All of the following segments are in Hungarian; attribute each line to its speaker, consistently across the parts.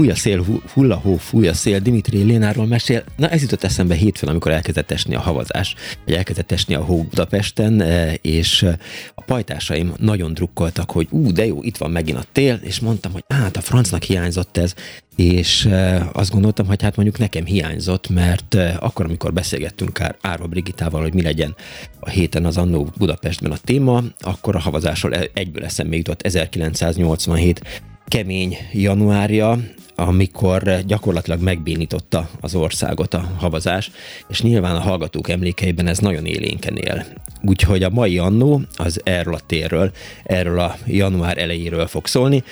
Speaker 1: Fúj a szél, hull a hó, fúj a szél, Dimitri Lénáról mesél. Na ez jutott eszembe hétfőn, amikor elkezdett esni a havazás, vagy elkezdett esni a hó Budapesten, e, és e, a pajtásaim nagyon drukkoltak, hogy ú, de jó, itt van megint a tél, és mondtam, hogy hát a francnak hiányzott ez, és e, azt gondoltam, hogy hát mondjuk nekem hiányzott, mert akkor, amikor beszélgettünk Árva Brigitával, hogy mi legyen a héten az Annó Budapestben a téma, akkor a havazásról egyből eszembe jutott 1987 kemény januárja, amikor gyakorlatilag megbénította az országot a havazás, és nyilván a hallgatók emlékeiben ez nagyon élénken él. Úgyhogy a mai annó az erről a térről, erről a január elejéről fog szólni.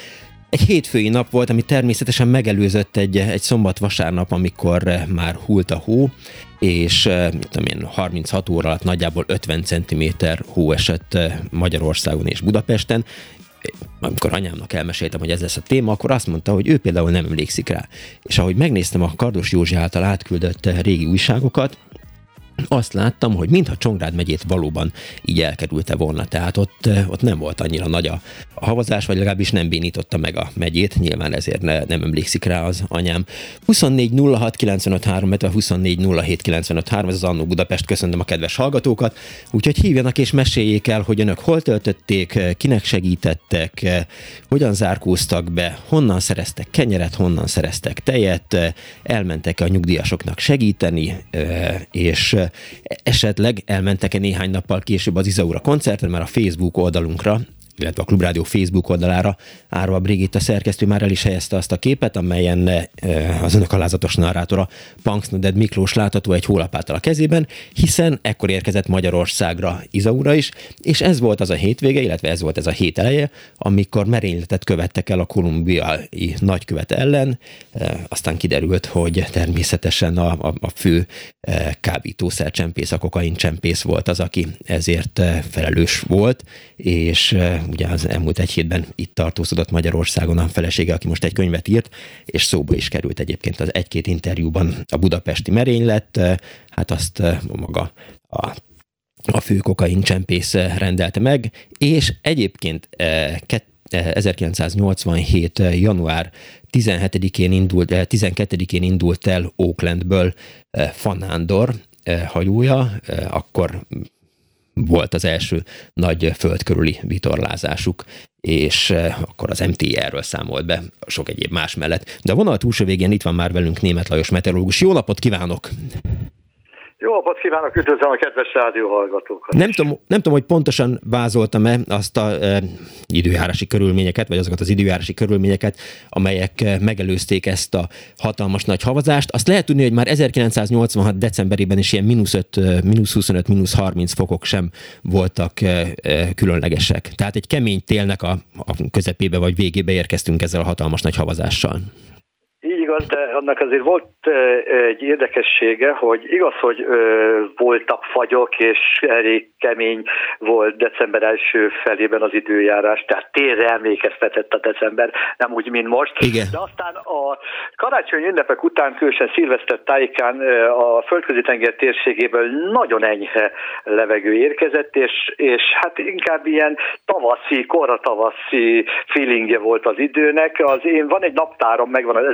Speaker 1: Egy hétfői nap volt, ami természetesen megelőzött egy, egy szombat-vasárnap, amikor már hult a hó, és mit tudom én, 36 óra alatt nagyjából 50 cm hó esett Magyarországon és Budapesten, amikor anyámnak elmeséltem, hogy ez lesz a téma, akkor azt mondta, hogy ő például nem emlékszik rá. És ahogy megnéztem a Kardos Józsi által átküldött régi újságokat, azt láttam, hogy mintha Csongrád megyét valóban így elkerülte volna, tehát ott, ott nem volt annyira nagy a, havazás, vagy legalábbis nem bénította meg a megyét, nyilván ezért ne, nem emlékszik rá az anyám. 24 06 95 3, 24 07 95 3, ez az Annó Budapest, köszönöm a kedves hallgatókat, úgyhogy hívjanak és meséljék el, hogy önök hol töltötték, kinek segítettek, hogyan zárkóztak be, honnan szereztek kenyeret, honnan szereztek tejet, elmentek a nyugdíjasoknak segíteni, és esetleg elmentek-e néhány nappal később az Izaura koncertre, mert a Facebook oldalunkra illetve a Klubrádió Facebook oldalára Árva Brigitta szerkesztő már el is helyezte azt a képet, amelyen eh, az önök alázatos narrátora Punksnoded Miklós látható egy hólapáttal a kezében, hiszen ekkor érkezett Magyarországra Izaura is, és ez volt az a hétvége, illetve ez volt ez a hét eleje, amikor merényletet követtek el a kolumbiai nagykövet ellen, eh, aztán kiderült, hogy természetesen a, a, a fő eh, kábítószercsempész, a kokain csempész volt az, aki ezért felelős volt, és ugye az elmúlt egy hétben itt tartózkodott Magyarországon a felesége, aki most egy könyvet írt, és szóba is került egyébként az egy-két interjúban a budapesti merénylet, hát azt maga a a fő kokain csempész rendelte meg, és egyébként 1987. január 17-én indult, 12-én indult el Oaklandből Fanándor hajója, akkor volt az első nagy földkörüli vitorlázásuk, és eh, akkor az MTR-ről számolt be sok egyéb más mellett. De a vonal túlsó végén itt van már velünk német Lajos meteorológus. Jó napot kívánok!
Speaker 2: Jó napot kívánok, üdvözlöm a kedves rádióhallgatókat.
Speaker 1: Nem tudom, nem tudom, hogy pontosan vázoltam-e azt a e, időjárási körülményeket, vagy azokat az időjárási körülményeket, amelyek e, megelőzték ezt a hatalmas nagy havazást. Azt lehet tudni, hogy már 1986. decemberében is ilyen mínusz, 5, e, mínusz 25, mínusz 30 fokok sem voltak e, e, különlegesek. Tehát egy kemény télnek a, a közepébe vagy végébe érkeztünk ezzel a hatalmas nagy havazással.
Speaker 2: Igaz, de annak azért volt egy érdekessége, hogy igaz, hogy voltak fagyok, és elég kemény volt december első felében az időjárás, tehát térre emlékeztetett a december, nem úgy, mint most.
Speaker 1: Igen.
Speaker 2: De aztán a karácsony ünnepek után, különösen szilveszter tájékán a földközi tenger térségéből nagyon enyhe levegő érkezett, és, és hát inkább ilyen tavaszi, korra tavaszi feelingje volt az időnek. Az én van egy naptárom, megvan az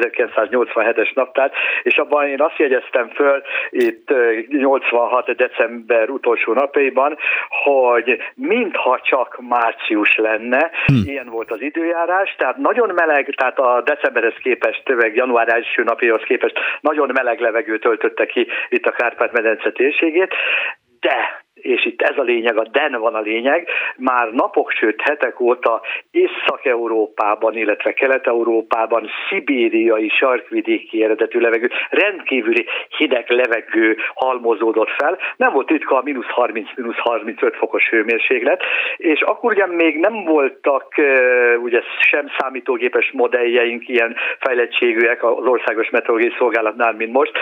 Speaker 2: 1987-es naptár, és abban én azt jegyeztem föl itt 86. december utolsó napjaiban, hogy mintha csak március lenne, hm. ilyen volt az időjárás, tehát nagyon meleg, tehát a decemberhez képest, töveg január első napjához képest nagyon meleg levegő töltötte ki itt a Kárpát-medence térségét, de és itt ez a lényeg, a den van a lényeg, már napok, sőt hetek óta Észak-Európában, illetve Kelet-Európában szibériai sarkvidéki eredetű levegő, rendkívüli hideg levegő halmozódott fel, nem volt ritka a mínusz 30, 35 fokos hőmérséklet, és akkor ugye még nem voltak ugye sem számítógépes modelljeink ilyen fejlettségűek az országos meteorológiai szolgálatnál, mint most,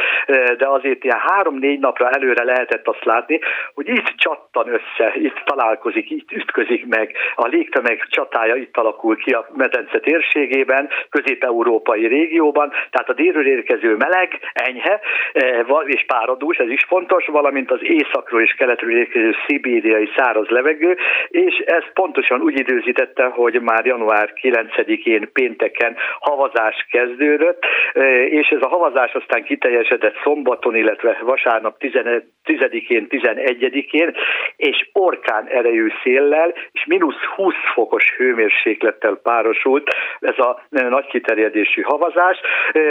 Speaker 2: de azért ilyen három-négy napra előre lehetett azt látni, hogy itt csattan össze, itt találkozik, itt ütközik meg, a légtömeg csatája itt alakul ki a medence térségében, közép-európai régióban, tehát a délről érkező meleg, enyhe eh, és páradús, ez is fontos, valamint az északról és keletről érkező szibériai száraz levegő, és ez pontosan úgy időzítette, hogy már január 9-én pénteken havazás kezdődött, eh, és ez a havazás aztán kiteljesedett szombaton, illetve vasárnap 10-én, 11-én, szélén, és orkán erejű széllel, és mínusz 20 fokos hőmérséklettel párosult ez a nagy kiterjedésű havazás.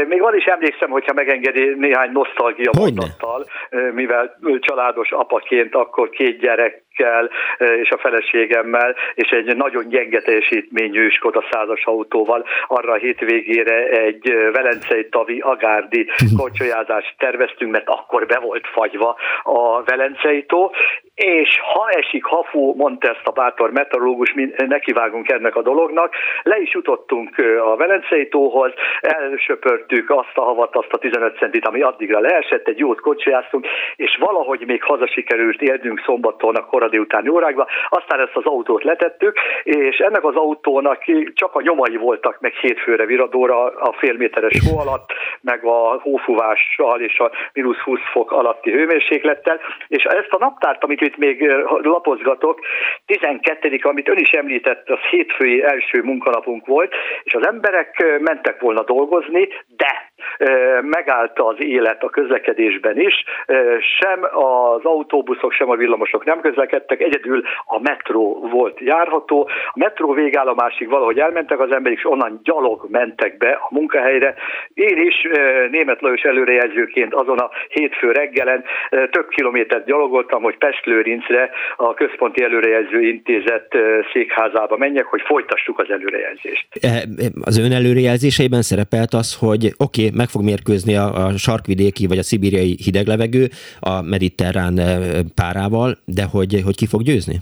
Speaker 2: Még van is emlékszem, hogyha megengedi néhány nosztalgia mondattal, mivel családos apaként akkor két gyerek kell, és a feleségemmel, és egy nagyon gyenge teljesítményű Skoda százas autóval. Arra a hétvégére egy Velencei Tavi Agárdi kocsolyázást terveztünk, mert akkor be volt fagyva a Velencei tó, és ha esik, ha fú, mondta ezt a bátor meteorológus, mi nekivágunk ennek a dolognak, le is jutottunk a Velencei tóhoz, elsöpörtük azt a havat, azt a 15 centit, ami addigra leesett, egy jót kocsijáztunk, és valahogy még haza sikerült élnünk szombaton a kora utáni órákban, aztán ezt az autót letettük, és ennek az autónak csak a nyomai voltak meg hétfőre viradóra a félméteres hó alatt, meg a hófúvással és a mínusz 20 fok alatti hőmérséklettel, és ezt a naptárt, amit itt még lapozgatok, 12. amit ön is említett, az hétfői első munkanapunk volt, és az emberek mentek volna dolgozni, de megállt az élet a közlekedésben is, sem az autóbuszok, sem a villamosok nem közlekedtek, egyedül a metró volt járható, a metró végállomásig valahogy elmentek az emberek, és onnan gyalog mentek be a munkahelyre. Én is német Lajos előrejelzőként azon a hétfő reggelen több kilométert gyalogoltam, hogy Pestlőrincre a Központi Előrejelző Intézet székházába menjek, hogy folytassuk az előrejelzést.
Speaker 1: Az ön előrejelzéseiben szerepelt az, hogy oké, okay, meg fog mérkőzni a, a sarkvidéki vagy a szibériai hideg a mediterrán párával, de hogy, hogy ki fog győzni?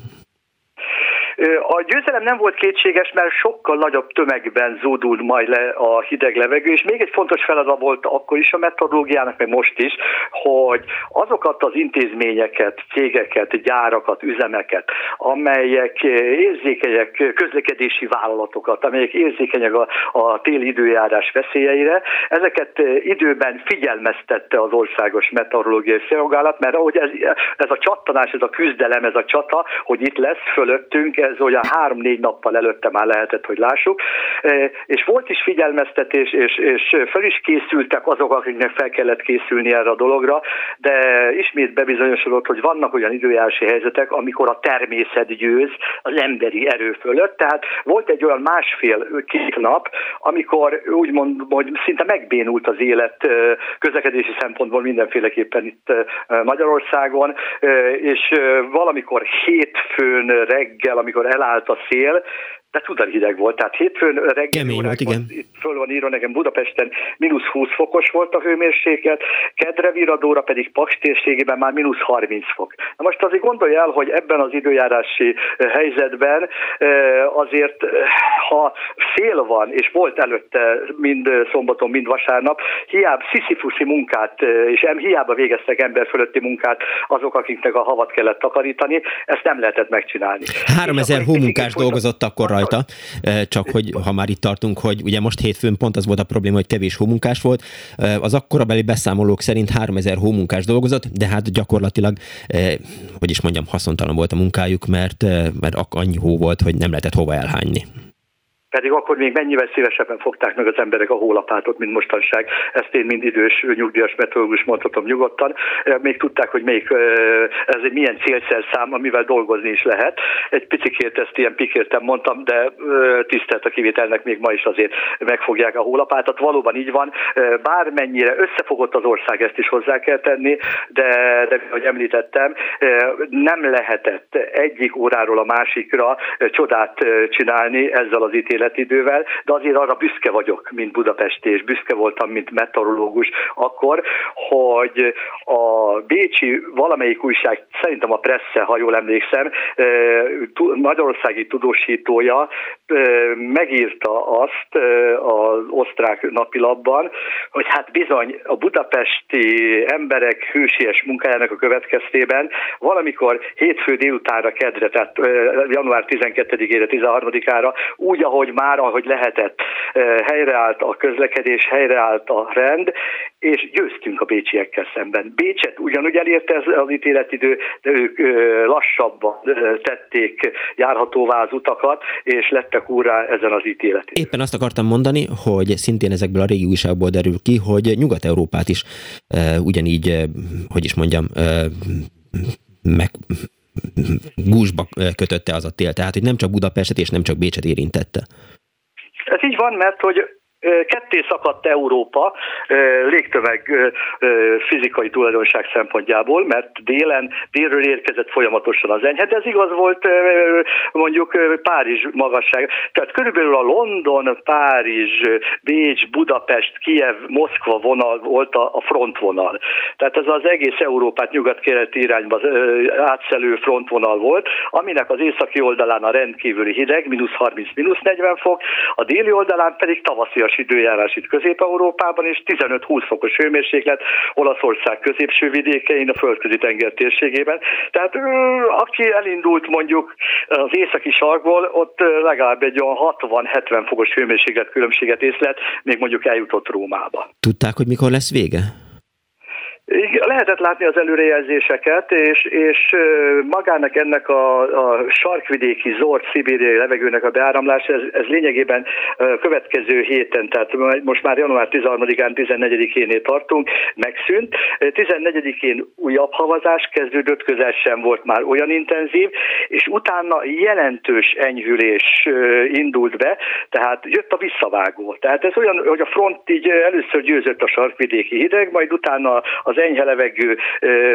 Speaker 2: A győzelem nem volt kétséges, mert sokkal nagyobb tömegben zúdult majd le a hideg levegő, és még egy fontos feladat volt akkor is a metodológiának, meg most is, hogy azokat az intézményeket, cégeket, gyárakat, üzemeket, amelyek érzékenyek, közlekedési vállalatokat, amelyek érzékenyek a, a téli időjárás veszélyeire, ezeket időben figyelmeztette az országos meteorológiai szolgálat, mert ahogy ez, ez a csattanás, ez a küzdelem, ez a csata, hogy itt lesz fölöttünk, ez olyan három-négy nappal előtte már lehetett, hogy lássuk, e, és volt is figyelmeztetés, és, és fel is készültek azok, akiknek fel kellett készülni erre a dologra, de ismét bebizonyosodott, hogy vannak olyan időjárási helyzetek, amikor a természet győz az emberi erő fölött, tehát volt egy olyan másfél-két nap, amikor úgy mondom, hogy szinte megbénult az élet e, közlekedési szempontból mindenféleképpen itt e, Magyarországon, és valamikor hétfőn reggel, amikor elállt a szél, de tudom hideg volt, tehát hétfőn reggel
Speaker 1: Kemény volt, igen.
Speaker 2: itt föl van írva nekem Budapesten mínusz 20 fokos volt a hőmérséklet, Kedre viradóra pedig Paks térségében már mínusz 30 fok. Na most azért gondolj el, hogy ebben az időjárási helyzetben azért, ha szél van, és volt előtte mind szombaton, mind vasárnap, hiába sziszifuszi munkát, és hiába végeztek ember fölötti munkát azok, akiknek a havat kellett takarítani, ezt nem lehetett megcsinálni.
Speaker 1: 3000 hómunkás dolgozott akkor rajta, csak hogy ha már itt tartunk, hogy ugye most hétfőn pont az volt a probléma, hogy kevés hómunkás volt, az akkorabeli beszámolók szerint 3000 hómunkás dolgozott, de hát gyakorlatilag, hogy is mondjam, haszontalan volt a munkájuk, mert, mert annyi hó volt, hogy nem lehetett hova elhányni.
Speaker 2: Pedig akkor még mennyivel szívesebben fogták meg az emberek a hólapátot, mint mostanság. Ezt én mind idős nyugdíjas meteorológus mondhatom nyugodtan. Még tudták, hogy melyik, ez egy milyen szám, amivel dolgozni is lehet. Egy picikét ezt ilyen pikértem mondtam, de tisztelt a kivételnek még ma is azért megfogják a hólapátot. Valóban így van, bármennyire összefogott az ország, ezt is hozzá kell tenni, de, de ahogy említettem, nem lehetett egyik óráról a másikra csodát csinálni ezzel az ítéletidővel, de azért arra büszke vagyok, mint budapesti, és büszke voltam, mint meteorológus akkor, hogy a Bécsi valamelyik újság, szerintem a Pressze, ha jól emlékszem, magyarországi tudósítója megírta azt az osztrák napilapban, hogy hát bizony a budapesti emberek hősies munkájának a következtében valamikor hétfő délutánra kedre, tehát január 12-ére, 13-ára, úgy, ahogy már, ahogy lehetett, helyreállt a közlekedés, helyreállt a rend, és győztünk a bécsiekkel szemben. Bécset ugyanúgy elérte ez az ítéletidő, de ők lassabban tették járhatóvá az utakat, és lettek úrá ezen az ítélet.
Speaker 1: Éppen azt akartam mondani, hogy szintén ezekből a régi újságból derül ki, hogy Nyugat-Európát is ugyanígy, hogy is mondjam, meg gúzsba kötötte az a tél. Tehát, hogy nem csak Budapestet és nem csak Bécset érintette.
Speaker 2: Ez így van, mert hogy ketté szakadt Európa légtömeg fizikai tulajdonság szempontjából, mert délen, délről érkezett folyamatosan az enyhe, ez igaz volt mondjuk Párizs magasság. Tehát körülbelül a London, Párizs, Bécs, Budapest, Kiev, Moszkva vonal volt a frontvonal. Tehát ez az egész Európát nyugat-keleti irányba átszelő frontvonal volt, aminek az északi oldalán a rendkívüli hideg, mínusz 30, mínusz 40 fok, a déli oldalán pedig tavaszi magas időjárás itt Közép-Európában, és 15-20 fokos hőmérséklet Olaszország középső vidékein, a földközi tenger térségében. Tehát aki elindult mondjuk az északi sarkból, ott legalább egy olyan 60-70 fokos hőmérséklet különbséget észlelt, még mondjuk eljutott Rómába.
Speaker 1: Tudták, hogy mikor lesz vége?
Speaker 2: Lehetett látni az előrejelzéseket, és, és magának ennek a, a sarkvidéki zord szibériai levegőnek a beáramlása, ez, ez lényegében következő héten, tehát most már január 13-án, 14-énél tartunk, megszűnt. 14-én újabb havazás kezdődött, közel sem volt már olyan intenzív, és utána jelentős enyhülés indult be, tehát jött a visszavágó. Tehát ez olyan, hogy a front így először győzött a sarkvidéki hideg, majd utána az enyhe levegő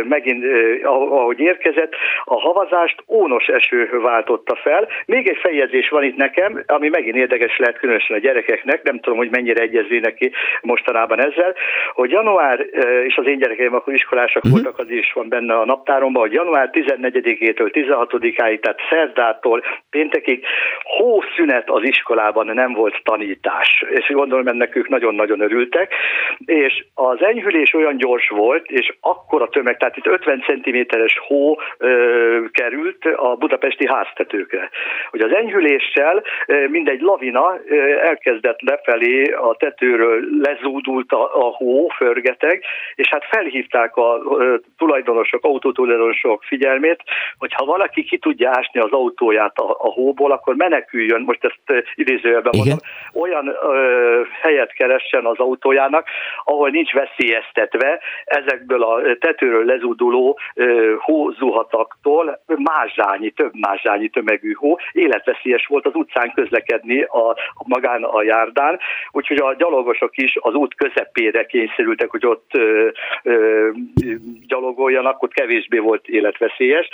Speaker 2: megint, ahogy érkezett, a havazást ónos eső váltotta fel. Még egy feljegyzés van itt nekem, ami megint érdekes lehet különösen a gyerekeknek, nem tudom, hogy mennyire egyeznének ki mostanában ezzel, hogy január, és az én gyerekeim akkor iskolások uh-huh. voltak, az is van benne a naptáromban, hogy január 14-től 16-áig, tehát szerdától péntekig hószünet az iskolában nem volt tanítás. És gondolom ennek ők nagyon-nagyon örültek, és az enyhülés olyan gyors volt, volt, és akkor a tömeg, tehát itt 50 cm-es hó ö, került a budapesti háztetőkre. Hogy az enyhüléssel ö, mindegy lavina ö, elkezdett lefelé a tetőről lezúdult a, a hó, förgeteg, és hát felhívták a ö, tulajdonosok, autótulajdonosok figyelmét, hogy ha valaki ki tudja ásni az autóját a, a hóból, akkor meneküljön, most ezt idézőjelben mondom, olyan ö, helyet keressen az autójának, ahol nincs veszélyeztetve, ezekből a tetőről lezúduló hózuhataktól mázsányi, több mázsányi tömegű hó, életveszélyes volt az utcán közlekedni a, magán a járdán, úgyhogy a gyalogosok is az út közepére kényszerültek, hogy ott ö, ö, gyalogoljanak, ott kevésbé volt életveszélyes.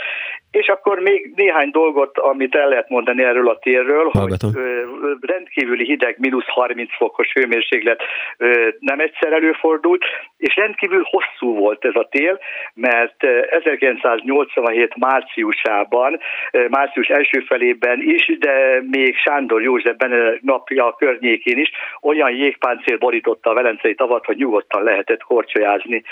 Speaker 2: És akkor még néhány dolgot, amit el lehet mondani erről a térről, Hallgatom. hogy ö, rendkívüli hideg, mínusz 30 fokos hőmérséklet ö, nem egyszer előfordult, és rendkívül hosszú volt ez a tél, mert 1987 eh, márciusában, eh, március első felében is, de még Sándor József napja a környékén is olyan jégpáncél borította a Velencei tavat, hogy nyugodtan lehetett korcsolyázni.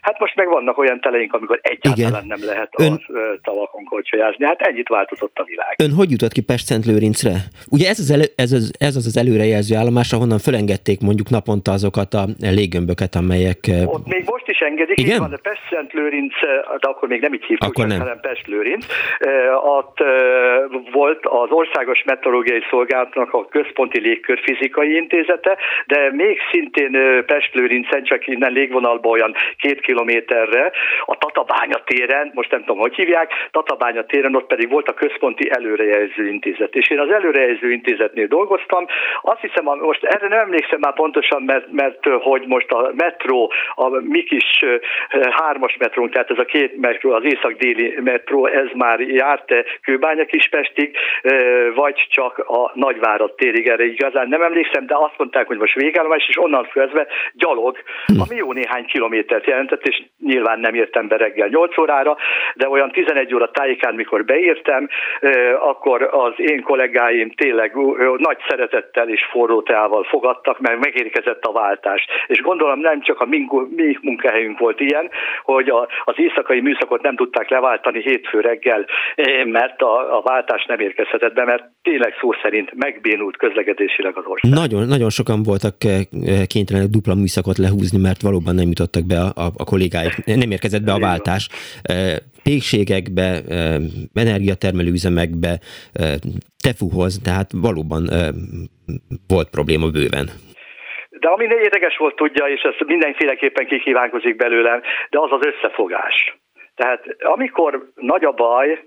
Speaker 2: Hát most meg vannak olyan teleink, amikor egyáltalán Igen. nem lehet Ön... a eh, tavakon korcsolyázni. Hát ennyit változott a világ.
Speaker 1: Ön hogy jutott ki Pest-Szentlőrincre? Ugye ez az, elő, ez, az, ez az az előrejelző állomás, ahonnan fölengedték mondjuk naponta azokat a léggömböket, amelyek...
Speaker 2: Ott még most is engedik.
Speaker 1: Igen?
Speaker 2: Van, Pest Lőrinc, de akkor még nem így hívtuk,
Speaker 1: akkor nem.
Speaker 2: hanem Pest Lőrinc. Ott volt az Országos Meteorológiai Szolgálatnak a Központi Légkörfizikai Intézete, de még szintén Pest Lőrincen, csak innen légvonalba olyan két kilométerre, a Tatabánya téren, most nem tudom, hogy hívják, Tatabánya téren ott pedig volt a Központi Előrejelző Intézet. És én az Előrejelző Intézetnél dolgoztam. Azt hiszem, most erre nem emlékszem már pontosan, mert, mert hogy most a metró, a mi kis hármas metrónk, tehát ez a két metró, az észak-déli metró, ez már járt-e Kőbánya Kispestig, vagy csak a Nagyvárad térig, erre igazán nem emlékszem, de azt mondták, hogy most végállomás, és onnan kezdve gyalog, ami jó néhány kilométert jelentett, és nyilván nem értem be reggel 8 órára, de olyan 11 óra tájékán, mikor beértem, akkor az én kollégáim tényleg nagy szeretettel és forró teával fogadtak, mert megérkezett a váltás. És gondolom nem csak a mi, mi munkahelyünk volt ilyen, hogy a, az éjszakai műszakot nem tudták leváltani hétfő reggel, mert a, a váltás nem érkezhetett be, mert tényleg szó szerint megbénult közlekedésileg az ország.
Speaker 1: Nagyon, nagyon sokan voltak kénytelenek dupla műszakot lehúzni, mert valóban nem jutottak be a, a, a kollégáik, nem érkezett be a váltás pékségekbe, energiatermelő üzemekbe, tefuhoz, tehát valóban volt probléma bőven.
Speaker 2: De ami érdekes volt, tudja, és ez mindenféleképpen kikívánkozik belőlem, de az az összefogás. Tehát amikor nagy a baj,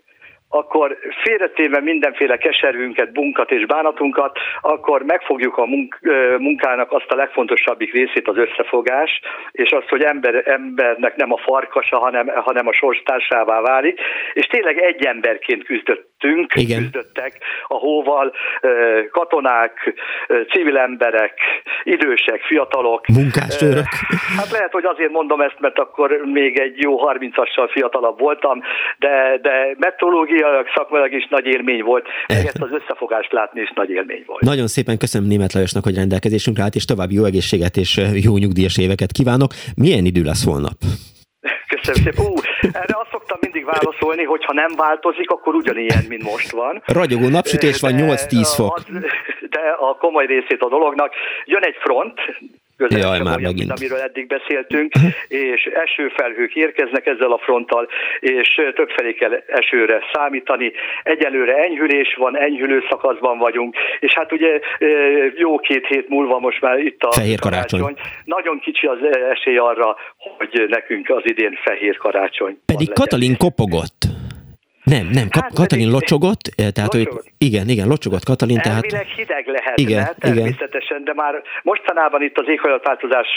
Speaker 2: akkor félretéve mindenféle keservünket, bunkat és bánatunkat, akkor megfogjuk a munk, munkának azt a legfontosabbik részét, az összefogás, és azt, hogy ember, embernek nem a farkasa, hanem, hanem a sorstársává válik, és tényleg egy emberként küzdöttünk,
Speaker 1: Igen.
Speaker 2: küzdöttek a hóval, katonák, civil emberek, idősek, fiatalok.
Speaker 1: Munkásőrök.
Speaker 2: Hát lehet, hogy azért mondom ezt, mert akkor még egy jó 30-assal fiatalabb voltam, de, de meteorológia szakmailag, szakmailag is nagy élmény volt, meg ezt az összefogást látni is nagy élmény volt.
Speaker 1: Nagyon szépen köszönöm Német Lajosnak, hogy rendelkezésünkre állt, és további jó egészséget és jó nyugdíjas éveket kívánok. Milyen idő lesz holnap?
Speaker 2: Köszönöm szépen. Ú, erre azt szoktam mindig válaszolni, hogy ha nem változik, akkor ugyanilyen, mint most van.
Speaker 1: Ragyogó napsütés van, 8-10 fok. Az,
Speaker 2: de a komoly részét a dolognak. Jön egy front,
Speaker 1: közel Jaj, már olyan,
Speaker 2: mint amiről eddig beszéltünk, és esőfelhők érkeznek ezzel a fronttal, és többfelé kell esőre számítani. Egyelőre enyhülés van, enyhülő szakaszban vagyunk, és hát ugye jó két hét múlva most már itt a
Speaker 1: fehér karácsony. karácsony.
Speaker 2: Nagyon kicsi az esély arra, hogy nekünk az idén fehér karácsony.
Speaker 1: Pedig Katalin kopogott. Nem, nem, hát Katalin locsogott, eh, tehát locsogott. Ő, igen, igen, locsogott Katalin.
Speaker 2: Elvileg tehát... hideg lehetne, igen, természetesen, igen. de már mostanában itt az éghajlatváltozás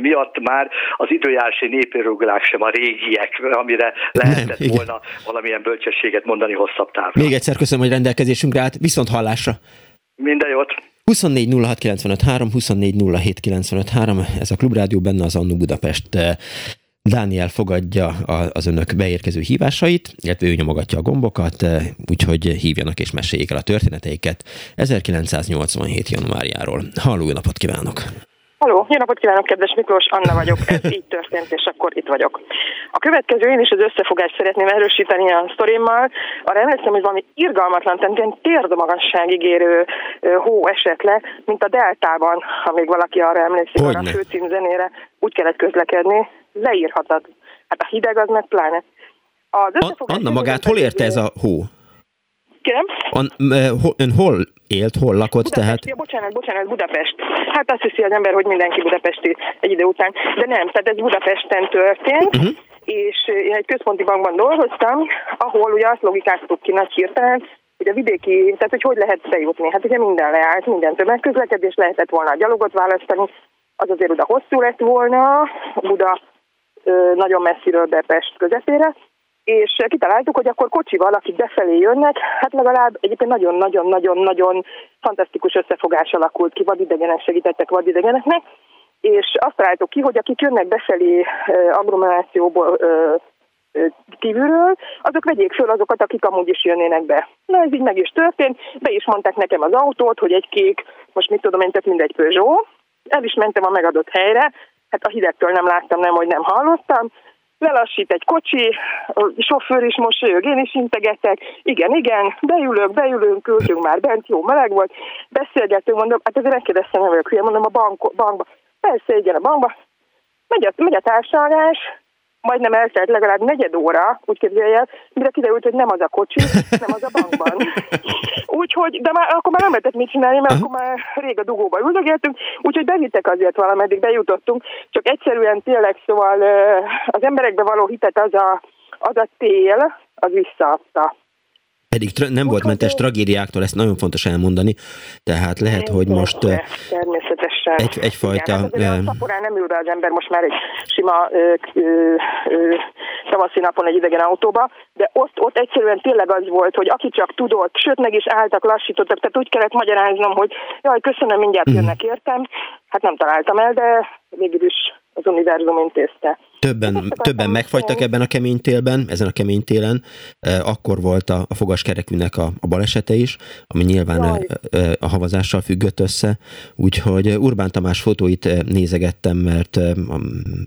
Speaker 2: miatt már az időjárási népéruglák sem a régiek, amire lehetett nem, volna valamilyen bölcsességet mondani hosszabb távra.
Speaker 1: Még egyszer köszönöm, hogy rendelkezésünkre állt, viszont hallásra.
Speaker 2: Minden jót.
Speaker 1: 24 06 95 3, 24 07 95 3, ez a Klubrádió, benne az Annu Budapest eh, Dániel fogadja az önök beérkező hívásait, illetve ő nyomogatja a gombokat, eh, úgyhogy hívjanak és meséljék el a történeteiket 1987. januárjáról. Halló, jó napot kívánok!
Speaker 3: Halló, jó napot kívánok, kedves Miklós, Anna vagyok, ez így történt, és akkor itt vagyok. A következő, én is az összefogást szeretném erősíteni a sztorimmal. Arra emlékszem, hogy valami irgalmatlan, tehát ilyen térdmagasságig érő hó esett le, mint a Deltában, ha még valaki arra emlékszik, arra a főcímzenére, úgy kellett közlekedni, leírhatod. Hát a hideg az meg pláne.
Speaker 1: Az Anna magát hol érte ez a hó?
Speaker 3: Kérem?
Speaker 1: An, ön hol élt, hol lakott?
Speaker 3: Budapest,
Speaker 1: tehát...
Speaker 3: Ja, bocsánat, bocsánat, Budapest. Hát azt hiszi az ember, hogy mindenki budapesti egy idő után. De nem, tehát ez Budapesten történt, uh-huh. és én egy központi bankban dolgoztam, ahol ugye azt logikáztuk ki nagy hirtelen, hogy a vidéki, tehát hogy hogy lehet bejutni. Hát ugye minden leállt, minden tömegközlekedés lehetett volna a gyalogot választani, az azért oda hosszú lett volna, Buda nagyon messziről Bepest közepére, és kitaláltuk, hogy akkor kocsival, akik befelé jönnek, hát legalább egyébként nagyon-nagyon-nagyon-nagyon fantasztikus összefogás alakult ki, vadidegenek segítettek vadidegeneknek, és azt találtuk ki, hogy akik jönnek befelé agglomerációból kívülről, azok vegyék föl azokat, akik amúgy is jönnének be. Na ez így meg is történt, be is mondták nekem az autót, hogy egy kék, most mit tudom én, tehát mindegy Peugeot, el is mentem a megadott helyre, hát a hidegtől nem láttam, nem, hogy nem hallottam, lelassít egy kocsi, a sofőr is mosolyog, én is integetek, igen, igen, beülök, beülünk, ültünk már bent, jó meleg volt, beszélgetünk, mondom, hát ezért megkérdeztem, nem vagyok hülye, mondom a bank, bankba, persze, igen, a bankba, megy a, megy a társadalás, majdnem eltelt legalább negyed óra, úgy képzelje el, mire kiderült, hogy nem az a kocsi, nem az a bankban. Úgyhogy, de már, akkor már nem lehetett mit csinálni, mert akkor már rég a dugóba üldögéltünk, úgyhogy bevittek azért valameddig, bejutottunk, csak egyszerűen tényleg szóval az emberekbe való hitet az a, az a tél, az visszaadta.
Speaker 1: Pedig tra- nem volt mentes tragédiáktól, ezt nagyon fontos elmondani, tehát lehet, hogy most
Speaker 3: természetesen.
Speaker 1: Egy, egyfajta...
Speaker 3: Igen, hát a nem ül be az ember most már egy sima ö, ö, ö, tavaszi napon egy idegen autóba, de ott, ott egyszerűen tényleg az volt, hogy aki csak tudott, sőt meg is álltak, lassítottak, tehát úgy kellett magyaráznom, hogy jaj, köszönöm, mindjárt mhm. jönnek értem. Hát nem találtam el, de végül is az univerzum intézte.
Speaker 1: Többen, többen megfagytak ebben a kemény télben, ezen a kemény télen. Akkor volt a, a fogaskerekűnek a, a balesete is, ami nyilván a, a havazással függött össze. Úgyhogy Urbán Tamás fotóit nézegettem, mert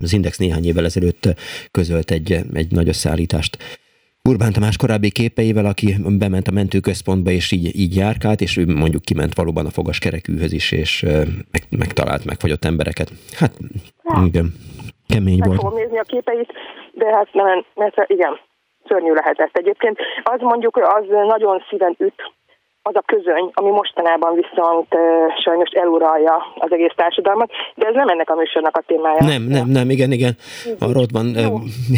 Speaker 1: az Index néhány évvel ezelőtt közölt egy, egy nagy összeállítást Urbán Tamás korábbi képeivel, aki bement a mentőközpontba, és így, így járkált, és ő mondjuk kiment valóban a fogaskerekűhöz is, és meg, megtalált megfagyott embereket. Hát, hát igen, kemény
Speaker 3: meg
Speaker 1: volt.
Speaker 3: fogom nézni a képeit, de hát nem, mert igen, szörnyű lehetett egyébként. Az mondjuk, az nagyon szíven üt, az a közöny, ami mostanában viszont e, sajnos eluralja az egész társadalmat, de ez nem ennek a műsornak a témája.
Speaker 1: Nem, nem, nem, igen, igen. Arra ott van e,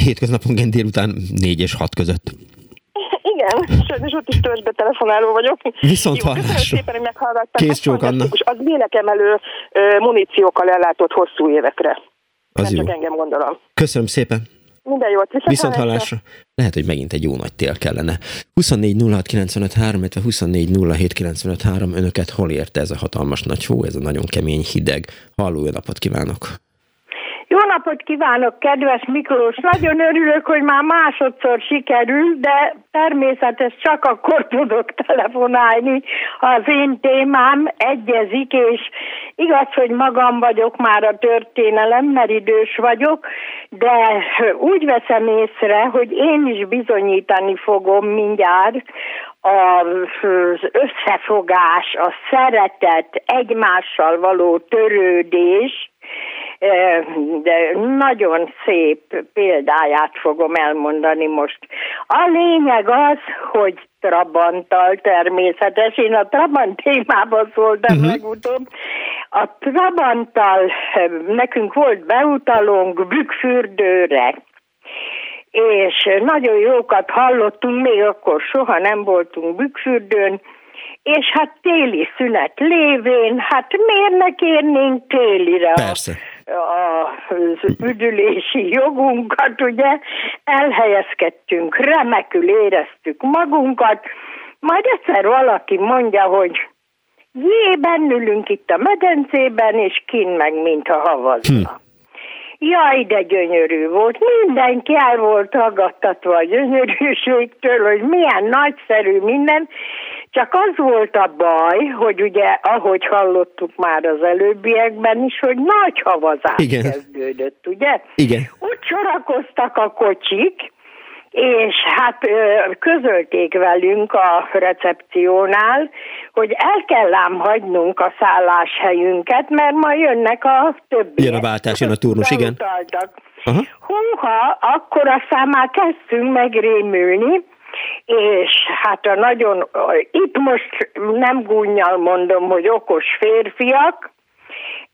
Speaker 1: hétköznaponként délután négy és hat között.
Speaker 3: Igen, sajnos ott is törzsbe telefonáló vagyok.
Speaker 1: Viszont Jó, hallásra.
Speaker 3: szépen, hogy meghallgattak.
Speaker 1: Kész csók, Anna.
Speaker 3: Az lélekemelő muníciókkal ellátott hosszú évekre.
Speaker 1: Az jó.
Speaker 3: csak engem gondolom.
Speaker 1: Köszönöm szépen.
Speaker 3: Minden jót, viszont,
Speaker 1: viszont hallásra. Lehet, hogy megint egy jó nagy tél kellene. 24 06 illetve 24 önöket hol érte ez a hatalmas nagy hó, ez a nagyon kemény hideg. Halló, jó napot kívánok!
Speaker 4: Napot kívánok, kedves Miklós! Nagyon örülök, hogy már másodszor sikerül, de természetes csak akkor tudok telefonálni, ha az én témám egyezik, és igaz, hogy magam vagyok már a történelem, mert idős vagyok, de úgy veszem észre, hogy én is bizonyítani fogom mindjárt az összefogás, a szeretet, egymással való törődés, de nagyon szép példáját fogom elmondani most. A lényeg az, hogy Trabanttal természetes, én a Trabant témában szóltam uh-huh. legutóbb. A Trabanttal nekünk volt beutalónk Bükkfürdőre, és nagyon jókat hallottunk, még akkor soha nem voltunk Bükkfürdőn, és hát téli szünet lévén, hát miért ne kérnénk télire
Speaker 1: Persze.
Speaker 4: Az üdülési jogunkat, ugye, elhelyezkedtünk, remekül éreztük magunkat, majd egyszer valaki mondja, hogy jében ülünk itt a medencében, és kin meg, mintha havazna. Hm. Jaj, de gyönyörű volt. Mindenki el volt aggattatva a gyönyörűségtől, hogy milyen nagyszerű minden, csak az volt a baj, hogy ugye, ahogy hallottuk már az előbbiekben is, hogy nagy havazás Igen. kezdődött, ugye?
Speaker 1: Igen.
Speaker 4: Ott sorakoztak a kocsik, és hát közölték velünk a recepciónál, hogy el kell ám hagynunk a szálláshelyünket, mert ma jönnek a többiek.
Speaker 1: Jön a váltás, jön a turnus, igen.
Speaker 4: Húha, akkor aztán már kezdtünk megrémülni, és hát a nagyon, itt most nem gúnyal mondom, hogy okos férfiak,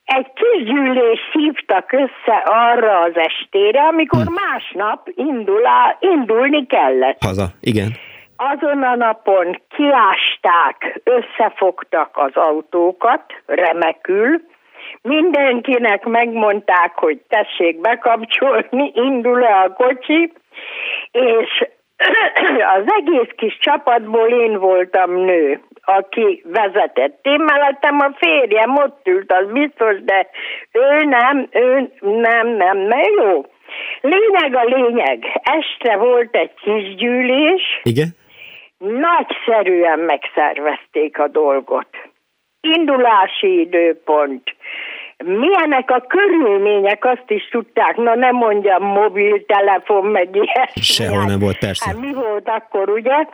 Speaker 4: egy kis gyűlés hívtak össze arra az estére, amikor hm. másnap indul, indulni kellett.
Speaker 1: Haza, igen.
Speaker 4: Azon a napon kiásták, összefogtak az autókat, remekül, mindenkinek megmondták, hogy tessék bekapcsolni, indul-e a kocsi, és az egész kis csapatból én voltam nő, aki vezetett. Én mellettem a férjem ott ült, az biztos, de ő nem, ő nem, nem, nem jó. Lényeg a lényeg, este volt egy kis gyűlés.
Speaker 1: Igen?
Speaker 4: Nagyszerűen megszervezték a dolgot. Indulási időpont, milyenek a körülmények, azt is tudták, na nem mondjam mobiltelefon, meg ilyen.
Speaker 1: Sehol nem volt, persze.
Speaker 4: Hát mi volt akkor, ugye?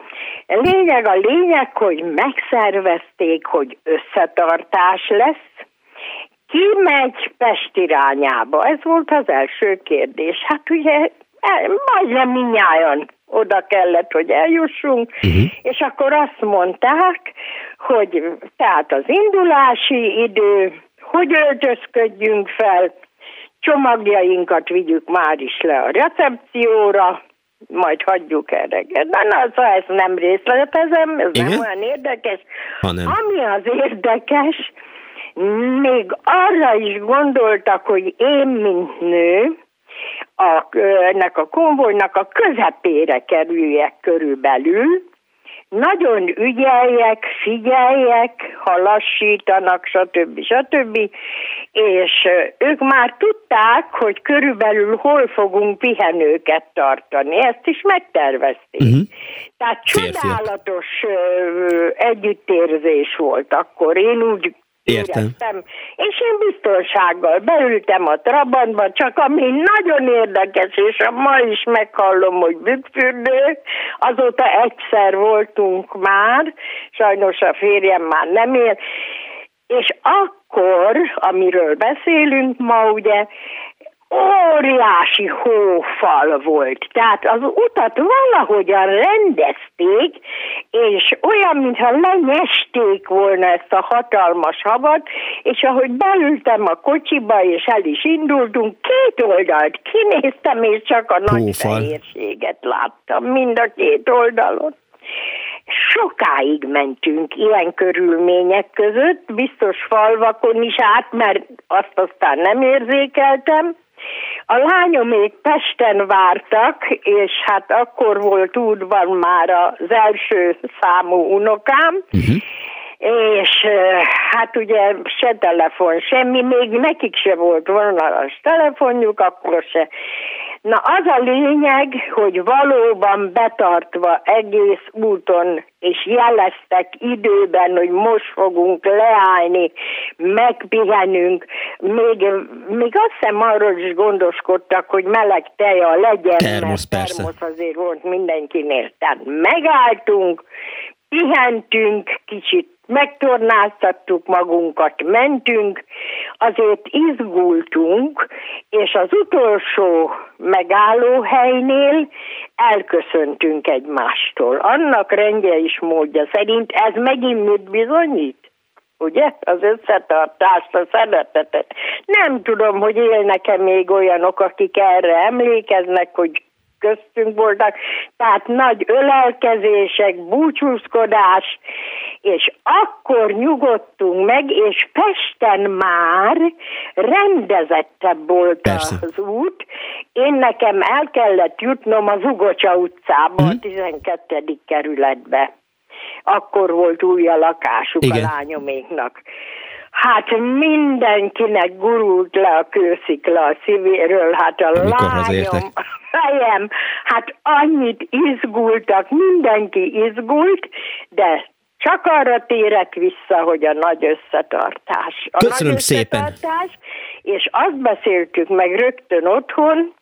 Speaker 4: Lényeg a lényeg, hogy megszervezték, hogy összetartás lesz, ki megy Pest irányába? Ez volt az első kérdés. Hát ugye majdnem minnyáján oda kellett, hogy eljussunk, uh-huh. és akkor azt mondták, hogy tehát az indulási idő, hogy öltözködjünk fel, csomagjainkat vigyük már is le a recepcióra, majd hagyjuk erre. Na, na, szóval ezt nem részletezem, ez Igen? nem olyan érdekes.
Speaker 1: Hanem.
Speaker 4: Ami az érdekes, még arra is gondoltak, hogy én, mint nő, a, ennek a konvojnak a közepére kerüljek körülbelül, nagyon ügyeljek, figyeljek, ha lassítanak, stb. stb. És ők már tudták, hogy körülbelül hol fogunk pihenőket tartani. Ezt is megtervezték. Uh-huh. Tehát csodálatos együttérzés volt akkor. Én úgy
Speaker 1: Értem. Éreztem.
Speaker 4: És én biztonsággal beültem a Trabantba, csak ami nagyon érdekes, és ma is meghallom, hogy bükkfürdő, azóta egyszer voltunk már, sajnos a férjem már nem él, és akkor, amiről beszélünk ma, ugye, óriási hófal volt. Tehát az utat valahogyan rendezték, és olyan, mintha lenyesték volna ezt a hatalmas havat, és ahogy beültem a kocsiba, és el is indultunk, két oldalt kinéztem, és csak a nagy fehérséget láttam mind a két oldalon. Sokáig mentünk ilyen körülmények között, biztos falvakon is át, mert azt aztán nem érzékeltem, a lányom még Pesten vártak, és hát akkor volt útban már az első számú unokám, uh-huh. és hát ugye se telefon, semmi, még nekik se volt vonalas telefonjuk, akkor se. Na az a lényeg, hogy valóban betartva egész úton, és jeleztek időben, hogy most fogunk leállni, megpihenünk, még, még azt hiszem arról is gondoskodtak, hogy meleg teja legyen,
Speaker 1: termosz,
Speaker 4: mert persze. termosz azért volt mindenkinél. Tehát megálltunk, pihentünk, kicsit megtornáztattuk magunkat, mentünk, azért izgultunk, és az utolsó megállóhelynél elköszöntünk egymástól. Annak rendje is módja szerint ez megint mit bizonyít? Ugye? Az összetartást, a szeretetet. Nem tudom, hogy élnek-e még olyanok, akik erre emlékeznek, hogy köztünk voltak, tehát nagy ölelkezések, búcsúzkodás, és akkor nyugodtunk meg, és Pesten már rendezettebb volt Persze. az út. Én nekem el kellett jutnom az Ugocsa utcába, hmm. a 12. Mhm. kerületbe. Akkor volt új a lakásuk Igen. a lányoméknak. Hát mindenkinek gurult le a kőszikla a szívéről, hát a lányom, a fejem, hát annyit izgultak, mindenki izgult, de csak arra térek vissza, hogy a nagy összetartás. A
Speaker 1: Köszönöm nagy összetartás, szépen.
Speaker 4: És azt beszéltük meg rögtön otthon,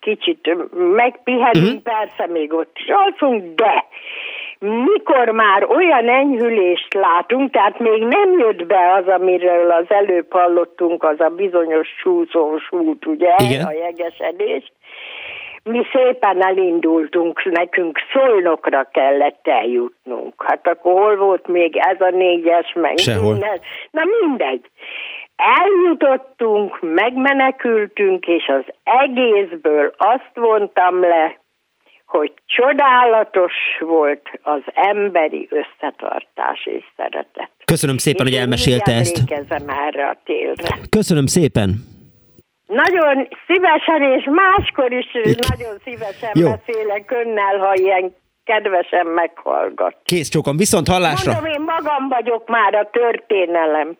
Speaker 4: kicsit megpihenünk, uh-huh. persze még ott is alszunk, de mikor már olyan enyhülést látunk, tehát még nem jött be az, amiről az előbb hallottunk, az a bizonyos csúszós út, ugye, Igen. a jegesedés, mi szépen elindultunk, nekünk szolnokra kellett eljutnunk. Hát akkor hol volt még ez a négyes, meg
Speaker 1: Sehol. minden.
Speaker 4: Na mindegy. Eljutottunk, megmenekültünk, és az egészből azt vontam le, hogy csodálatos volt az emberi összetartás és szeretet.
Speaker 1: Köszönöm szépen, és hogy elmesélte ezt.
Speaker 4: erre a télre.
Speaker 1: Köszönöm szépen.
Speaker 4: Nagyon szívesen, és máskor is Itt. nagyon szívesen Jó. beszélek önnel, ha ilyen kedvesen meghallgat.
Speaker 1: Kész csókom, viszont hallásra.
Speaker 4: Mondom, én magam vagyok már a történelem.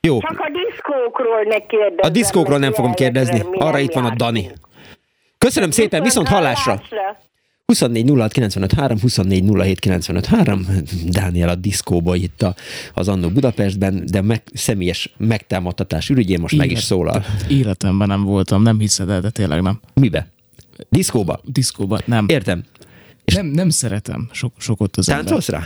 Speaker 1: Jó.
Speaker 4: Csak a diszkókról ne kérdezzem.
Speaker 1: A diszkókról nem fogom kérdezni. Arra itt van a Dani. Köszönöm szépen, viszont hallásra. hallásra. 24 06 95 3, 24 07 95 3, Dániel a diszkóba itt a, az Annó Budapestben, de meg, személyes megtámadtatás ürügyén most Élet, meg is szólal.
Speaker 5: Életemben nem voltam, nem hiszed el, de tényleg nem.
Speaker 1: Mibe? Diszkóba?
Speaker 5: Diszkóba, nem.
Speaker 1: Értem.
Speaker 5: És nem, nem szeretem sok, sokat az
Speaker 1: Táncolsz rá?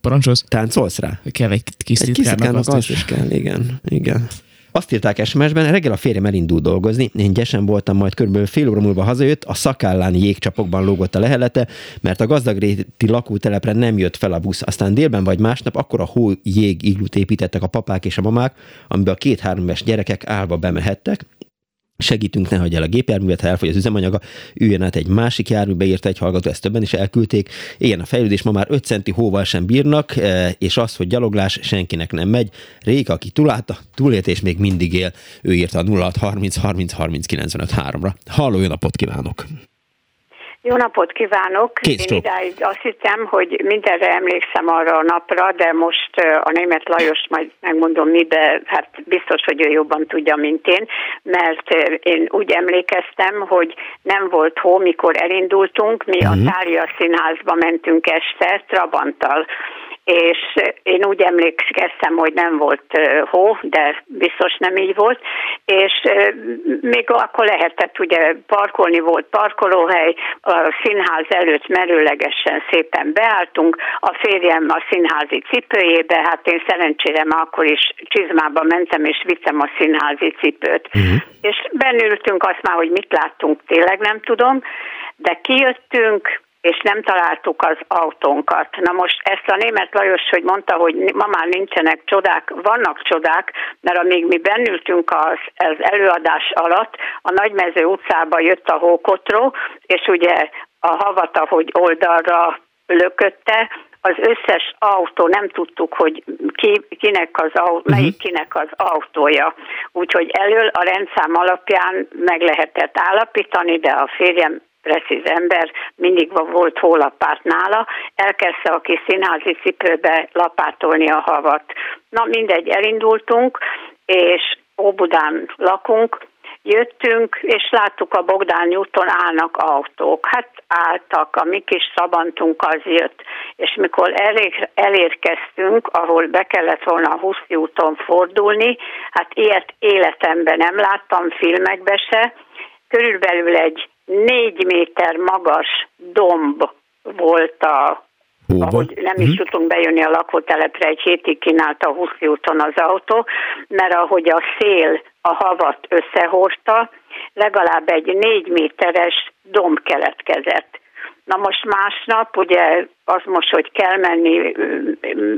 Speaker 5: Parancsolsz?
Speaker 1: Táncolsz rá?
Speaker 5: Kell egy kis
Speaker 1: Egy kis az is kell, igen. igen. Azt írták SMS-ben, reggel a férjem elindul dolgozni, én gyesen voltam, majd körülbelül fél óra múlva hazajött, a szakálláni jégcsapokban lógott a lehelete, mert a gazdagréti lakótelepre nem jött fel a busz. Aztán délben vagy másnap akkor a hó jég iglut építettek a papák és a mamák, amiben a két-három gyerekek állva bemehettek, segítünk, ne hagyj el a gépjárművet, ha elfogy az üzemanyaga, üljön át egy másik járműbe, írta egy hallgató, ezt többen is elküldték. Ilyen a fejlődés, ma már 5 centi hóval sem bírnak, e, és az, hogy gyaloglás senkinek nem megy. Rég, aki túlálta, túlélt és még mindig él, ő írta a 0630 30 30 95 3-ra. Halló, jó napot kívánok!
Speaker 6: Jó napot kívánok!
Speaker 1: Kész
Speaker 6: Én idáig azt hittem, hogy mindenre emlékszem arra a napra, de most a német Lajos majd megmondom mibe, hát biztos, hogy ő jobban tudja, mint én, mert én úgy emlékeztem, hogy nem volt hó, mikor elindultunk, mi uh-huh. a mhm. Tália színházba mentünk este Trabanttal, és én úgy emlékeztem, hogy nem volt hó, de biztos nem így volt, és még akkor lehetett ugye parkolni, volt parkolóhely, a színház előtt merőlegesen szépen beálltunk, a férjem a színházi cipőjébe, hát én szerencsére már akkor is csizmába mentem, és vittem a színházi cipőt. Uh-huh. És bennültünk azt már, hogy mit láttunk, tényleg nem tudom, de kijöttünk, és nem találtuk az autónkat. Na most ezt a német Lajos, hogy mondta, hogy ma már nincsenek csodák, vannak csodák, mert amíg mi bennültünk az, az előadás alatt, a Nagymező utcába jött a hókotró, és ugye a havat, ahogy oldalra lökötte, az összes autó, nem tudtuk, hogy ki, kinek az, autó, uh-huh. melyik kinek az autója. Úgyhogy elől a rendszám alapján meg lehetett állapítani, de a férjem precíz ember, mindig volt hólapát nála, elkezdte a kis színházi cipőbe lapátolni a havat. Na mindegy, elindultunk, és Óbudán lakunk, jöttünk, és láttuk a Bogdán úton állnak autók. Hát álltak, a mi kis szabantunk az jött, és mikor elér, elérkeztünk, ahol be kellett volna a Huszi úton fordulni, hát ilyet életemben nem láttam filmekbe se, körülbelül egy négy méter magas domb volt a Hóba. ahogy nem is uh-huh. tudtunk bejönni a lakótelepre, egy hétig kínálta a Huszi úton az autó, mert ahogy a szél a havat összehordta, legalább egy négy méteres domb keletkezett. Na most másnap, ugye az most, hogy kell menni,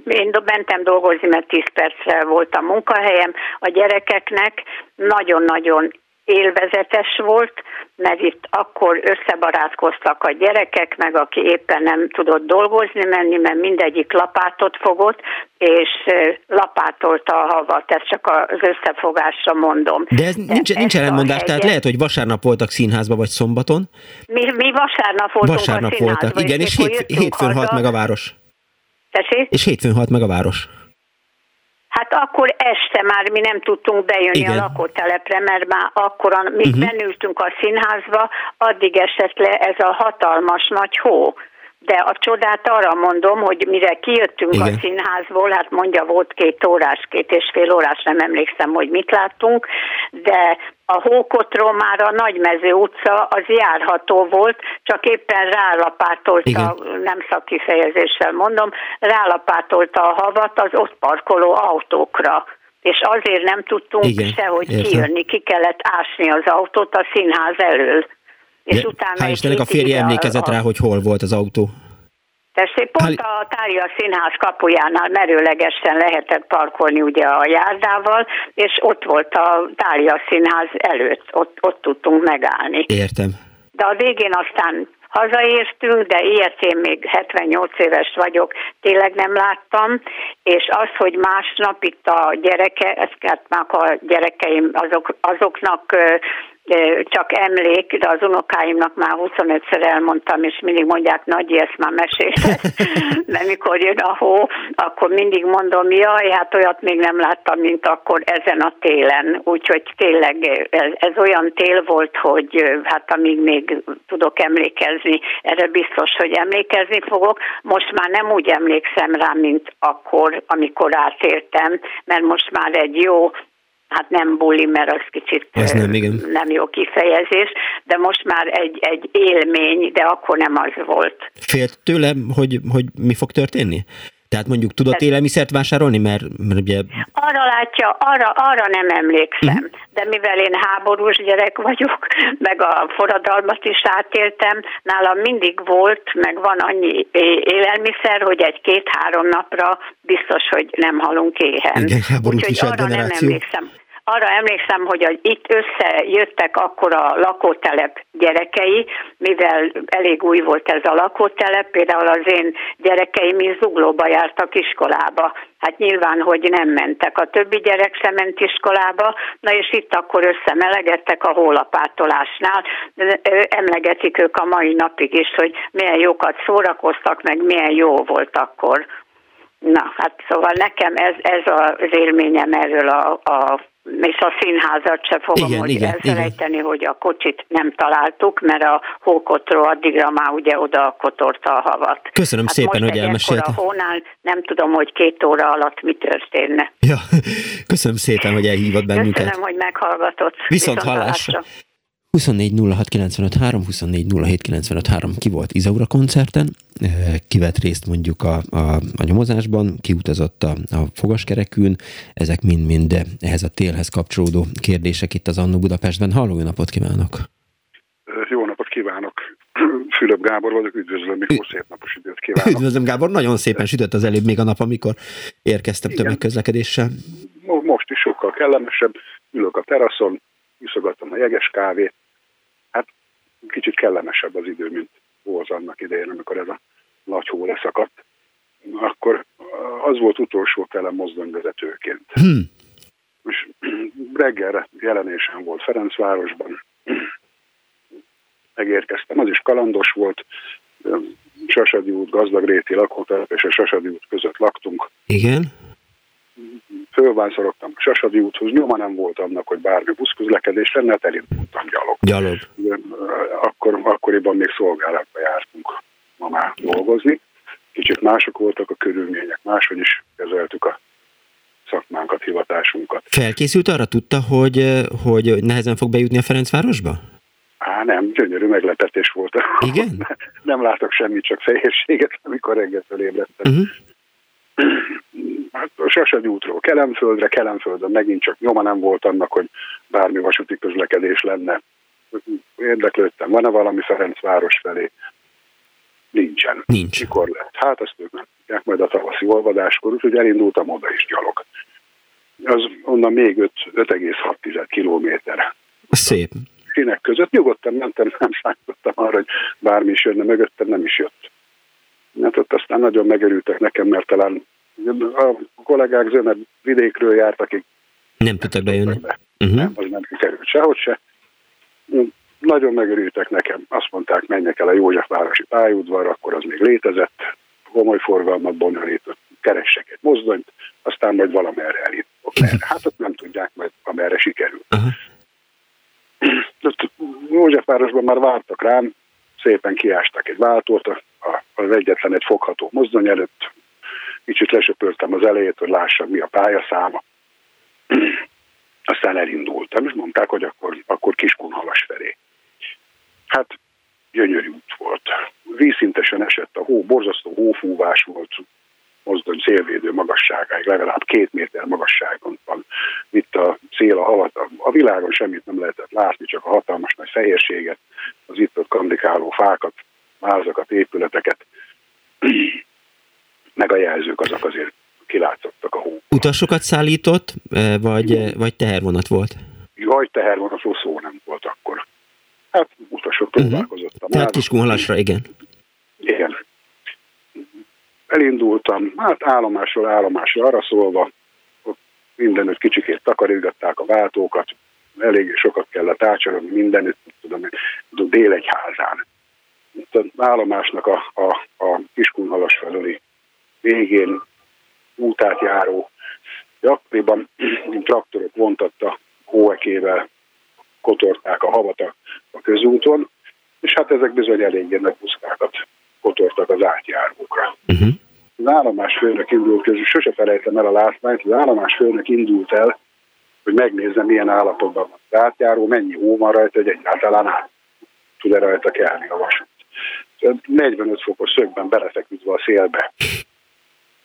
Speaker 6: én mentem dolgozni, mert 10 percre volt a munkahelyem, a gyerekeknek nagyon-nagyon élvezetes volt, mert itt akkor összebarátkoztak a gyerekek, meg aki éppen nem tudott dolgozni menni, mert mindegyik lapátot fogott, és lapátolta a havat, ezt csak az összefogásra mondom.
Speaker 1: De ez nincs, De nincs ellentmondás, tehát lehet, hogy vasárnap voltak színházba, vagy szombaton?
Speaker 6: Mi, mi vasárnap voltunk
Speaker 1: vasárnap
Speaker 6: a színházba.
Speaker 1: voltak, igen, és, és hét, hétfőn halt meg a város.
Speaker 6: Tessék?
Speaker 1: És hétfőn halt meg a város.
Speaker 6: Hát akkor este már mi nem tudtunk bejönni Igen. a lakótelepre, mert már akkor, mi uh-huh. bennültünk a színházba, addig esett le ez a hatalmas nagy hó. De a csodát arra mondom, hogy mire kijöttünk Igen. a színházból, hát mondja, volt két órás, két és fél órás, nem emlékszem, hogy mit láttunk, de a Hókotról már a Nagymező utca az járható volt, csak éppen rálapátolta, Igen. nem szakifejezéssel mondom, rálapátolta a havat az ott parkoló autókra és azért nem tudtunk Igen, sehogy értem. kijönni, ki kellett ásni az autót a színház elől. És
Speaker 1: ja, utána hál' Istennek a férje emlékezett a, rá, hogy hol volt az autó.
Speaker 6: Tessék, pont a Tária Színház kapujánál merőlegesen lehetett parkolni ugye a járdával, és ott volt a Tária Színház előtt, ott, ott tudtunk megállni.
Speaker 1: Értem.
Speaker 6: De a végén aztán hazaértünk, de ilyet én még 78 éves vagyok, tényleg nem láttam, és az, hogy másnap itt a gyereke, ezt már a gyerekeim azok, azoknak csak emlék, de az unokáimnak már 25-szer elmondtam, és mindig mondják, Nagyi, ezt már mesélted, mert mikor jön a hó, akkor mindig mondom, jaj, hát olyat még nem láttam, mint akkor ezen a télen. Úgyhogy tényleg ez, ez olyan tél volt, hogy hát amíg még tudok emlékezni, erre biztos, hogy emlékezni fogok. Most már nem úgy emlékszem rá, mint akkor, amikor átértem, mert most már egy jó hát nem buli, mert az kicsit
Speaker 1: az nem, igen.
Speaker 6: nem jó kifejezés, de most már egy, egy élmény, de akkor nem az volt.
Speaker 1: Félt tőle, hogy, hogy mi fog történni? Tehát mondjuk tudott élelmiszert vásárolni, mert, mert ugye...
Speaker 6: Arra látja, arra, arra nem emlékszem, uh-huh. de mivel én háborús gyerek vagyok, meg a forradalmat is átéltem, nálam mindig volt, meg van annyi élelmiszer, hogy egy-két-három napra biztos, hogy nem halunk éhen.
Speaker 1: Igen, Úgyhogy
Speaker 6: arra nem emlékszem arra emlékszem, hogy itt összejöttek akkor a lakótelep gyerekei, mivel elég új volt ez a lakótelep, például az én gyerekeim is zuglóba jártak iskolába. Hát nyilván, hogy nem mentek. A többi gyerek sem ment iskolába, na és itt akkor összemelegettek a hólapátolásnál. Emlegetik ők a mai napig is, hogy milyen jókat szórakoztak, meg milyen jó volt akkor. Na, hát szóval nekem ez, ez az élményem erről a, a és a színházat se fogom igen, hogy igen, elfelejteni, igen. hogy a kocsit nem találtuk, mert a hókotról addigra már ugye oda kotorta a havat.
Speaker 1: Köszönöm hát szépen, hogy elmesélte.
Speaker 6: a hónál nem tudom, hogy két óra alatt mi történne.
Speaker 1: Ja, köszönöm szépen, hogy elhívott bennünket.
Speaker 6: Köszönöm, hogy meghallgatott.
Speaker 1: Viszont, Viszont hallásra. hallásra. 24 24 ki volt Izaura koncerten, kivett részt mondjuk a, a, a nyomozásban, kiutazott a, a fogaskerekűn, ezek mind-mind ehhez a télhez kapcsolódó kérdések itt az Annó Budapestben. Halló, jó napot kívánok!
Speaker 7: Jó napot kívánok! Fülöp Gábor vagyok, üdvözlöm, mikor szép napos időt kívánok.
Speaker 1: Üdvözlöm Gábor, nagyon szépen sütött az előbb még a nap, amikor érkeztem Igen. tömegközlekedéssel.
Speaker 7: Most is sokkal kellemesebb, ülök a teraszon, iszogatom a jeges kávét, kicsit kellemesebb az idő, mint volt annak idején, amikor ez a nagy hó leszakadt. Akkor az volt utolsó telem mozdonyvezetőként. Hmm. És reggelre jelenésem volt Ferencvárosban, megérkeztem, az is kalandos volt, Sasadi út, Gazdagréti lakótelep és a Sasadi út között laktunk.
Speaker 1: Igen
Speaker 7: fölvánszorogtam a Sasadi úthoz, nyoma nem volt annak, hogy bármi buszközlekedés lenne, hát elindultam gyalog.
Speaker 1: Gyalog.
Speaker 7: Akkor, akkoriban még szolgálatba jártunk ma már dolgozni. Kicsit mások voltak a körülmények, máshogy is kezeltük a szakmánkat, hivatásunkat.
Speaker 1: Felkészült arra, tudta, hogy, hogy nehezen fog bejutni a Ferencvárosba?
Speaker 7: Á, nem, gyönyörű meglepetés volt.
Speaker 1: Igen?
Speaker 7: nem látok semmit, csak fehérséget, amikor reggel ébredtem. Uh-huh hát a Sasadi útról Kelemföldre, Kelemföldön megint csak nyoma nem volt annak, hogy bármi vasúti közlekedés lenne. Érdeklődtem, van-e valami Ferencváros felé? Nincsen.
Speaker 1: Nincs.
Speaker 7: Mikor lett? Hát azt ők nem tudják, majd a tavaszi olvadáskor, úgyhogy elindultam oda is gyalog. Az onnan még 5,6 kilométer.
Speaker 1: Szép.
Speaker 7: Sinek között nyugodtan mentem, nem számítottam arra, hogy bármi is jönne mögöttem, nem is jött. Ott aztán nagyon megörültek nekem, mert talán a kollégák zöme vidékről járt, akik
Speaker 1: nem tudtak bejönni. Be.
Speaker 7: Uh-huh. Nem, az nem kikerült sehogy se. Nagyon megörültek nekem. Azt mondták, menjek el a Józsefvárosi pályaudvar, akkor az még létezett. Komoly forgalmat bonyolított. Keressek egy mozdonyt, aztán majd valamerre elindulok. Hát ott nem tudják, majd amerre sikerül. Uh-huh. Józsefvárosban már vártak rám, szépen kiástak egy váltót, az egyetlen egy fogható mozdony előtt, kicsit lesöpörtem az elejét, hogy lássam, mi a pályaszáma. Aztán elindultam, és mondták, hogy akkor, akkor Kiskunhalas felé. Hát gyönyörű út volt. Vízszintesen esett a hó, borzasztó hófúvás volt, mozdony szélvédő magasságáig, legalább két méter magasságon van. Itt a szél a havat, a világon semmit nem lehetett látni, csak a hatalmas nagy fehérséget, az itt-ott kandikáló fákat, mázakat, épületeket meg a jelzők azok azért kilátszottak a hó.
Speaker 1: Utasokat szállított, e, vagy, e, vagy tehervonat volt?
Speaker 7: Vagy tehervonatról szó nem volt akkor. Hát utasok mhm. próbálkozott. Uh-huh.
Speaker 1: Tehát Kiskunhalasra, igen.
Speaker 7: Igen. Elindultam, hát állomásról állomásra arra szólva, ott mindenütt kicsikét takarítgatták a váltókat, eléggé sokat kellett ácsorogni mindenütt, tudom, Délegyházán. Itt az állomásnak a, a, a Kiskunhalas felüli végén útát járó, akkoriban traktorok vontatta hóekével, kotorták a havat a, a közúton, és hát ezek bizony eléggé nagy buszkákat kotortak az átjárókra. Uh-huh. Az állomás főnök indult közül, sose felejtem el a látványt, az állomás főnök indult el, hogy megnézze, milyen állapotban van az átjáró, mennyi hó van rajta, hogy egyáltalán át tud-e rajta kelni a vasút. 45 fokos szögben belefeküdve a szélbe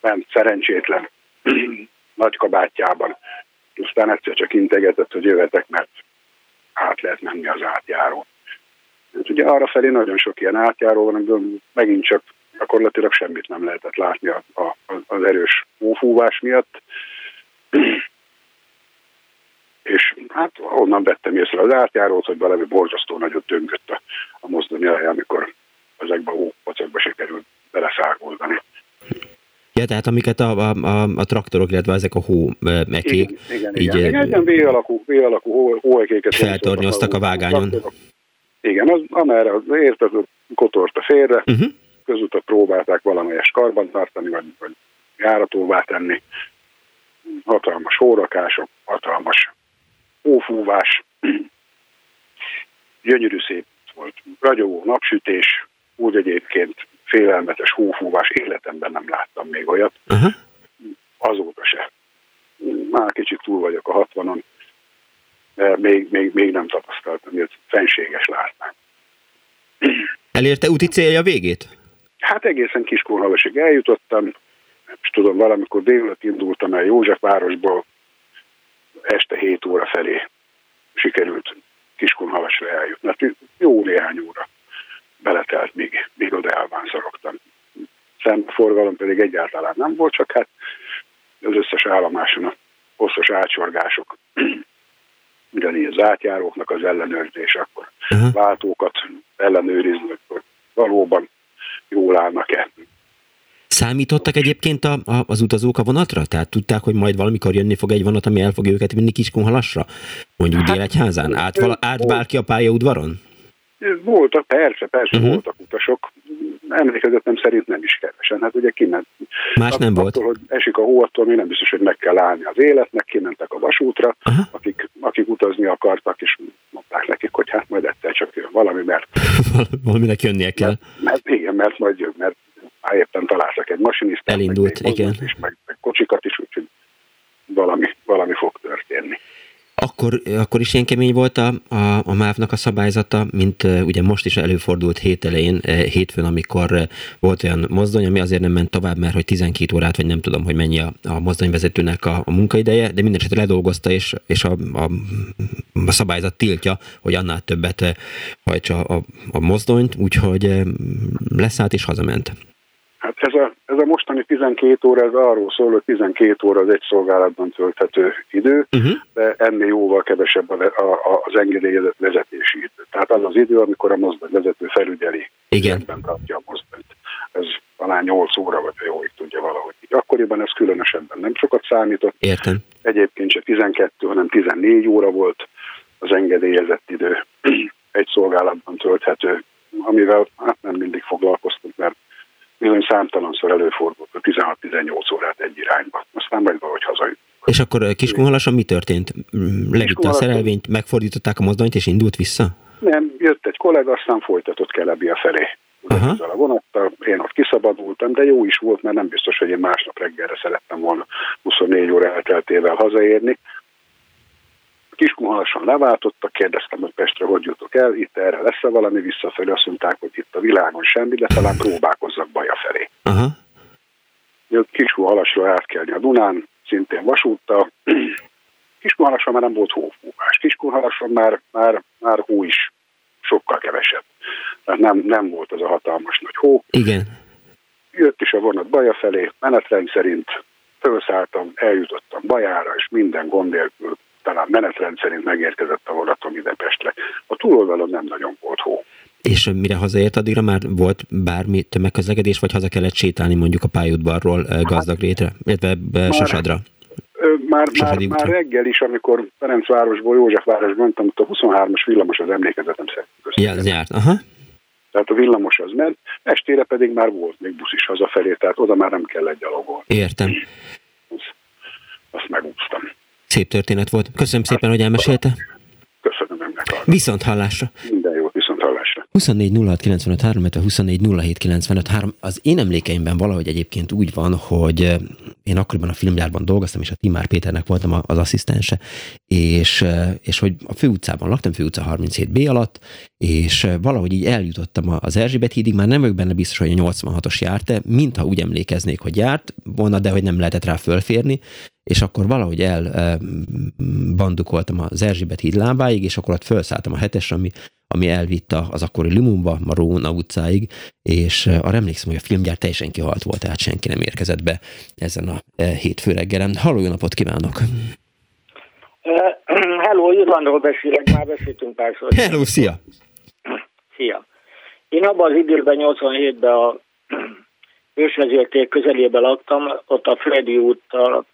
Speaker 7: bent szerencsétlen nagy kabátjában. Aztán egyszer csak integetett, hogy jövetek, mert át lehet menni az átjáró. Hát ugye arra felé nagyon sok ilyen átjáró van, megint csak gyakorlatilag semmit nem lehetett látni a, a, az erős hófúvás miatt. És hát onnan vettem észre az átjárót, hogy valami borzasztó nagyot döngött a, a mozdony amikor ezekbe a hópacakba sikerült beleszágoldani.
Speaker 1: Ja, tehát amiket a, a, a, a traktorok, illetve ezek a hó mekék,
Speaker 7: igen, igen, így igen, igen, V alakú, v alakú hó, hóekéket
Speaker 1: feltornyoztak a vágányon.
Speaker 7: Igen, az, amerre az ért, az kotorta félre, uh-huh. Közutat próbálták valamelyes karban tartani, vagy, vagy járatóvá tenni. Hatalmas hórakások, hatalmas hófúvás, gyönyörű szép volt, ragyogó napsütés, úgy egyébként félelmetes hófúvás, életemben nem láttam még olyat. Uh-huh. Azóta se. Már kicsit túl vagyok a hatvanon, de még, még, még nem tapasztaltam, hogy fenséges látnám.
Speaker 1: Elérte úti célja végét?
Speaker 7: Hát egészen Kiskunhalasig eljutottam, és tudom, valamikor délután indultam el Józsefvárosból, este 7 óra felé sikerült Kiskunhalasra eljutni. Hát jó néhány óra beletelt, míg, míg oda elvánszorogtam. Szemforgalom pedig egyáltalán nem volt, csak hát az összes állomáson a hosszas átsorgások, ugyanígy az átjáróknak az ellenőrzés, akkor uh-huh. váltókat ellenőrizni, hogy valóban jól állnak-e.
Speaker 1: Számítottak egyébként a, a, az utazók a vonatra? Tehát tudták, hogy majd valamikor jönni fog egy vonat, ami el fogja őket vinni Kiskunhalasra? Mondjuk hát, Délegyházán? Át, vala, át bárki a pályaudvaron?
Speaker 7: Voltak, persze, persze uh-huh. voltak utasok, emlékezetem szerint nem is kevesen. Hát ugye kiment.
Speaker 1: Más nem attól, volt.
Speaker 7: hogy esik a hó, attól még nem biztos, hogy meg kell állni az életnek, kimentek a vasútra, uh-huh. akik, akik utazni akartak, és mondták nekik, hogy hát majd egyszer csak jön valami, mert...
Speaker 1: Valaminek jönnie kell.
Speaker 7: Mert, mert, igen, mert majd jön, mert már éppen találtak egy masinisztát.
Speaker 1: Elindult,
Speaker 7: meg
Speaker 1: igen.
Speaker 7: Is, meg, meg kocsikat is, úgyhogy valami, valami fog történni.
Speaker 1: Akkor, akkor is ilyen kemény volt a, a, a MÁV-nak a szabályzata, mint ugye most is előfordult hét elején, hétfőn, amikor volt olyan mozdony, ami azért nem ment tovább, mert hogy 12 órát, vagy nem tudom, hogy mennyi a, a mozdonyvezetőnek a, a munkaideje, de minden esetre ledolgozta, és, és a, a, a szabályzat tiltja, hogy annál többet hajtsa a, a mozdonyt, úgyhogy leszállt és hazament.
Speaker 7: Hát ez a, ez a mostani 12 óra, ez arról szól, hogy 12 óra az egy szolgálatban tölthető idő, uh-huh. de ennél jóval kevesebb a, a, az engedélyezett vezetési idő. Tehát az az idő, amikor a mozdony vezető felügyeli,
Speaker 1: Igen.
Speaker 7: tartja a mozdonyt. Ez talán 8 óra, vagy jó, így tudja valahogy. Akkoriban ez különösebben nem sokat számított.
Speaker 1: Értem.
Speaker 7: Egyébként se 12, hanem 14 óra volt az engedélyezett idő egy szolgálatban tölthető, amivel hát nem mindig foglalkoztunk, mert bizony számtalanszor előfordult a 16-18 órát egy irányba. Aztán majd valahogy hazajött.
Speaker 1: És akkor eh, Kiskunhalason mi történt? Levitte a szerelvényt, megfordították a mozdonyt és indult vissza?
Speaker 7: Nem, jött egy kollega, aztán folytatott Kelebia felé. Ezzel a vonattal, én ott kiszabadultam, de jó is volt, mert nem biztos, hogy én másnap reggelre szerettem volna 24 óra elteltével hazaérni. Kiskunhalason leváltottak, kérdeztem, hogy Pestre hogy jutok el, itt erre lesz-e valami, visszafelé azt mondták, hogy itt a világon semmi, de talán próbálkozzak Baja felé. Uh-huh. Kiskunhalasról átkelni a Dunán, szintén vasúttal. Kiskunhalason már nem volt hófúvás. Kiskunhalason már, már, már hó is sokkal kevesebb. Tehát nem, nem volt az a hatalmas nagy hó.
Speaker 1: Igen.
Speaker 7: Jött is a vonat Baja felé, menetrend szerint felszálltam, eljutottam Bajára, és minden gond nélkül talán menetrend szerint megérkezett a vonatom ide Pestre. A túloldalon nem nagyon volt hó.
Speaker 1: És mire hazaért, addigra már volt bármi tömegközlekedés, vagy haza kellett sétálni mondjuk a pályaudvarról eh, gazdag rétre, illetve eh, Sasadra?
Speaker 7: Már, már, már reggel is, amikor Ferencvárosból Józsefvárosba mentem, ott a 23-as villamos az emlékezetem szerint.
Speaker 1: Ja, járt, aha.
Speaker 7: Tehát a villamos az ment, estére pedig már volt még busz is hazafelé, tehát oda már nem kellett gyalogolni.
Speaker 1: Értem. Szép történet volt. Köszönöm szépen, hogy elmesélte.
Speaker 7: Köszönöm önnek.
Speaker 1: Viszont hallásra.
Speaker 7: Minden jót, viszont hallásra.
Speaker 1: 24 06 95 3, 24 07 95 3. Az én emlékeimben valahogy egyébként úgy van, hogy én akkoriban a filmgyárban dolgoztam, és a Timár Péternek voltam az asszisztense, és, és hogy a főutcában laktam, főutca 37B alatt, és valahogy így eljutottam az Erzsébet hídig, már nem vagyok benne biztos, hogy a 86-os járt, mintha úgy emlékeznék, hogy járt volna, de hogy nem lehetett rá fölférni, és akkor valahogy elbandukoltam az Erzsébet híd lábáig, és akkor ott felszálltam a hetesre, ami, ami elvitt az akkori Limunba, a Róna utcáig, és arra emlékszem, hogy a filmgyár teljesen kihalt volt, tehát senki nem érkezett be ezen a hétfő reggelen. Halló, jó napot kívánok!
Speaker 8: hello, Irlandról beszélek, már beszéltünk párszor.
Speaker 1: Hello, szia!
Speaker 8: Szia! Én abban az időben, 87-ben a ősvezértér közelében laktam, ott a Freddy úttal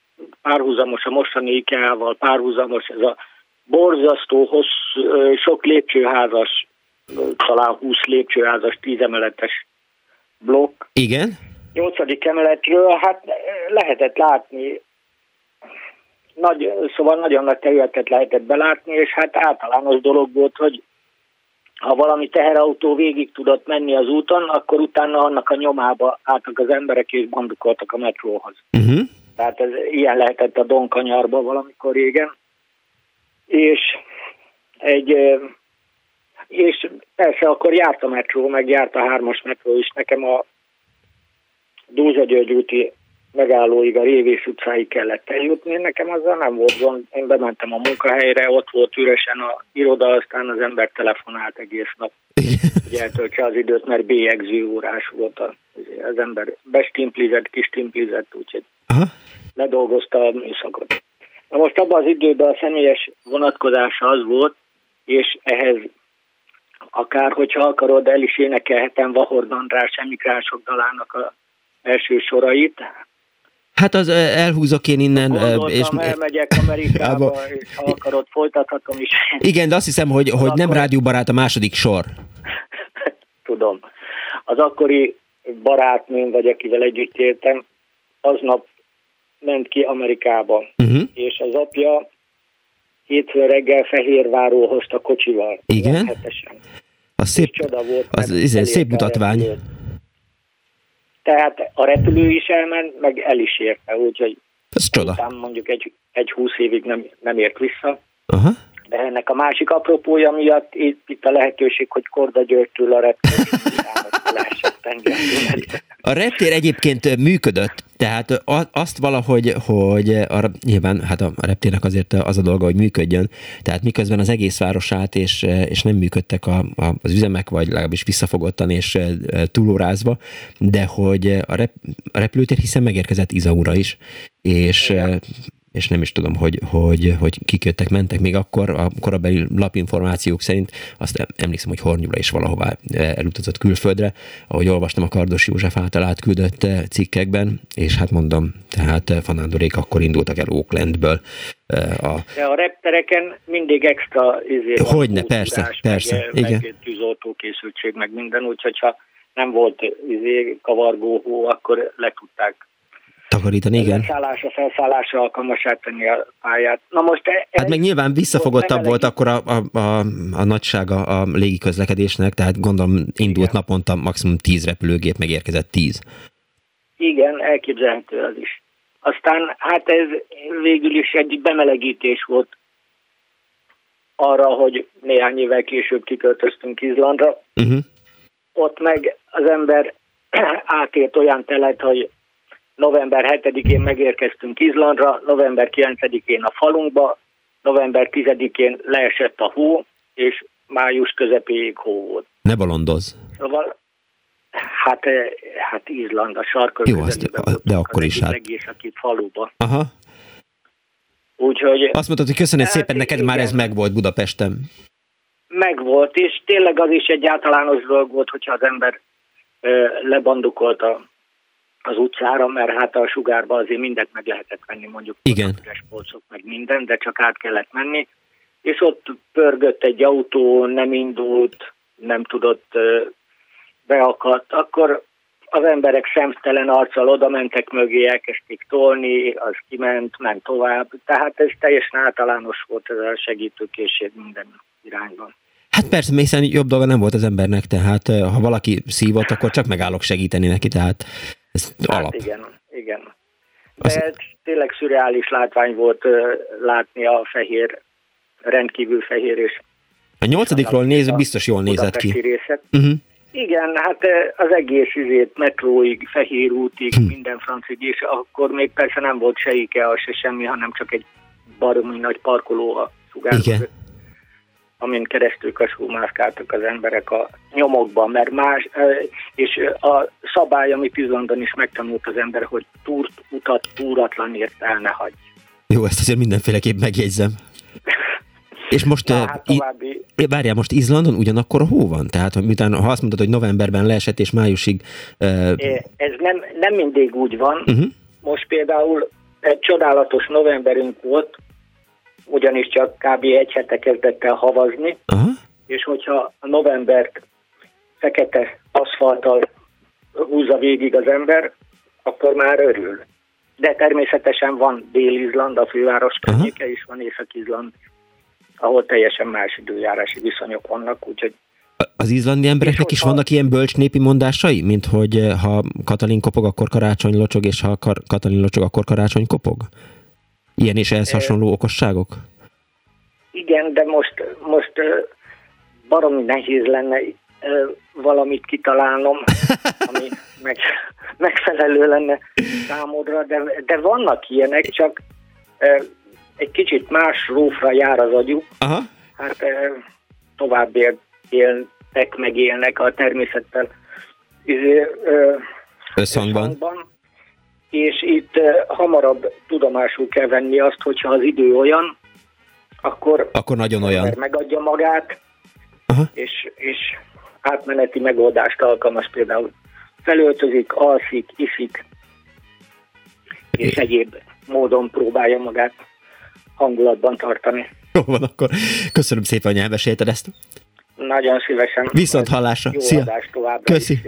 Speaker 8: párhuzamos a mostani IKEA-val, párhuzamos ez a borzasztó hossz, sok lépcsőházas, talán 20 lépcsőházas, 10 emeletes blokk.
Speaker 1: Igen.
Speaker 8: 8. emeletről, hát lehetett látni, nagy, szóval nagyon nagy területet lehetett belátni, és hát általános dolog volt, hogy ha valami teherautó végig tudott menni az úton, akkor utána annak a nyomába álltak az emberek és bandukoltak a metróhoz. Uh-huh. Tehát ez ilyen lehetett a Donkanyarban valamikor régen. És egy és persze akkor járt a metró, meg járt a hármas metró is. Nekem a Dózsa György úti megállóig a Révés utcáig kellett eljutni. Nekem azzal nem volt gond. Én bementem a munkahelyre, ott volt üresen a iroda, aztán az ember telefonált egész nap, hogy eltöltse az időt, mert bélyegző órás volt az ember. Bestimplizett, kistimplizett, úgyhogy Aha. ledolgozta a műszakot. Na most abban az időben a személyes vonatkozása az volt, és ehhez akár, hogyha akarod, el is énekelhetem Vahord András emigránsok dalának a első sorait,
Speaker 1: Hát az elhúzok én innen.
Speaker 8: Gondoltam, és elmegyek Amerikába, és ha akarod, folytathatom is.
Speaker 1: Igen, de azt hiszem, hogy, hogy nem rádióbarát a második sor.
Speaker 8: Tudom. Az akkori barátnőm, vagy akivel együtt éltem, aznap ment ki Amerikába, uh-huh. és az apja hétfőn reggel Fehérváról hozta kocsival.
Speaker 1: Igen? Az szép, csoda volt. Az, az szép mutatvány.
Speaker 8: Tehát a repülő is elment, meg el is érte, úgyhogy
Speaker 1: ez csoda.
Speaker 8: mondjuk egy, egy húsz évig nem, nem ért vissza. Aha. Ennek a másik apropója miatt itt, itt a lehetőség, hogy Korda Györgytől a reptér
Speaker 1: A reptér egyébként működött, tehát azt valahogy, hogy a, nyilván hát a reptérnek azért az a dolga, hogy működjön, tehát miközben az egész város állt, és, és nem működtek a, a, az üzemek, vagy legalábbis visszafogottan és túlórázva, de hogy a, rep, a repülőtér hiszen megérkezett Izaura is, és Igen és nem is tudom, hogy, hogy, hogy kik jöttek, mentek. Még akkor a korabeli lapinformációk szerint azt emlékszem, hogy Hornyula is valahová elutazott külföldre, ahogy olvastam a Kardos József által átküldött cikkekben, és hát mondom, tehát Fanándorék akkor indultak el Oaklandből.
Speaker 8: A... De a reptereken mindig extra izé
Speaker 1: Hogyne, persze, persze,
Speaker 8: meg, igen. Meg tűzoltókészültség, meg minden, úgyhogy ha nem volt izé, kavargó hó, akkor le tudták
Speaker 1: takarítani, igen.
Speaker 8: Felszállásra, felszállásra alkalmasát tenni a pályát. Na most e,
Speaker 1: hát meg nyilván visszafogottabb volt akkor a, a, a, a nagysága a légiközlekedésnek, tehát gondolom indult igen. naponta maximum 10 repülőgép, megérkezett 10.
Speaker 8: Igen, elképzelhető az is. Aztán hát ez végül is egy bemelegítés volt arra, hogy néhány évvel később kiköltöztünk Izlandra. Uh-huh. Ott meg az ember átért olyan telet, hogy november 7-én megérkeztünk Izlandra, november 9-én a falunkba, november 10-én leesett a hó, és május közepéig hó volt.
Speaker 1: Ne balondoz.
Speaker 8: Szóval, hát, eh, hát Izland, a sarkör
Speaker 1: Jó, azt, de akkor is hát.
Speaker 8: Faluba.
Speaker 1: Aha.
Speaker 8: Úgyhogy...
Speaker 1: Azt mondtad, hogy köszönet hát, szépen, neked igen. már ez megvolt Budapesten.
Speaker 8: Megvolt, és tényleg az is egy általános dolog volt, hogyha az ember ö, lebandukolt a az utcára, mert hát a sugárba azért mindent meg lehetett venni, mondjuk
Speaker 1: Igen.
Speaker 8: polcok, meg minden, de csak át kellett menni, és ott pörgött egy autó, nem indult, nem tudott, beakadt, akkor az emberek szemtelen arccal oda mentek mögé, elkezdték tolni, az kiment, ment tovább. Tehát ez teljesen általános volt ez a segítőkészség minden irányban.
Speaker 1: Hát persze, hiszen jobb dolga nem volt az embernek, tehát ha valaki szívott, akkor csak megállok segíteni neki, tehát ez
Speaker 8: hát alap. igen, igen. De ez tényleg szürreális látvány volt látni a fehér, rendkívül fehér és
Speaker 1: a nyolcadikról nézve biztos jól nézett ki.
Speaker 8: Részet. Uh-huh. Igen, hát az egész izét, metróig, fehér útig, hm. minden francig, és akkor még persze nem volt se IKEA, se semmi, hanem csak egy baromi nagy parkoló a sugár Igen. Amin keresztül kasúmászkáltak az emberek a nyomokban, mert más, és a szabály, amit Izlandon is megtanult az ember, hogy túrt, utat túratlanért el ne hagy.
Speaker 1: Jó, ezt azért mindenféleképp megjegyzem. És most, Na, hát további... várjál, most Izlandon ugyanakkor hó van? Tehát miután, ha azt mondod, hogy novemberben leesett és májusig... Uh...
Speaker 8: Ez nem, nem mindig úgy van. Uh-huh. Most például egy csodálatos novemberünk volt, ugyanis csak kb. egy hete kezdett el havazni, uh-huh. és hogyha a novembert fekete aszfalttal húzza végig az ember, akkor már örül. De természetesen van Dél-Izland, a főváros környéke uh-huh. is van, Észak-Izland ahol teljesen más időjárási viszonyok vannak, úgyhogy
Speaker 1: az izlandi embereknek is vannak ilyen bölcs népi mondásai, mint hogy eh, ha Katalin kopog, akkor karácsony locsog, és ha Katalin locsog, akkor karácsony kopog? Ilyen és ehhez hasonló okosságok?
Speaker 8: Igen, de most, most baromi nehéz lenne valamit kitalálnom, ami meg, megfelelő lenne számodra, de, de vannak ilyenek, csak egy kicsit más rófra jár az agyuk, Aha. hát tovább él, élnek, megélnek a természettel
Speaker 1: összhangban. összhangban.
Speaker 8: És itt hamarabb tudomásul kell venni azt, hogyha az idő olyan, akkor,
Speaker 1: akkor nagyon olyan.
Speaker 8: megadja magát, Aha. és, és átmeneti megoldást alkalmaz például felöltözik, alszik, iszik, és egyéb módon próbálja magát hangulatban tartani.
Speaker 1: Jó van, akkor köszönöm szépen, hogy elmesélted ezt.
Speaker 8: Nagyon szívesen.
Speaker 1: Viszont hallásra.
Speaker 8: Jó Szia.
Speaker 1: Köszi.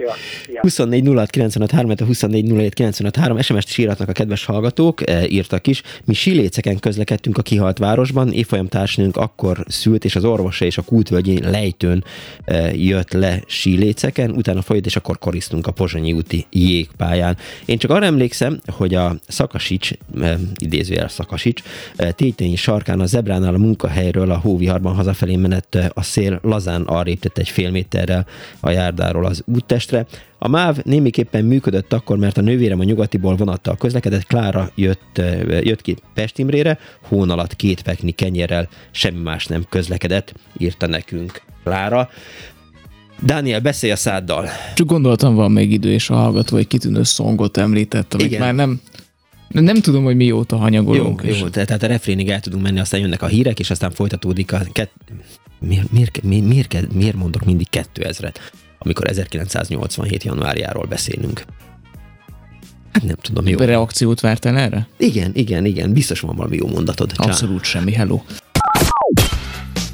Speaker 1: Szia. 24 06 95 3, 24 07 95 3, SMS-t is írhatnak a kedves hallgatók, e, írtak is. Mi siléceken közlekedtünk a kihalt városban, évfolyam társnőnk akkor szült, és az orvosa és a kultvölgyi lejtőn e, jött le siléceken, utána folyt, és akkor korisztunk a Pozsonyi úti jégpályán. Én csak arra emlékszem, hogy a Szakasics, e, idézőjel Szakasics, tétényi sarkán a zebránál a munkahelyről a hóviharban hazafelé menett a szél lazán aztán arrébb tett egy fél méterrel a járdáról az úttestre. A MÁV némiképpen működött akkor, mert a nővérem a nyugatiból vonattal közlekedett, Klára jött, jött ki Pestimrére, hón alatt két pekni kenyérrel, semmi más nem közlekedett, írta nekünk Klára. Dániel, beszélj a száddal.
Speaker 5: Csak gondoltam, van még idő, és a hallgató egy kitűnő szongot említett, amit Igen. már nem nem tudom, hogy mióta hanyagolunk.
Speaker 1: Jó, jó tehát a refrénig el tudunk menni, aztán jönnek a hírek, és aztán folytatódik a kett, miért, miért, miért, miért, miért mondok mindig 2000-et, amikor 1987. januárjáról beszélünk? Hát nem tudom, jó.
Speaker 5: Reakciót vártál erre?
Speaker 1: Igen, igen, igen, biztos van valami jó mondatod.
Speaker 5: Abszolút Csá. semmi, hello.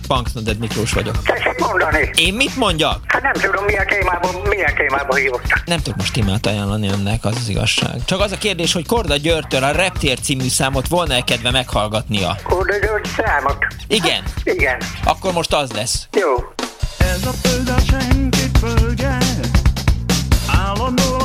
Speaker 1: Punksnoded Miklós vagyok.
Speaker 9: Tessék mondani.
Speaker 1: Én mit mondjak?
Speaker 9: Hát nem tudom, milyen témában, milyen témában hívottak.
Speaker 1: Nem tudok most témát ajánlani önnek, az az igazság. Csak az a kérdés, hogy Korda Györgytől a Reptér című számot volna-e kedve meghallgatnia?
Speaker 9: Korda György számot?
Speaker 1: Igen.
Speaker 9: Hát, igen.
Speaker 1: Akkor most az lesz.
Speaker 9: Jó. Ez a föld a senkit földje, állandó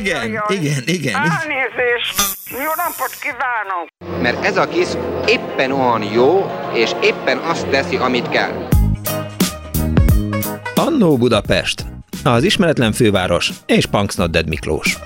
Speaker 1: Igen,
Speaker 10: jaj, jaj.
Speaker 1: igen, igen.
Speaker 10: Elnézést. Jó napot kívánok.
Speaker 11: Mert ez a kis éppen olyan jó, és éppen azt teszi, amit kell.
Speaker 1: Annó Budapest, az ismeretlen főváros és Punks Not Dead Miklós.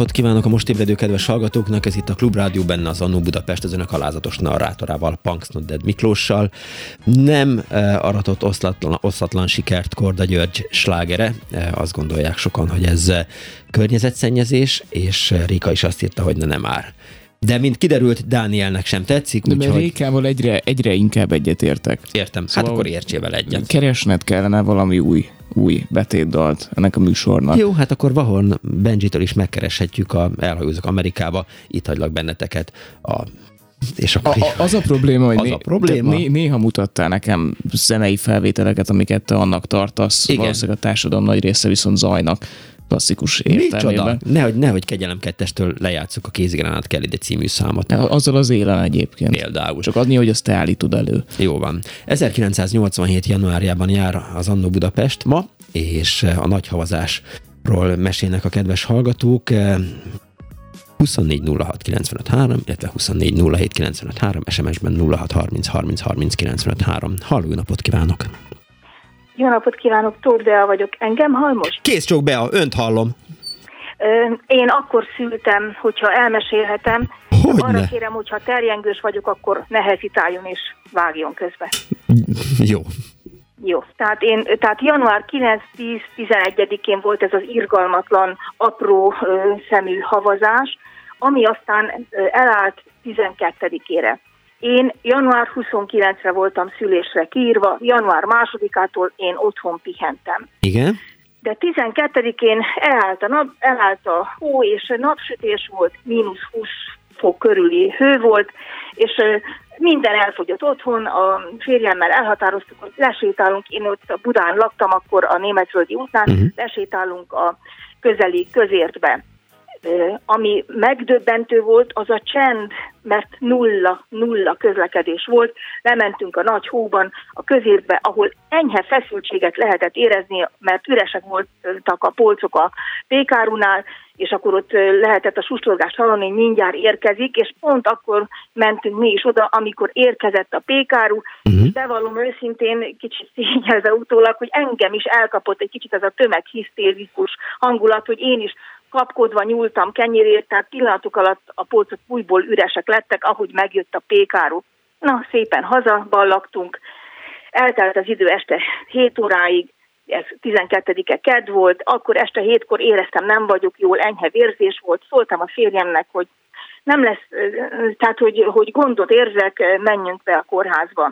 Speaker 1: Napot kívánok a most ébredő kedves hallgatóknak, ez itt a Klubrádió benne az Annó Budapest az önök alázatos narrátorával, Punks Not Dead Miklóssal. Nem uh, aratott oszlatlan, oszlatlan sikert Korda György slágere, uh, azt gondolják sokan, hogy ez uh, környezetszennyezés, és uh, Réka is azt írta, hogy ne nem már. De mint kiderült, Dánielnek sem tetszik,
Speaker 5: De
Speaker 1: úgyhogy
Speaker 5: Rékával egyre, egyre inkább egyetértek.
Speaker 1: értem, hát
Speaker 5: Szóval-
Speaker 1: akkor értsél vele egyet.
Speaker 5: Keresned kellene valami új, új betétdalt ennek a műsornak.
Speaker 1: Jó, hát akkor Vahorn Benjitől is megkereshetjük, a, elhajózok Amerikába, itt hagylak benneteket a és akkor
Speaker 5: A, az a probléma, hogy
Speaker 1: Az
Speaker 5: né,
Speaker 1: a probléma?
Speaker 5: Né, néha mutattál nekem zenei felvételeket, amiket te annak tartasz.
Speaker 1: Igen.
Speaker 5: Valószínűleg a társadalom nagy része viszont zajnak klasszikus
Speaker 1: Micsoda?
Speaker 5: értelmében.
Speaker 1: Nehogy, nehogy kegyelem kettestől lejátszuk a kézigranát Kelly című számot.
Speaker 5: Azzal az élen egyébként.
Speaker 1: Például.
Speaker 5: Csak adni, hogy azt te állítod elő.
Speaker 1: Jó van. 1987. januárjában jár az Annó Budapest ma, és a nagy havazásról mesélnek a kedves hallgatók. 24 06 95 3, illetve 24 07 95 3, SMS-ben 06 30 30 30 95 3. Halló, napot kívánok!
Speaker 12: Jó napot kívánok, Tórdea vagyok. Engem hall most?
Speaker 1: Kész csók be, önt hallom.
Speaker 12: Én akkor szültem, hogyha elmesélhetem.
Speaker 1: Hogyne.
Speaker 12: Arra kérem, hogyha terjengős vagyok, akkor ne hezitáljon és vágjon közbe.
Speaker 1: Jó.
Speaker 12: Jó, tehát én, tehát január 9-10-11-én volt ez az irgalmatlan, apró ö, szemű havazás, ami aztán elállt 12-ére. Én január 29-re voltam szülésre kiírva, január másodikától én otthon pihentem.
Speaker 1: Igen?
Speaker 12: De 12-én elállt a, nap, elállt a hó, és napsütés volt, mínusz 20 fok körüli hő volt, és minden elfogyott otthon, a férjemmel elhatároztuk, hogy lesétálunk, én ott a Budán laktam, akkor a Németföldi útnál,
Speaker 13: Mhm.
Speaker 12: lesétálunk a közeli közértbe. Ami megdöbbentő volt, az a csend, mert nulla, nulla közlekedés volt. Lementünk a nagy hóban a közértbe, ahol enyhe feszültséget lehetett érezni, mert üresek voltak a polcok a pékárunál, és akkor ott lehetett a susorgást hallani, hogy mindjárt érkezik, és pont akkor mentünk mi is oda, amikor érkezett a pékáru. Uh-huh. Bevallom őszintén, kicsit szégyelve utólag, hogy engem is elkapott egy kicsit ez a tömeghisztérikus hangulat, hogy én is kapkodva nyúltam kenyérért, tehát pillanatok alatt a polcok újból üresek lettek, ahogy megjött a pékáru. Na, szépen hazaballagtunk, eltelt az idő este 7 óráig, ez 12-e kedd volt, akkor este hétkor éreztem, nem vagyok jól, enyhe vérzés volt, szóltam a férjemnek, hogy nem lesz, tehát hogy, hogy gondot érzek, menjünk be a kórházba.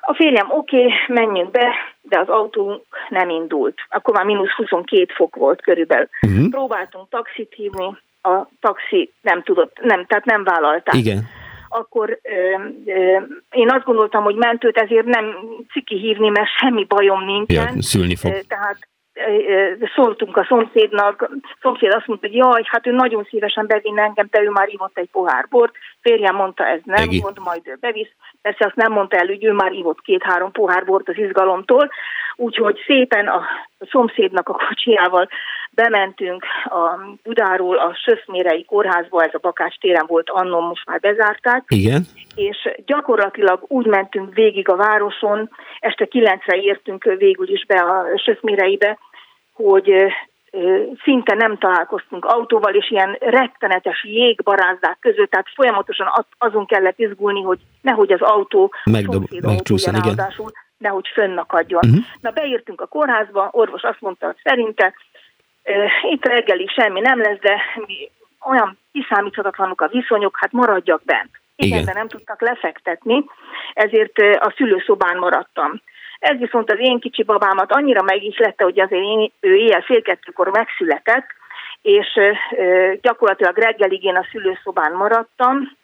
Speaker 12: A férjem, oké, okay, menjünk be, de az autónk nem indult. Akkor már mínusz 22 fok volt körülbelül. Uh-huh. Próbáltunk taxit hívni, a taxi nem tudott, nem, tehát nem vállalták.
Speaker 1: Igen.
Speaker 12: Akkor ö, ö, én azt gondoltam, hogy mentőt ezért nem ciki hívni, mert semmi bajom nincsen.
Speaker 1: Ja, szülni fog.
Speaker 12: Tehát szóltunk a szomszédnak, a szomszéd azt mondta, hogy jaj, hát ő nagyon szívesen bevinne engem, de ő már ivott egy pohár bort. Férjem mondta, ez nem
Speaker 1: Egi.
Speaker 12: gond, majd ő bevisz. Persze azt nem mondta el, hogy ő már ivott két-három pohár bort az izgalomtól. Úgyhogy szépen a szomszédnak a kocsijával bementünk a Budáról a Söszmérei kórházba, ez a Bakács téren volt annó, most már bezárták
Speaker 1: Igen?
Speaker 12: és gyakorlatilag úgy mentünk végig a városon, este kilencre értünk végül is be a Söszméreibe, hogy szinte nem találkoztunk autóval, és ilyen rettenetes jégbarázdák között, tehát folyamatosan az- azon kellett izgulni, hogy nehogy az autó
Speaker 1: Megdob, megcsúszan, igen.
Speaker 12: ráadásul, nehogy fönnakadjon.
Speaker 1: Mhm.
Speaker 12: Na beértünk a kórházba, orvos azt mondta, hogy szerinte itt reggelig semmi nem lesz, de mi olyan kiszámíthatatlanok a viszonyok, hát maradjak bent. Igen,
Speaker 1: Igen.
Speaker 12: de nem tudtak lefektetni, ezért a szülőszobán maradtam. Ez viszont az én kicsi babámat annyira megihlette, hogy azért én, ő éjjel fél kettőkor megszületett, és gyakorlatilag reggelig én a szülőszobán maradtam,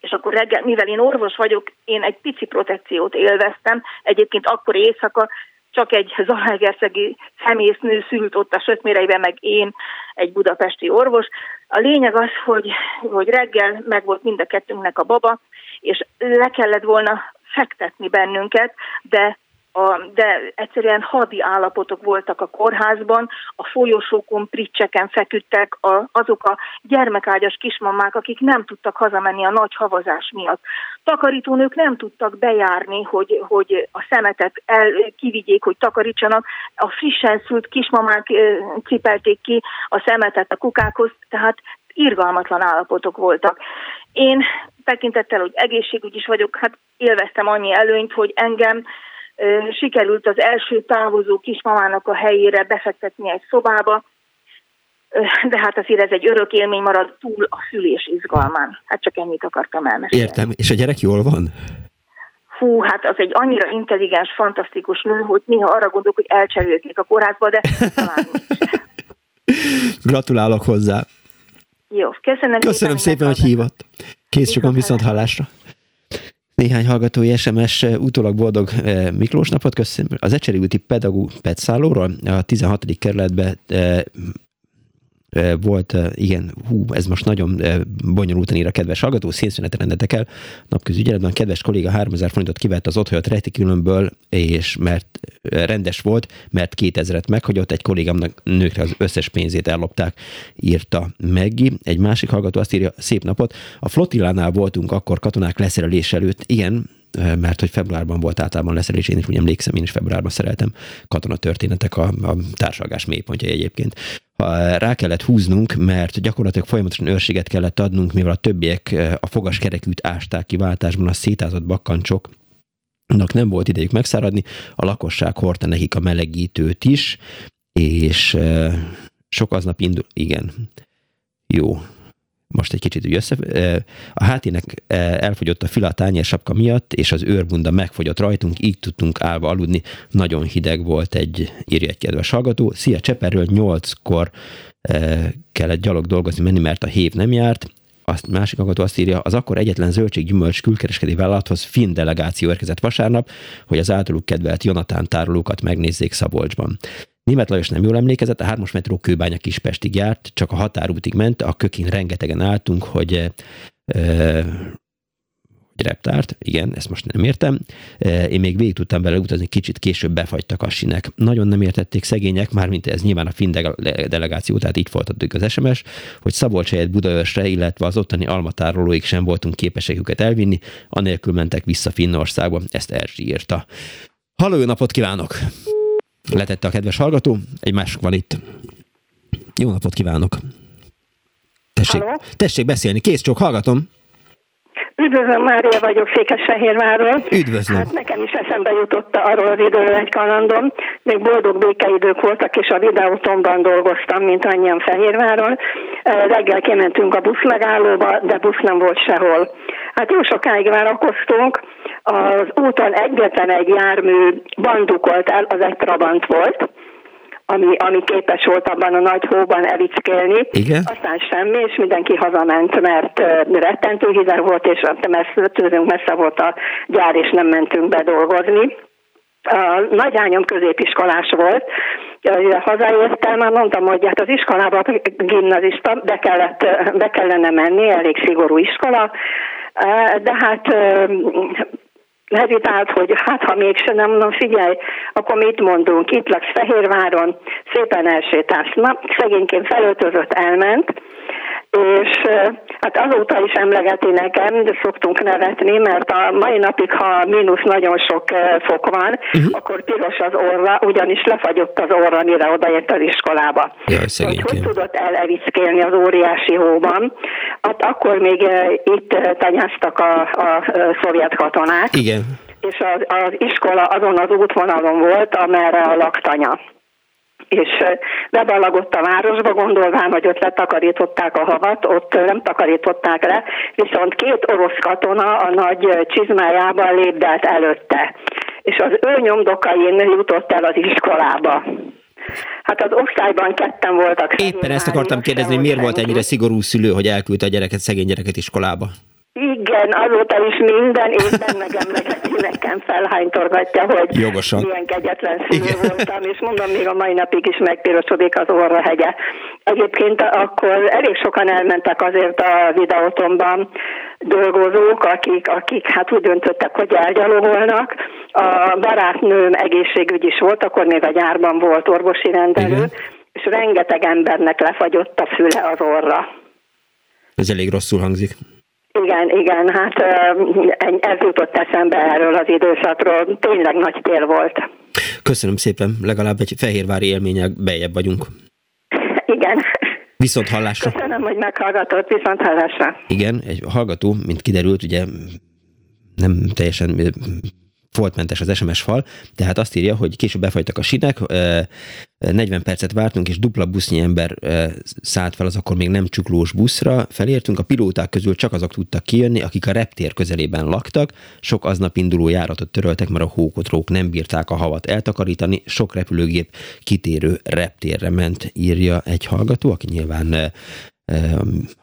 Speaker 12: és akkor reggel, mivel én orvos vagyok, én egy pici protekciót élveztem, egyébként akkor éjszaka csak egy zalaegerszegi szemésznő szült ott a Sötmérejben, meg én, egy budapesti orvos. A lényeg az, hogy, hogy reggel meg volt mind a kettőnknek a baba, és le kellett volna fektetni bennünket, de a, de egyszerűen hadi állapotok voltak a kórházban, a folyosókon, pricseken feküdtek a, azok a gyermekágyas kismamák, akik nem tudtak hazamenni a nagy havazás miatt. Takarítónők nem tudtak bejárni, hogy, hogy a szemetet el, kivigyék, hogy takarítsanak. A frissen szült kismamák cipelték ki a szemetet a kukákhoz, tehát irgalmatlan állapotok voltak. Én tekintettel, hogy egészségügy is vagyok, hát élveztem annyi előnyt, hogy engem sikerült az első távozó kismamának a helyére befektetni egy szobába, de hát azért ez egy örök élmény marad túl a szülés izgalmán. Hát csak ennyit akartam elmesélni.
Speaker 1: Értem. És a gyerek jól van?
Speaker 12: Fú, hát az egy annyira intelligens, fantasztikus nő, hogy néha arra gondolok, hogy elcserélték a kórházba, de talán
Speaker 1: Gratulálok hozzá.
Speaker 12: Jó, köszönöm.
Speaker 1: Köszönöm szépen, hogy hívott. Kész sokan viszont hallásra. Néhány hallgatói SMS utólag boldog Miklós napot köszönöm. Az Ecseri úti pedagóg petszállóról a 16. kerületbe volt, igen, hú, ez most nagyon bonyolultan ír a kedves hallgató, szénszünetet rendetek el. Napközi ügyeletben kedves kolléga 3000 forintot kivett az otthajat retikülömből, és mert rendes volt, mert 2000-et meghagyott, egy kollégámnak nőkre az összes pénzét ellopták, írta Meggi. Egy másik hallgató azt írja, szép napot. A flotillánál voltunk akkor katonák leszerelés előtt. Igen, mert hogy februárban volt általában leszerelés, én is úgy emlékszem, én is februárban szereltem katonatörténetek a, a társalgás mélypontja egyébként. Rá kellett húznunk, mert gyakorlatilag folyamatosan őrséget kellett adnunk, mivel a többiek a fogaskerekűt ásták ki váltásban a szétázott bakkancsok, nem volt idejük megszáradni, a lakosság hordta nekik a melegítőt is, és sok aznap indul, igen, jó, most egy kicsit úgy össze, a hátének elfogyott a fila a tányérsapka miatt, és az őrbunda megfogyott rajtunk, így tudtunk állva aludni. Nagyon hideg volt egy, írja egy kedves hallgató. Szia, Cseperről nyolckor kellett gyalog dolgozni menni, mert a hév nem járt. Azt másik hallgató azt írja, az akkor egyetlen zöldséggyümölcs külkereskedő vállalathoz finn delegáció érkezett vasárnap, hogy az általuk kedvelt Jonatán tárolókat megnézzék Szabolcsban. Német Lajos nem jól emlékezett, a hármas metró Kőbánya Kispestig járt, csak a határútig ment, a kökin rengetegen álltunk, hogy e, reptárt, igen, ezt most nem értem. Én még végig tudtam vele utazni, kicsit később befagytak a sinek. Nagyon nem értették szegények, mármint ez nyilván a finn delegáció, tehát így folytattuk az SMS, hogy Szabolcs helyett Budaörsre, illetve az ottani almatárolóig sem voltunk képesek őket elvinni, anélkül mentek vissza Finnországba, ezt Erzsi írta. Halló, napot kívánok! Letette a kedves hallgató, egy másik van itt. Jó napot kívánok! Tessék, tessék beszélni, kész csak, hallgatom.
Speaker 13: Üdvözlöm, Mária vagyok Székesfehérvárról.
Speaker 1: Üdvözlöm.
Speaker 13: Hát nekem is eszembe jutott arról az időről egy kalandom. Még boldog békeidők voltak, és a videótomban dolgoztam, mint annyian Fehérváron. Reggel kimentünk a busz megállóba, de busz nem volt sehol. Hát jó sokáig várakoztunk, az úton egyetlen egy jármű bandukolt el, az egy Trabant volt, ami, ami képes volt abban a nagy hóban evickélni.
Speaker 1: Igen?
Speaker 13: Aztán semmi, és mindenki hazament, mert uh, rettentő hideg volt, és messze, tőlünk messze volt a gyár, és nem mentünk be dolgozni. A nagyányom középiskolás volt, hazaértem, már mondtam, hogy hát az iskolába gimnazista, be, kellett, be kellene menni, elég szigorú iskola, de hát hezitált, hogy hát ha mégsem nem mondom, figyelj, akkor mit mondunk, itt laksz Fehérváron, szépen elsétálsz. Na, szegényként felöltözött, elment, és hát azóta is emlegeti nekem, de szoktunk nevetni, mert a mai napig, ha mínusz nagyon sok fok van, uh-huh. akkor piros az orra, ugyanis lefagyott az orra, mire odaért az iskolába.
Speaker 1: Jaj,
Speaker 13: hogy hogy tudott elevickélni az óriási hóban. Hát akkor még itt tanyáztak a, a szovjet katonák.
Speaker 1: Igen.
Speaker 13: És az, az iskola azon az útvonalon volt, amerre a laktanya és beballagott a városba, gondolván, hogy ott letakarították a havat, ott nem takarították le, viszont két orosz katona a nagy csizmájában lépdelt előtte, és az ő nyomdokain jutott el az iskolába. Hát az osztályban ketten voltak.
Speaker 1: Éppen ezt akartam kérdezni, hogy miért volt ennyire szigorú szülő, hogy elküldte a gyereket, szegény gyereket iskolába?
Speaker 13: Igen, azóta is minden évben megemlegeti nekem felhánytorgatja, hogy
Speaker 1: Jogosan.
Speaker 13: milyen kegyetlen szülő Igen. voltam, és mondom, még a mai napig is megpirosodik az orra hegye. Egyébként akkor elég sokan elmentek azért a videótomban dolgozók, akik, akik hát úgy döntöttek, hogy elgyalogolnak. A barátnőm egészségügy is volt, akkor még a gyárban volt orvosi rendelő, Igen. és rengeteg embernek lefagyott a füle az orra.
Speaker 1: Ez elég rosszul hangzik.
Speaker 13: Igen, igen, hát ez jutott eszembe erről az időszakról. Tényleg nagy tél volt.
Speaker 1: Köszönöm szépen, legalább egy fehérvári élmények bejebb vagyunk.
Speaker 13: Igen.
Speaker 1: Viszont hallásra.
Speaker 13: Köszönöm, hogy meghallgatott, viszont hallásra.
Speaker 1: Igen, egy hallgató, mint kiderült, ugye nem teljesen foltmentes az SMS fal, tehát azt írja, hogy később befagytak a sinek, 40 percet vártunk, és dupla busznyi ember szállt fel az akkor még nem csuklós buszra. Felértünk, a pilóták közül csak azok tudtak kijönni, akik a reptér közelében laktak. Sok aznap induló járatot töröltek, mert a hókotrók nem bírták a havat eltakarítani. Sok repülőgép kitérő reptérre ment, írja egy hallgató, aki nyilván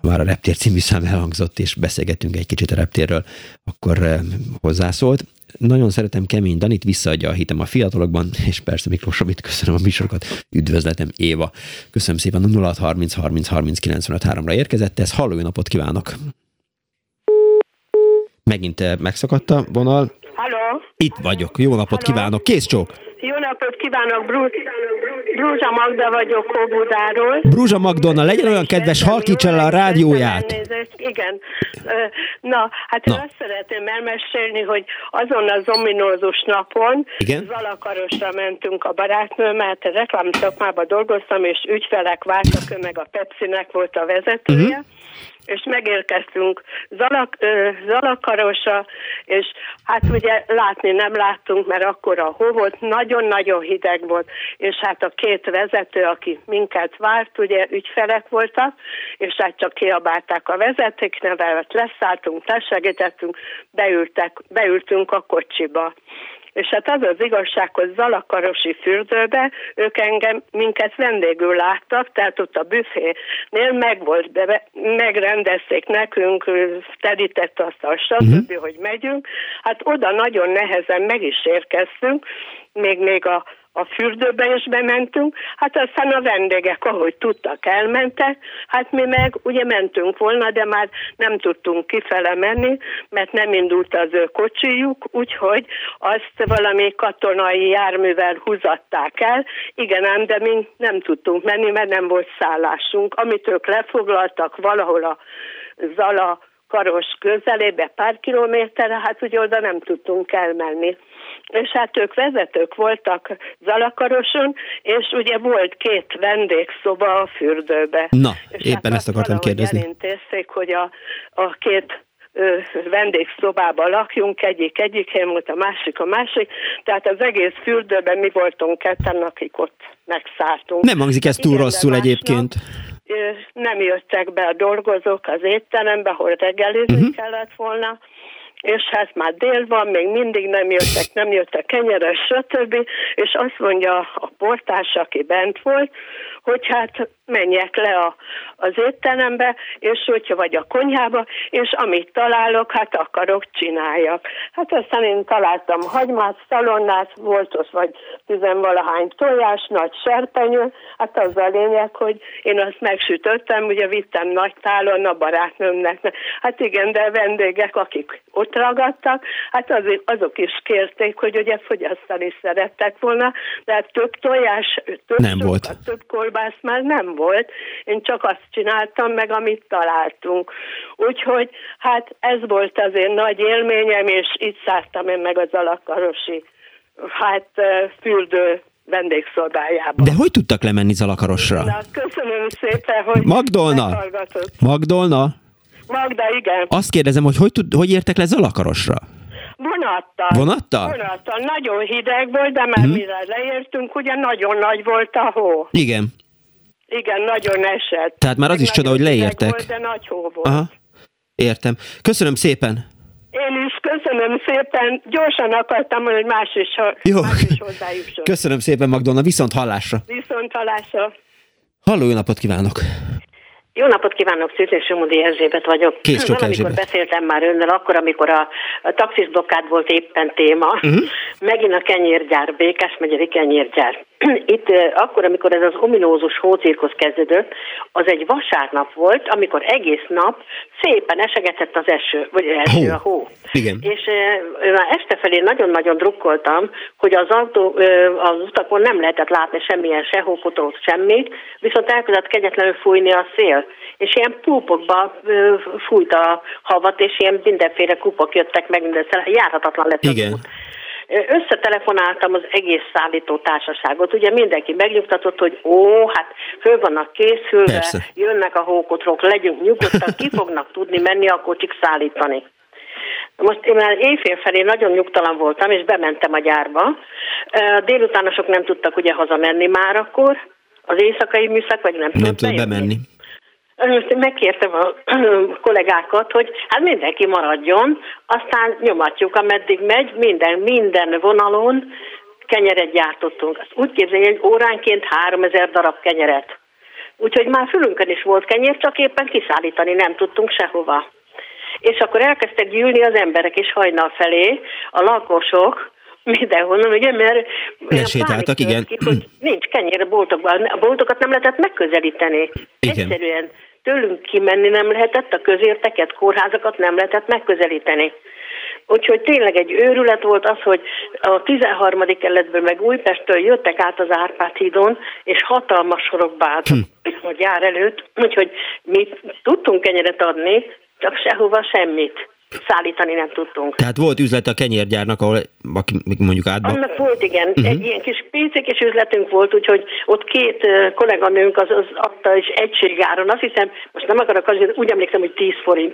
Speaker 1: már a Reptér című szám elhangzott, és beszélgettünk egy kicsit a reptérről, akkor hozzászólt. Nagyon szeretem Kemény Danit, visszaadja a hitem a fiatalokban, és persze Miklós Robit, köszönöm a műsorokat. Üdvözletem, Éva. Köszönöm szépen a 06 30 30 30 95 3-ra érkezett, ez halló napot kívánok! Megint megszakadt a vonal.
Speaker 4: Halló!
Speaker 1: Itt vagyok, jó napot Halló. kívánok, kész csók!
Speaker 4: Jó napot kívánok, Brúzsa Magda vagyok Kóbudáról.
Speaker 1: Brúzsa Magdonna, legyen olyan kedves, halkítsa le a rádióját.
Speaker 4: Igen. Na, hát Na. azt szeretném elmesélni, hogy azon az ominózus napon
Speaker 1: Igen?
Speaker 4: Zalakarosra mentünk a barátnőmmel, hát reklámszakmában dolgoztam, és ügyfelek vártak, ő meg a Pepsi-nek volt a vezetője. Uh-huh és megérkeztünk Zalak, Zalakarosra, és hát ugye látni nem láttunk, mert akkor a hó volt, nagyon-nagyon hideg volt, és hát a két vezető, aki minket várt, ugye ügyfelek voltak, és hát csak kiabálták a vezetéknevelet, leszálltunk, tessegetettünk, beültek, beültünk a kocsiba. És hát az az igazság, hogy Zalakarosi fürdőbe ők engem, minket vendégül láttak, tehát ott a büfénél megvolt, de megrendezték nekünk, terített asztal, stb., uh-huh. hogy megyünk. Hát oda nagyon nehezen meg is érkeztünk, még, még a a fürdőbe is bementünk, hát aztán a vendégek, ahogy tudtak, elmentek, hát mi meg ugye mentünk volna, de már nem tudtunk kifele menni, mert nem indult az ő kocsijuk, úgyhogy azt valami katonai járművel húzatták el, igen ám, de mi nem tudtunk menni, mert nem volt szállásunk. Amit ők lefoglaltak valahol a Zala Karos közelébe pár kilométerre, hát ugye oda nem tudtunk elmenni és hát ők vezetők voltak Zalakaroson, és ugye volt két vendégszoba a fürdőbe.
Speaker 1: Na,
Speaker 4: és
Speaker 1: éppen hát ezt akartam kérdezni.
Speaker 4: Elintézték, hogy a, a két vendégszobában lakjunk, egyik egyik helyen volt, a másik a másik, tehát az egész fürdőben mi voltunk ketten, akik ott megszálltunk.
Speaker 1: Nem hangzik ez túl Igen, rosszul egyébként.
Speaker 4: Nem jöttek be a dolgozók az étterembe, ahol reggelizni uh-huh. kellett volna, és hát már dél van, még mindig nem jöttek, nem jöttek kenyeres, stb. És azt mondja a portás, aki bent volt, hogy hát menjek le a, az étterembe, és hogyha vagy a konyhába, és amit találok, hát akarok, csináljak. Hát aztán én találtam hagymát, szalonnát, volt ott vagy tizenvalahány tojás, nagy serpenyő, hát az a lényeg, hogy én azt megsütöttem, ugye vittem nagy tálon a barátnőmnek. Hát igen, de vendégek, akik ott ragadtak, hát az, azok is kérték, hogy ugye fogyasztani szerettek volna, de hát több tojás, több
Speaker 1: nem sokat, volt.
Speaker 4: több kolbász már nem volt. Én csak azt csináltam meg, amit találtunk. Úgyhogy hát ez volt az én nagy élményem, és itt szálltam én meg az alakarosi hát fürdő vendégszobájába.
Speaker 1: De hogy tudtak lemenni Zalakarosra?
Speaker 4: Na, köszönöm szépen, hogy
Speaker 1: Magdolna. Magdolna?
Speaker 4: Magda, igen.
Speaker 1: Azt kérdezem, hogy hogy, tud, hogy értek le Zalakarosra?
Speaker 4: Vonattal.
Speaker 1: Vonattal?
Speaker 4: Vonattal. Nagyon hideg volt, de már hmm. mire leértünk, ugye nagyon nagy volt a hó.
Speaker 1: Igen.
Speaker 4: Igen, nagyon esett.
Speaker 1: Tehát már az Meg is csoda, hogy leértek.
Speaker 4: Volt, de nagy hó volt.
Speaker 1: Aha. Értem. Köszönöm szépen.
Speaker 4: Én is köszönöm szépen. Gyorsan akartam, hogy más is,
Speaker 1: Jó.
Speaker 4: más is hozzájusson.
Speaker 1: Köszönöm szépen, Magdonna. Viszont hallásra.
Speaker 4: Viszont
Speaker 14: hallásra.
Speaker 1: Halló, jó napot kívánok!
Speaker 15: Jó napot kívánok, Szűzés Somodi Erzsébet vagyok.
Speaker 1: Kész
Speaker 15: Valamikor
Speaker 1: Erzsébet.
Speaker 15: beszéltem már önnel, akkor, amikor a, a taxis blokkád volt éppen téma.
Speaker 1: Uh-huh.
Speaker 15: Megint a kenyérgyár, Békás megyeri kenyérgyár. Itt akkor, amikor ez az ominózus hócirkusz kezdődött, az egy vasárnap volt, amikor egész nap szépen esegetett az eső, vagy eső, a hó.
Speaker 1: Igen.
Speaker 15: És már este felé nagyon-nagyon drukkoltam, hogy az autó, az utakon nem lehetett látni semmilyen se hófotót, semmit, viszont elkezdett kegyetlenül fújni a szél. És ilyen púpokba fújt a havat, és ilyen mindenféle kupok jöttek meg, mindenféle járhatatlan lett az
Speaker 1: Igen.
Speaker 15: út. Összetelefonáltam az egész szállító társaságot, ugye mindenki megnyugtatott, hogy ó, hát föl vannak készülve,
Speaker 1: Persze.
Speaker 15: jönnek a hókotrok, legyünk nyugodtak, ki fognak tudni menni a kocsik szállítani. Most én már éjfél felé nagyon nyugtalan voltam, és bementem a gyárba. Délutánosok nem tudtak ugye hazamenni már akkor, az éjszakai műszak, vagy nem,
Speaker 1: Nem
Speaker 15: tudott
Speaker 1: bemenni.
Speaker 15: Én megkértem a kollégákat, hogy hát mindenki maradjon, aztán nyomatjuk, ameddig megy, minden, minden vonalon kenyeret gyártottunk. Azt úgy képzelj, hogy óránként 3000 darab kenyeret. Úgyhogy már fülünkön is volt kenyér, csak éppen kiszállítani nem tudtunk sehova. És akkor elkezdtek gyűlni az emberek is hajnal felé, a lakosok, mindenhonnan, ugye, mert
Speaker 1: Lesétáltak, igen.
Speaker 15: Ki, hogy nincs kenyér a boltokban. A boltokat nem lehetett megközelíteni.
Speaker 1: Igen.
Speaker 15: Egyszerűen tőlünk kimenni nem lehetett, a közérteket, kórházakat nem lehetett megközelíteni. Úgyhogy tényleg egy őrület volt az, hogy a 13. keletből meg Újpestről jöttek át az Árpád hídon, és hatalmas sorokba álltak a gyár előtt, úgyhogy mi tudtunk kenyeret adni, csak sehova semmit. Szállítani nem tudtunk.
Speaker 1: Tehát volt üzlet a kenyérgyárnak, ahol aki mondjuk átba...
Speaker 15: Annak volt, igen. Uh-huh. Egy ilyen kis picikis üzletünk volt, úgyhogy ott két kolléganőnk az, az adta is egységáron. Azt hiszem, most nem akarok azért, úgy emlékszem, hogy 10 forint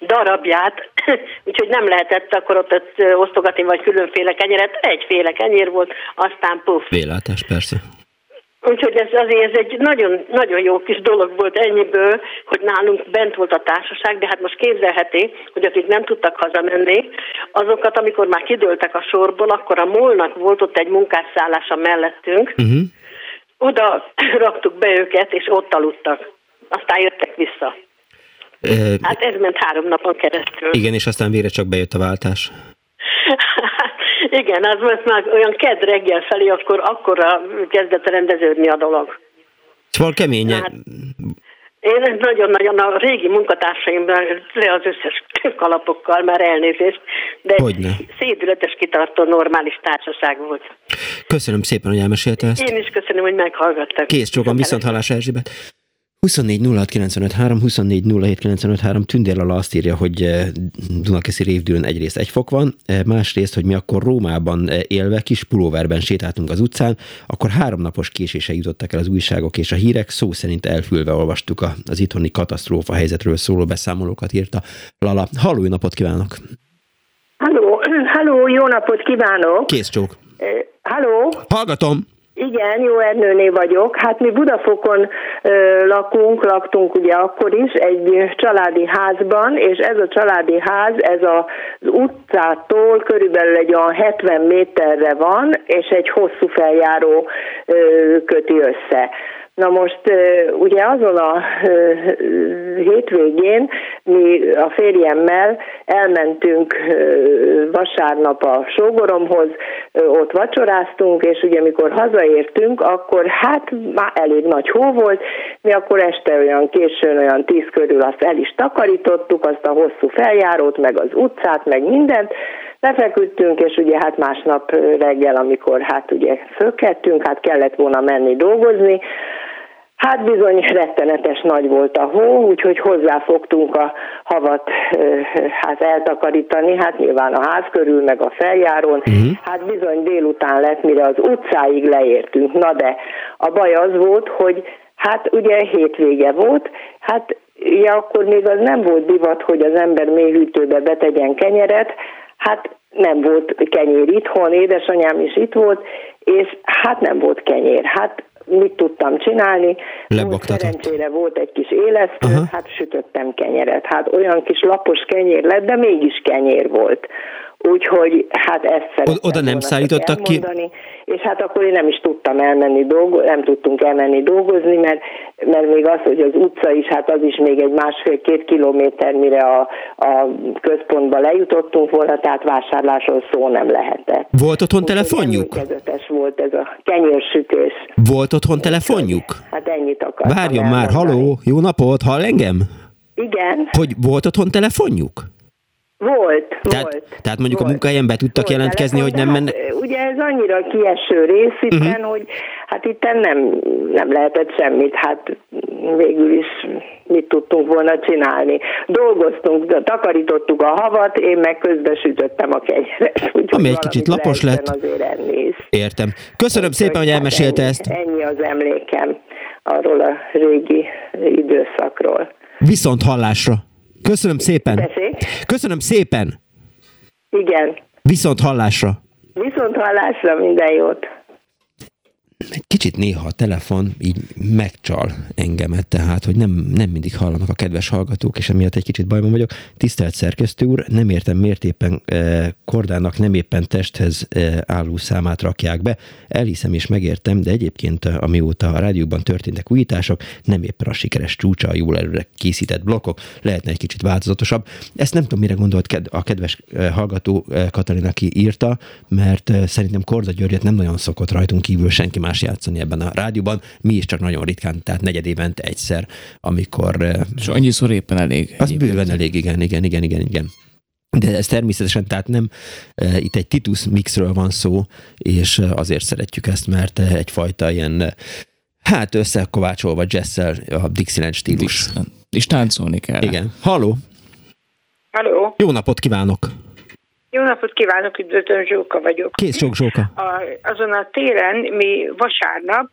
Speaker 15: darabját, úgyhogy nem lehetett akkor ott, ott osztogatni, vagy különféle kenyeret. Egyféle kenyér volt, aztán puf.
Speaker 1: Vélátás, persze.
Speaker 15: Úgyhogy ez azért ez egy nagyon, nagyon jó kis dolog volt ennyiből, hogy nálunk bent volt a társaság, de hát most képzelheti, hogy akik nem tudtak hazamenni, azokat, amikor már kidőltek a sorból, akkor a molnak volt ott egy munkásszállása mellettünk,
Speaker 1: Uh-huh.
Speaker 15: oda raktuk be őket, és ott aludtak. Aztán jöttek vissza.
Speaker 1: E,
Speaker 15: Hát ez ment három napon keresztül.
Speaker 1: igen, és aztán végre csak bejött a váltás.
Speaker 15: Igen, az most már olyan kedd reggel felé, akkor akkora kezdett rendeződni a dolog.
Speaker 1: Szóval keménye.
Speaker 15: Hát, Én nagyon-nagyon a régi munkatársaimmal le az összes kalapokkal, már elnézést, de
Speaker 1: Hogyne.
Speaker 15: szédületes kitartó normális társaság volt.
Speaker 1: Köszönöm szépen, hogy elmesélte ezt.
Speaker 15: Én is köszönöm, hogy meghallgattak.
Speaker 1: Kész csókom, viszont hallás Erzsébet. 24 06 95 3, 24 07 95 3, Tündér Lala azt írja, hogy eh, Dunakeszi révdűrön egyrészt egy fok van, eh, másrészt, hogy mi akkor Rómában eh, élve kis pulóverben sétáltunk az utcán, akkor három napos késése jutottak el az újságok és a hírek, szó szerint elfülve olvastuk az itthoni katasztrófa helyzetről szóló beszámolókat, írta Lala. Halló, napot kívánok!
Speaker 4: Halló, halló, jó napot kívánok!
Speaker 1: Kész csók!
Speaker 4: Halló!
Speaker 1: Hallgatom!
Speaker 4: Igen, jó Ernőné vagyok. Hát mi Budafokon ö, lakunk, laktunk ugye akkor is egy családi házban, és ez a családi ház, ez az utcától körülbelül egy olyan 70 méterre van, és egy hosszú feljáró ö, köti össze. Na most ugye azon a hétvégén mi a férjemmel elmentünk vasárnap a sógoromhoz, ott vacsoráztunk, és ugye amikor hazaértünk, akkor hát már elég nagy hó volt, mi akkor este olyan későn, olyan tíz körül azt el is takarítottuk, azt a hosszú feljárót, meg az utcát, meg mindent, lefeküdtünk, és ugye hát másnap reggel, amikor hát ugye fölkeltünk, hát kellett volna menni dolgozni, Hát bizony rettenetes nagy volt a hó, úgyhogy hozzáfogtunk a havat hát eltakarítani, hát nyilván a ház körül, meg a feljárón. Uh-huh. Hát bizony délután lett, mire az utcáig leértünk. Na de a baj az volt, hogy hát ugye hétvége volt, hát ja, akkor még az nem volt divat, hogy az ember mélyhűtőbe betegyen kenyeret, hát nem volt kenyér itthon, édesanyám is itt volt, és hát nem volt kenyér. Hát mit tudtam csinálni.
Speaker 1: Lebaktatott.
Speaker 4: Szerencsére volt egy kis élesztő, uh-huh. hát sütöttem kenyeret. Hát olyan kis lapos kenyér lett, de mégis kenyér volt.
Speaker 16: Úgyhogy hát ezt szerettem
Speaker 1: Oda nem szállítottak ki?
Speaker 16: És hát akkor én nem is tudtam elmenni dolgozni, nem tudtunk elmenni dolgozni, mert, mert még az, hogy az utca is, hát az is még egy másfél-két kilométer, mire a, a központba lejutottunk volna, tehát vásárlásról szó nem lehetett.
Speaker 1: Volt otthon telefonjuk?
Speaker 16: volt ez a kenyérsütés.
Speaker 1: Volt otthon telefonjuk?
Speaker 16: Hát ennyit akartam
Speaker 1: Várjon már, haló, jó napot, hall engem?
Speaker 16: Igen.
Speaker 1: Hogy volt otthon telefonjuk?
Speaker 16: Volt,
Speaker 1: tehát,
Speaker 16: volt.
Speaker 1: Tehát mondjuk
Speaker 16: volt.
Speaker 1: a munkahelyen be tudtak volt jelentkezni, hogy nem menne...
Speaker 16: Hát, ugye ez annyira kieső rész itten, uh-huh. hogy hát itt nem, nem lehetett semmit, hát végül is mit tudtunk volna csinálni. Dolgoztunk, takarítottuk a havat, én meg közben sütöttem a kenyeret.
Speaker 1: Ami egy kicsit lapos lett.
Speaker 16: Azért enni
Speaker 1: Értem. Köszönöm Úgy, szépen, hogy elmesélte
Speaker 16: ennyi,
Speaker 1: ezt.
Speaker 16: Ennyi az emlékem arról a régi időszakról.
Speaker 1: Viszont hallásra. Köszönöm szépen.
Speaker 16: Tessék?
Speaker 1: Köszönöm szépen.
Speaker 16: Igen.
Speaker 1: Viszont hallásra.
Speaker 16: Viszont hallásra minden jót
Speaker 1: egy kicsit néha a telefon így megcsal engemet, tehát, hogy nem, nem mindig hallanak a kedves hallgatók, és emiatt egy kicsit bajban vagyok. Tisztelt szerkesztő úr, nem értem miért éppen eh, kordának nem éppen testhez eh, álló számát rakják be. Elhiszem és megértem, de egyébként eh, amióta a rádióban történtek újítások, nem éppen a sikeres csúcsa a jól előre készített blokkok, lehetne egy kicsit változatosabb. Ezt nem tudom, mire gondolt a kedves hallgató Katalin, aki írta, mert szerintem Korda Györgyet nem nagyon szokott rajtunk kívül senki más más játszani ebben a rádióban. Mi is csak nagyon ritkán, tehát negyed évente egyszer, amikor...
Speaker 5: És annyiszor éppen elég.
Speaker 1: Az bőven elég, igen, igen, igen, igen, igen. De ez természetesen, tehát nem itt egy Titus mixről van szó, és azért szeretjük ezt, mert egyfajta ilyen hát összekovácsolva jazzsel a Dixieland stílus. Dixieland.
Speaker 5: És táncolni kell.
Speaker 1: Igen. Halló!
Speaker 17: Halló!
Speaker 1: Jó napot kívánok!
Speaker 17: Jó napot kívánok, üdvözlöm, Zsóka vagyok.
Speaker 1: Kész sok Zsóka.
Speaker 17: A, azon a téren mi vasárnap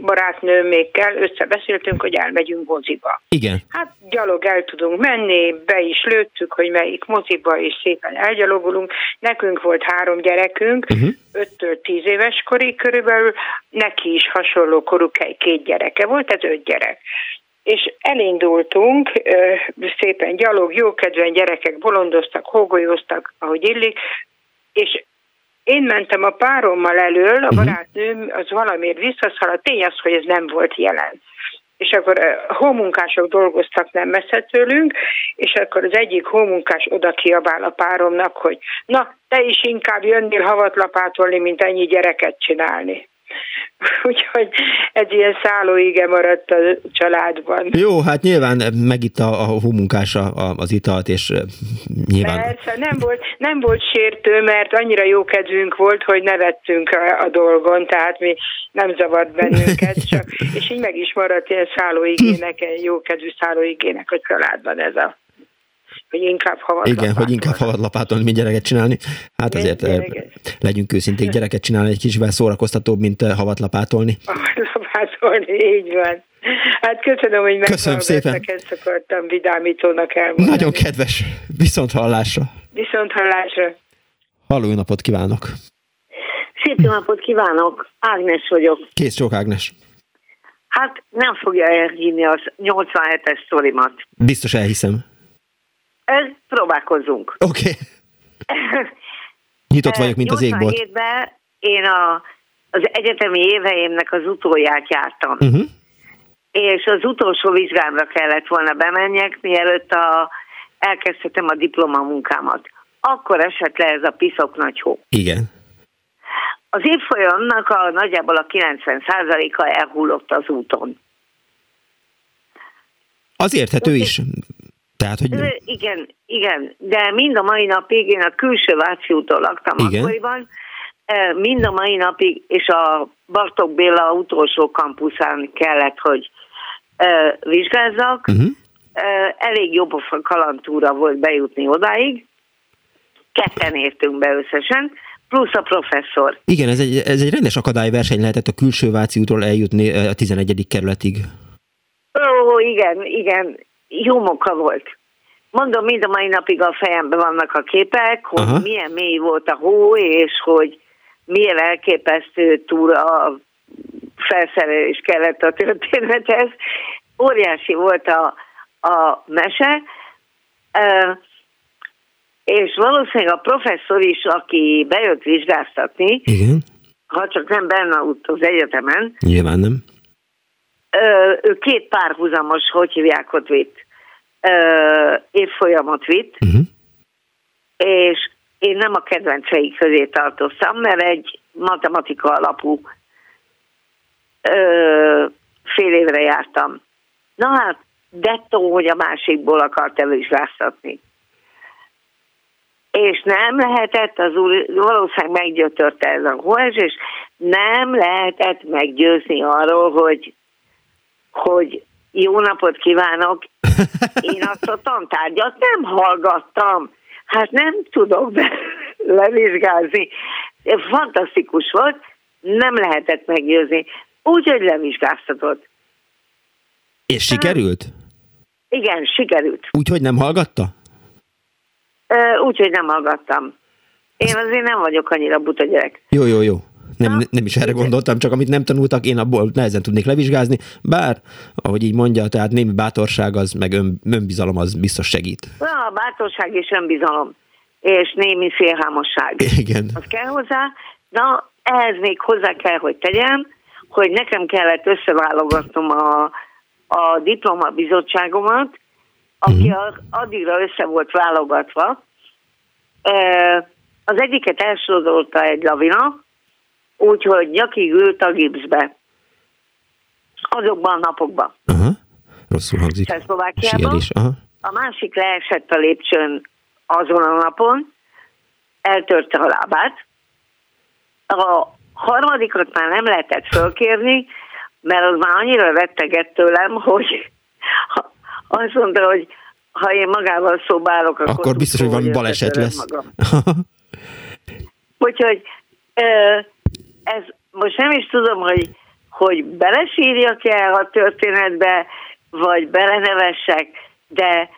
Speaker 17: barátnőmékkel összebeszéltünk, hogy elmegyünk moziba.
Speaker 1: Igen.
Speaker 17: Hát gyalog el tudunk menni, be is lőttük, hogy melyik moziba, és szépen elgyalogolunk. Nekünk volt három gyerekünk, uh-huh. 5-től 10 éves korig körülbelül, neki is hasonló korú két gyereke volt, ez öt gyerek és elindultunk, szépen gyalog, jókedven gyerekek bolondoztak, hógolyóztak, ahogy illik, és én mentem a párommal elől, a mhm. barátnőm az valamiért visszaszaladt, tény az, hogy ez nem volt jelen. És akkor hómunkások dolgoztak nem messze tőlünk, és akkor az egyik hómunkás oda kiabál a páromnak, hogy na, te is inkább jönnél havatlapátolni, mint ennyi gyereket csinálni. Úgyhogy ez ilyen szállóige maradt a családban.
Speaker 1: Jó, hát nyilván megitta a hómunkása az italt, és nyilván...
Speaker 17: Persze, nem volt, nem volt sértő, mert annyira jó kedvünk volt, hogy nevettünk a, a dolgon, tehát mi nem zavart bennünket, csak, és így meg is maradt ilyen szállóigének, egy jó kedvű szállóigének a családban ez a hogy inkább
Speaker 1: havadlapáton. Igen, hogy inkább havadlapáton, mint gyereket csinálni. Hát azért gyereket. legyünk őszinték, gyereket csinálni egy kicsivel szórakoztatóbb, mint havatlapátolni.
Speaker 17: Havatlapátolni, így van. Hát köszönöm, hogy
Speaker 1: köszönöm szépen.
Speaker 17: ezt akartam vidámítónak elmondani.
Speaker 1: Nagyon kedves. Viszont hallásra.
Speaker 17: Viszont hallásra.
Speaker 1: Halló, napot kívánok.
Speaker 18: Szép jó napot kívánok. Ágnes vagyok.
Speaker 1: Kész csók, Ágnes.
Speaker 18: Hát nem fogja elhinni az 87-es sztorimat.
Speaker 1: Biztos elhiszem.
Speaker 18: Ez próbálkozzunk.
Speaker 1: Oké. Okay. Nyitott vagyok, mint az égbolt.
Speaker 18: én a, az egyetemi éveimnek az utolját jártam. Uh-huh. És az utolsó vizsgámra kellett volna bemenjek, mielőtt a, elkezdhetem a diplomamunkámat. Akkor esett le ez a piszok nagy hó.
Speaker 1: Igen.
Speaker 18: Az évfolyamnak a nagyjából a 90%-a elhullott az úton.
Speaker 1: Az érthető is. Tehát, hogy...
Speaker 18: Igen, igen, de mind a mai napig, én a külső Váci úton laktam igen. akkoriban, mind a mai napig, és a Bartok Béla utolsó kampuszán kellett, hogy vizsgázzak. Uh-huh. Elég jobb a kalantúra volt bejutni odáig. Ketten értünk be összesen, plusz a professzor.
Speaker 1: Igen, ez egy, ez egy rendes akadályverseny lehetett a külső Váci útról eljutni a 11. kerületig.
Speaker 18: Ó, igen, igen jó munka volt. Mondom, mind a mai napig a fejemben vannak a képek, hogy Aha. milyen mély volt a hó, és hogy milyen elképesztő túra felszerelés kellett a történethez. Óriási volt a, a mese. És valószínűleg a professzor is, aki bejött vizsgáztatni,
Speaker 1: Igen.
Speaker 18: ha csak nem benne ott az egyetemen,
Speaker 1: Nyilván nem.
Speaker 18: Ö, ő két párhuzamos, hogy hívják ott vitt, évfolyamot vitt,
Speaker 1: uh-huh.
Speaker 18: és én nem a kedvencei közé tartoztam, mert egy matematika alapú ö, fél évre jártam. Na hát, dettó, hogy a másikból akart elvizsgáztatni. És nem lehetett, az úr valószínűleg meggyötörte ez a hóes, és nem lehetett meggyőzni arról, hogy, hogy jó napot kívánok, én azt a tantárgyat nem hallgattam. Hát nem tudok be levizsgázni. Fantasztikus volt, nem lehetett meggyőzni. Úgyhogy levizsgáztatott.
Speaker 1: És sikerült?
Speaker 18: Igen, sikerült.
Speaker 1: Úgyhogy nem hallgatta?
Speaker 18: Úgyhogy nem hallgattam. Én azért nem vagyok annyira buta gyerek.
Speaker 1: Jó, jó, jó. Nem, nem is erre gondoltam, csak amit nem tanultak, én abból nehezen tudnék levizsgázni, bár, ahogy így mondja, tehát némi bátorság az, meg ön, önbizalom az biztos segít.
Speaker 18: Na, a bátorság és önbizalom, és némi félhámosság.
Speaker 1: Igen.
Speaker 18: Az kell hozzá. Na, ehhez még hozzá kell, hogy tegyem, hogy nekem kellett összeválogatnom a, a diplomabizottságomat, aki uh-huh. addigra össze volt válogatva. Az egyiket elsodorolta egy lavina, úgyhogy nyakig ült a gipszbe. Azokban a napokban.
Speaker 1: Aha. Rosszul hangzik.
Speaker 18: Csehszlovákiában. A másik leesett a lépcsőn azon a napon, eltörte a lábát. A harmadikat már nem lehetett fölkérni, mert az már annyira rettegett tőlem, hogy azt mondta, hogy ha én magával szobálok, akkor,
Speaker 1: Akkor biztos, hogy valami baleset lesz.
Speaker 18: Úgyhogy ö, ez most nem is tudom, hogy, hogy belesírjak-e a történetbe, vagy belenevessek, de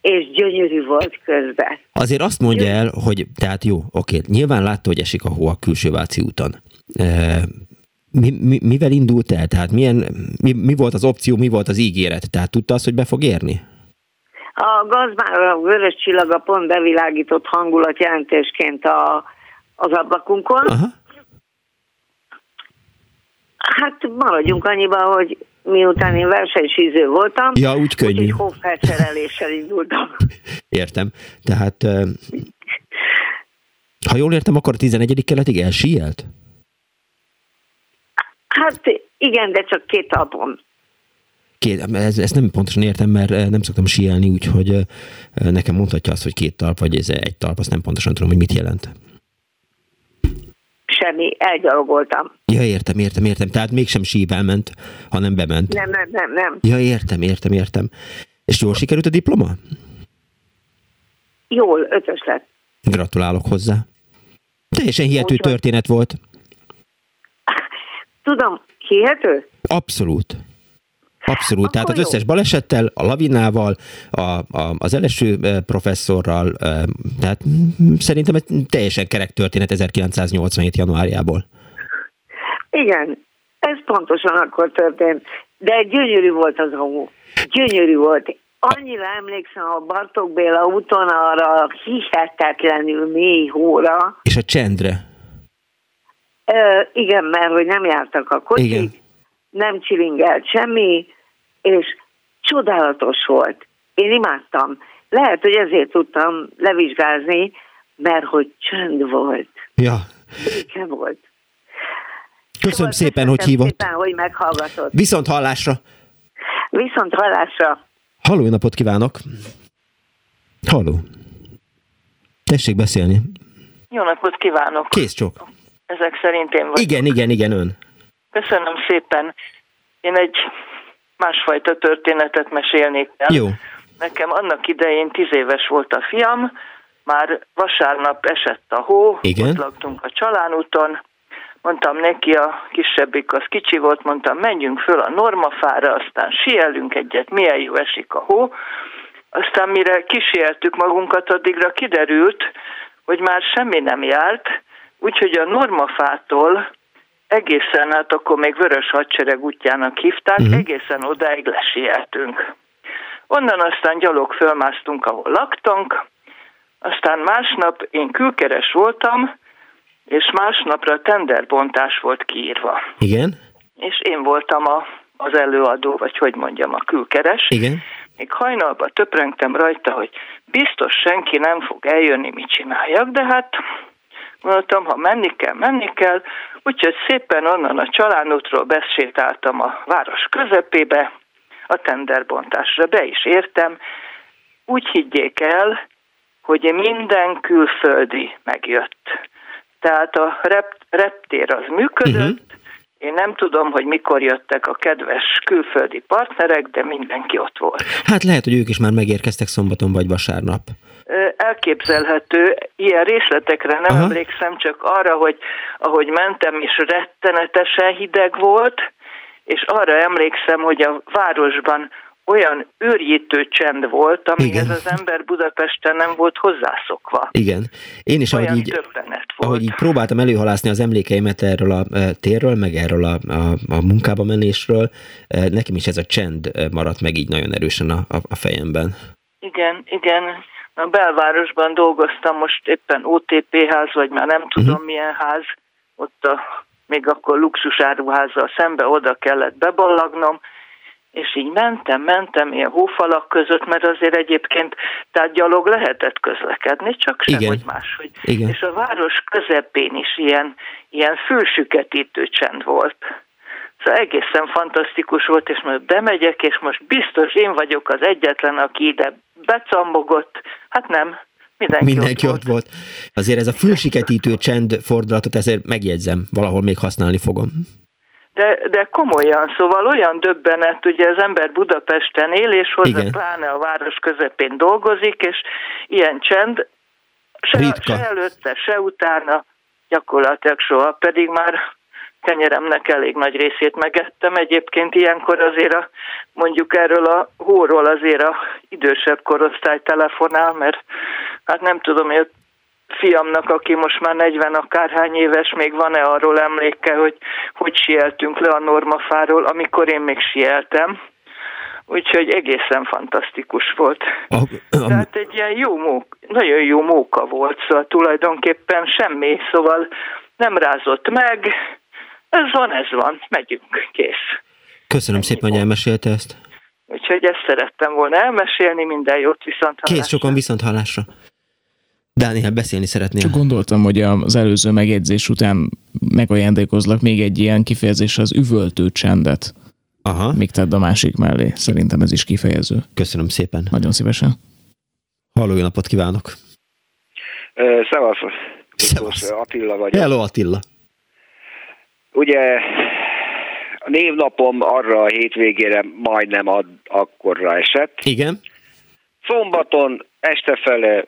Speaker 18: és gyönyörű volt közben.
Speaker 1: Azért azt mondja el, hogy tehát jó, oké, nyilván látta, hogy esik a hó a külső Váci úton. E, mi, mi, mivel indult el? Tehát milyen, mi, mi volt az opció, mi volt az ígéret? Tehát tudta azt, hogy be fog érni?
Speaker 18: A gazmár a vörös csillaga pont bevilágított hangulatjelentésként a, az ablakunkon.
Speaker 1: Aha.
Speaker 18: Hát maradjunk annyiba, hogy miután én versenysíző voltam,
Speaker 1: Ja, úgy könnyű.
Speaker 18: úgyhogy hófelszereléssel indultam.
Speaker 1: Értem. Tehát, ha jól értem, akkor a 11. keletig elsíelt?
Speaker 18: Hát igen, de csak két talpon.
Speaker 1: Két, ez, ezt nem pontosan értem, mert nem szoktam síelni, úgyhogy nekem mondhatja azt, hogy két talp, vagy ez egy talp, azt nem pontosan tudom, hogy mit jelent.
Speaker 18: Semmi, elgyalogoltam.
Speaker 1: Ja, értem, értem, értem. Tehát mégsem sível ment, hanem bement.
Speaker 18: Nem, nem, nem, nem.
Speaker 1: Ja, értem, értem, értem. És jól sikerült a diploma?
Speaker 18: Jól, ötös lett.
Speaker 1: Gratulálok hozzá. Teljesen hihető
Speaker 18: Úgyhogy-
Speaker 1: történet volt.
Speaker 18: Tudom, hihető?
Speaker 1: Abszolút. Abszolút. Tehát az
Speaker 18: jó.
Speaker 1: összes balesettel, a lavinával, a, a, az eleső eh, professzorral, eh, tehát szerintem egy teljesen kerek történet 1987. januárjából.
Speaker 18: Igen, ez pontosan akkor történt. De gyönyörű volt az hó. Gyönyörű volt. Annyira emlékszem a Bartók Béla úton arra a hihetetlenül mély hóra.
Speaker 1: És a csendre.
Speaker 18: Ö, igen, mert hogy nem jártak a kocsik,
Speaker 1: Igen.
Speaker 18: nem csilingelt semmi, és csodálatos volt. Én imádtam. Lehet, hogy ezért tudtam levizsgázni, mert hogy csönd volt.
Speaker 1: Ja.
Speaker 18: Béke volt.
Speaker 1: Köszönöm szépen, hogy hívott.
Speaker 18: Szépen, hogy meghallgatott.
Speaker 1: Viszont hallásra.
Speaker 18: Viszont hallásra.
Speaker 1: Halló, napot kívánok. Halló. Tessék beszélni.
Speaker 19: Jó napot kívánok!
Speaker 1: Kész csok.
Speaker 19: Ezek szerint én vagyok.
Speaker 1: Igen, igen, igen, ön.
Speaker 19: Köszönöm szépen. Én egy másfajta történetet mesélnék el.
Speaker 1: Jó.
Speaker 19: Nekem annak idején tíz éves volt a fiam, már vasárnap esett a hó,
Speaker 1: Igen.
Speaker 19: ott laktunk a csalánúton, mondtam neki, a kisebbik az kicsi volt, mondtam, menjünk föl a normafára, aztán sielünk egyet, milyen jó esik a hó. Aztán mire kísértük magunkat, addigra kiderült, hogy már semmi nem járt, úgyhogy a normafától egészen, hát akkor még Vörös Hadsereg útjának hívták, uh-huh. egészen odáig lesieltünk. Onnan aztán gyalog fölmásztunk, ahol laktunk, Aztán másnap én külkeres voltam, és másnapra tenderbontás volt kiírva.
Speaker 1: Igen.
Speaker 19: És én voltam a, az előadó, vagy hogy mondjam, a külkeres.
Speaker 1: Igen.
Speaker 19: Még hajnalban töprengtem rajta, hogy biztos senki nem fog eljönni, mit csináljak, de hát mondtam, ha menni kell, menni kell, úgyhogy szépen onnan a családútról besétáltam a város közepébe, a tenderbontásra be is értem. Úgy higgyék el, hogy minden külföldi megjött. Tehát a rep- reptér az működött, uh-huh. Én nem tudom, hogy mikor jöttek a kedves külföldi partnerek, de mindenki ott volt.
Speaker 1: Hát lehet, hogy ők is már megérkeztek szombaton vagy vasárnap.
Speaker 19: Elképzelhető, ilyen részletekre nem Aha. emlékszem, csak arra, hogy ahogy mentem, és rettenetesen hideg volt, és arra emlékszem, hogy a városban olyan őrjítő csend volt, amihez az ember Budapesten nem volt hozzászokva.
Speaker 1: Igen. Én is, ahogy így, ahogy így próbáltam előhalászni az emlékeimet erről a e, térről, meg erről a, a, a munkába menésről, e, nekem is ez a csend e, maradt meg így nagyon erősen a, a, a fejemben.
Speaker 19: Igen, igen. A belvárosban dolgoztam most éppen OTP ház, vagy már nem tudom uh-huh. milyen ház, ott a, még akkor luxusáruházzal szembe oda kellett beballagnom, és így mentem, mentem ilyen hófalak között, mert azért egyébként tehát gyalog lehetett közlekedni, csak sehogy máshogy.
Speaker 1: Igen.
Speaker 19: És a város közepén is ilyen, ilyen fülsüketítő csend volt. Szóval egészen fantasztikus volt, és most bemegyek, és most biztos én vagyok az egyetlen, aki ide becambogott. Hát nem, Mindenki,
Speaker 1: Mindenki
Speaker 19: ott,
Speaker 1: ott volt. Azért ez a fülsiketítő csend fordulatot ezért megjegyzem, valahol még használni fogom.
Speaker 19: De, de komolyan, szóval olyan döbbenet, ugye az ember Budapesten él, és hozzá Igen. pláne a város közepén dolgozik, és ilyen csend, se, se előtte, se utána, gyakorlatilag soha, pedig már kenyeremnek elég nagy részét megettem. Egyébként ilyenkor azért a, mondjuk erről a hóról azért a idősebb korosztály telefonál, mert hát nem tudom, hogy fiamnak, aki most már 40 akárhány éves, még van-e arról emléke, hogy hogy sieltünk le a normafáról, amikor én még sieltem. Úgyhogy egészen fantasztikus volt. Tehát egy ilyen jó móka, nagyon jó móka volt, szóval tulajdonképpen semmi, szóval nem rázott meg, ez van, ez van, megyünk, kész.
Speaker 1: Köszönöm Ennyi szépen, hogy elmesélte ezt.
Speaker 19: Úgyhogy ezt szerettem volna elmesélni, minden jót viszont
Speaker 1: hallásra. Kész, sokan viszont hallásra. Dániel, beszélni szeretnél.
Speaker 5: Csak gondoltam, hogy az előző megjegyzés után megajándékozlak még egy ilyen kifejezés az üvöltő csendet.
Speaker 1: Aha.
Speaker 5: Még tedd a másik mellé. Szerintem ez is kifejező.
Speaker 1: Köszönöm szépen.
Speaker 5: Nagyon szívesen.
Speaker 1: Halló, napot kívánok.
Speaker 20: Szevasz. Szevasz. Attila vagy.
Speaker 1: Hello Attila.
Speaker 20: Ugye a névnapom arra a hétvégére majdnem ad, akkorra esett.
Speaker 1: Igen.
Speaker 20: Szombaton estefele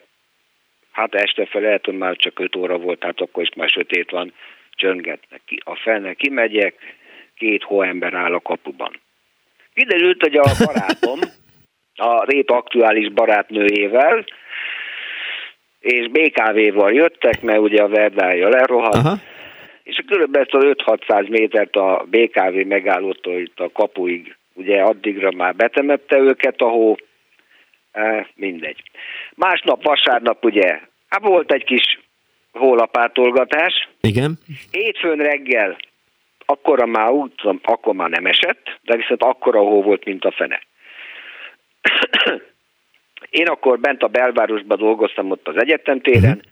Speaker 20: hát este fel lehet, hogy már csak 5 óra volt, tehát akkor is már sötét van, csöngetnek ki. A felnek kimegyek, két hóember áll a kapuban. Kiderült, hogy a barátom, a rép aktuális barátnőjével, és BKV-val jöttek, mert ugye a verdája lerohadt, Aha. És körülbelül 5-600 métert a BKV megállótól itt a kapuig, ugye addigra már betemette őket a hó, e, mindegy. Másnap, vasárnap ugye Hát volt egy kis hólapátolgatás.
Speaker 1: Igen.
Speaker 20: Hétfőn reggel akkora már úgy, akkor már nem esett, de viszont akkora hó volt, mint a fene. Én akkor bent a belvárosban dolgoztam ott az egyetemtéren, uh-huh.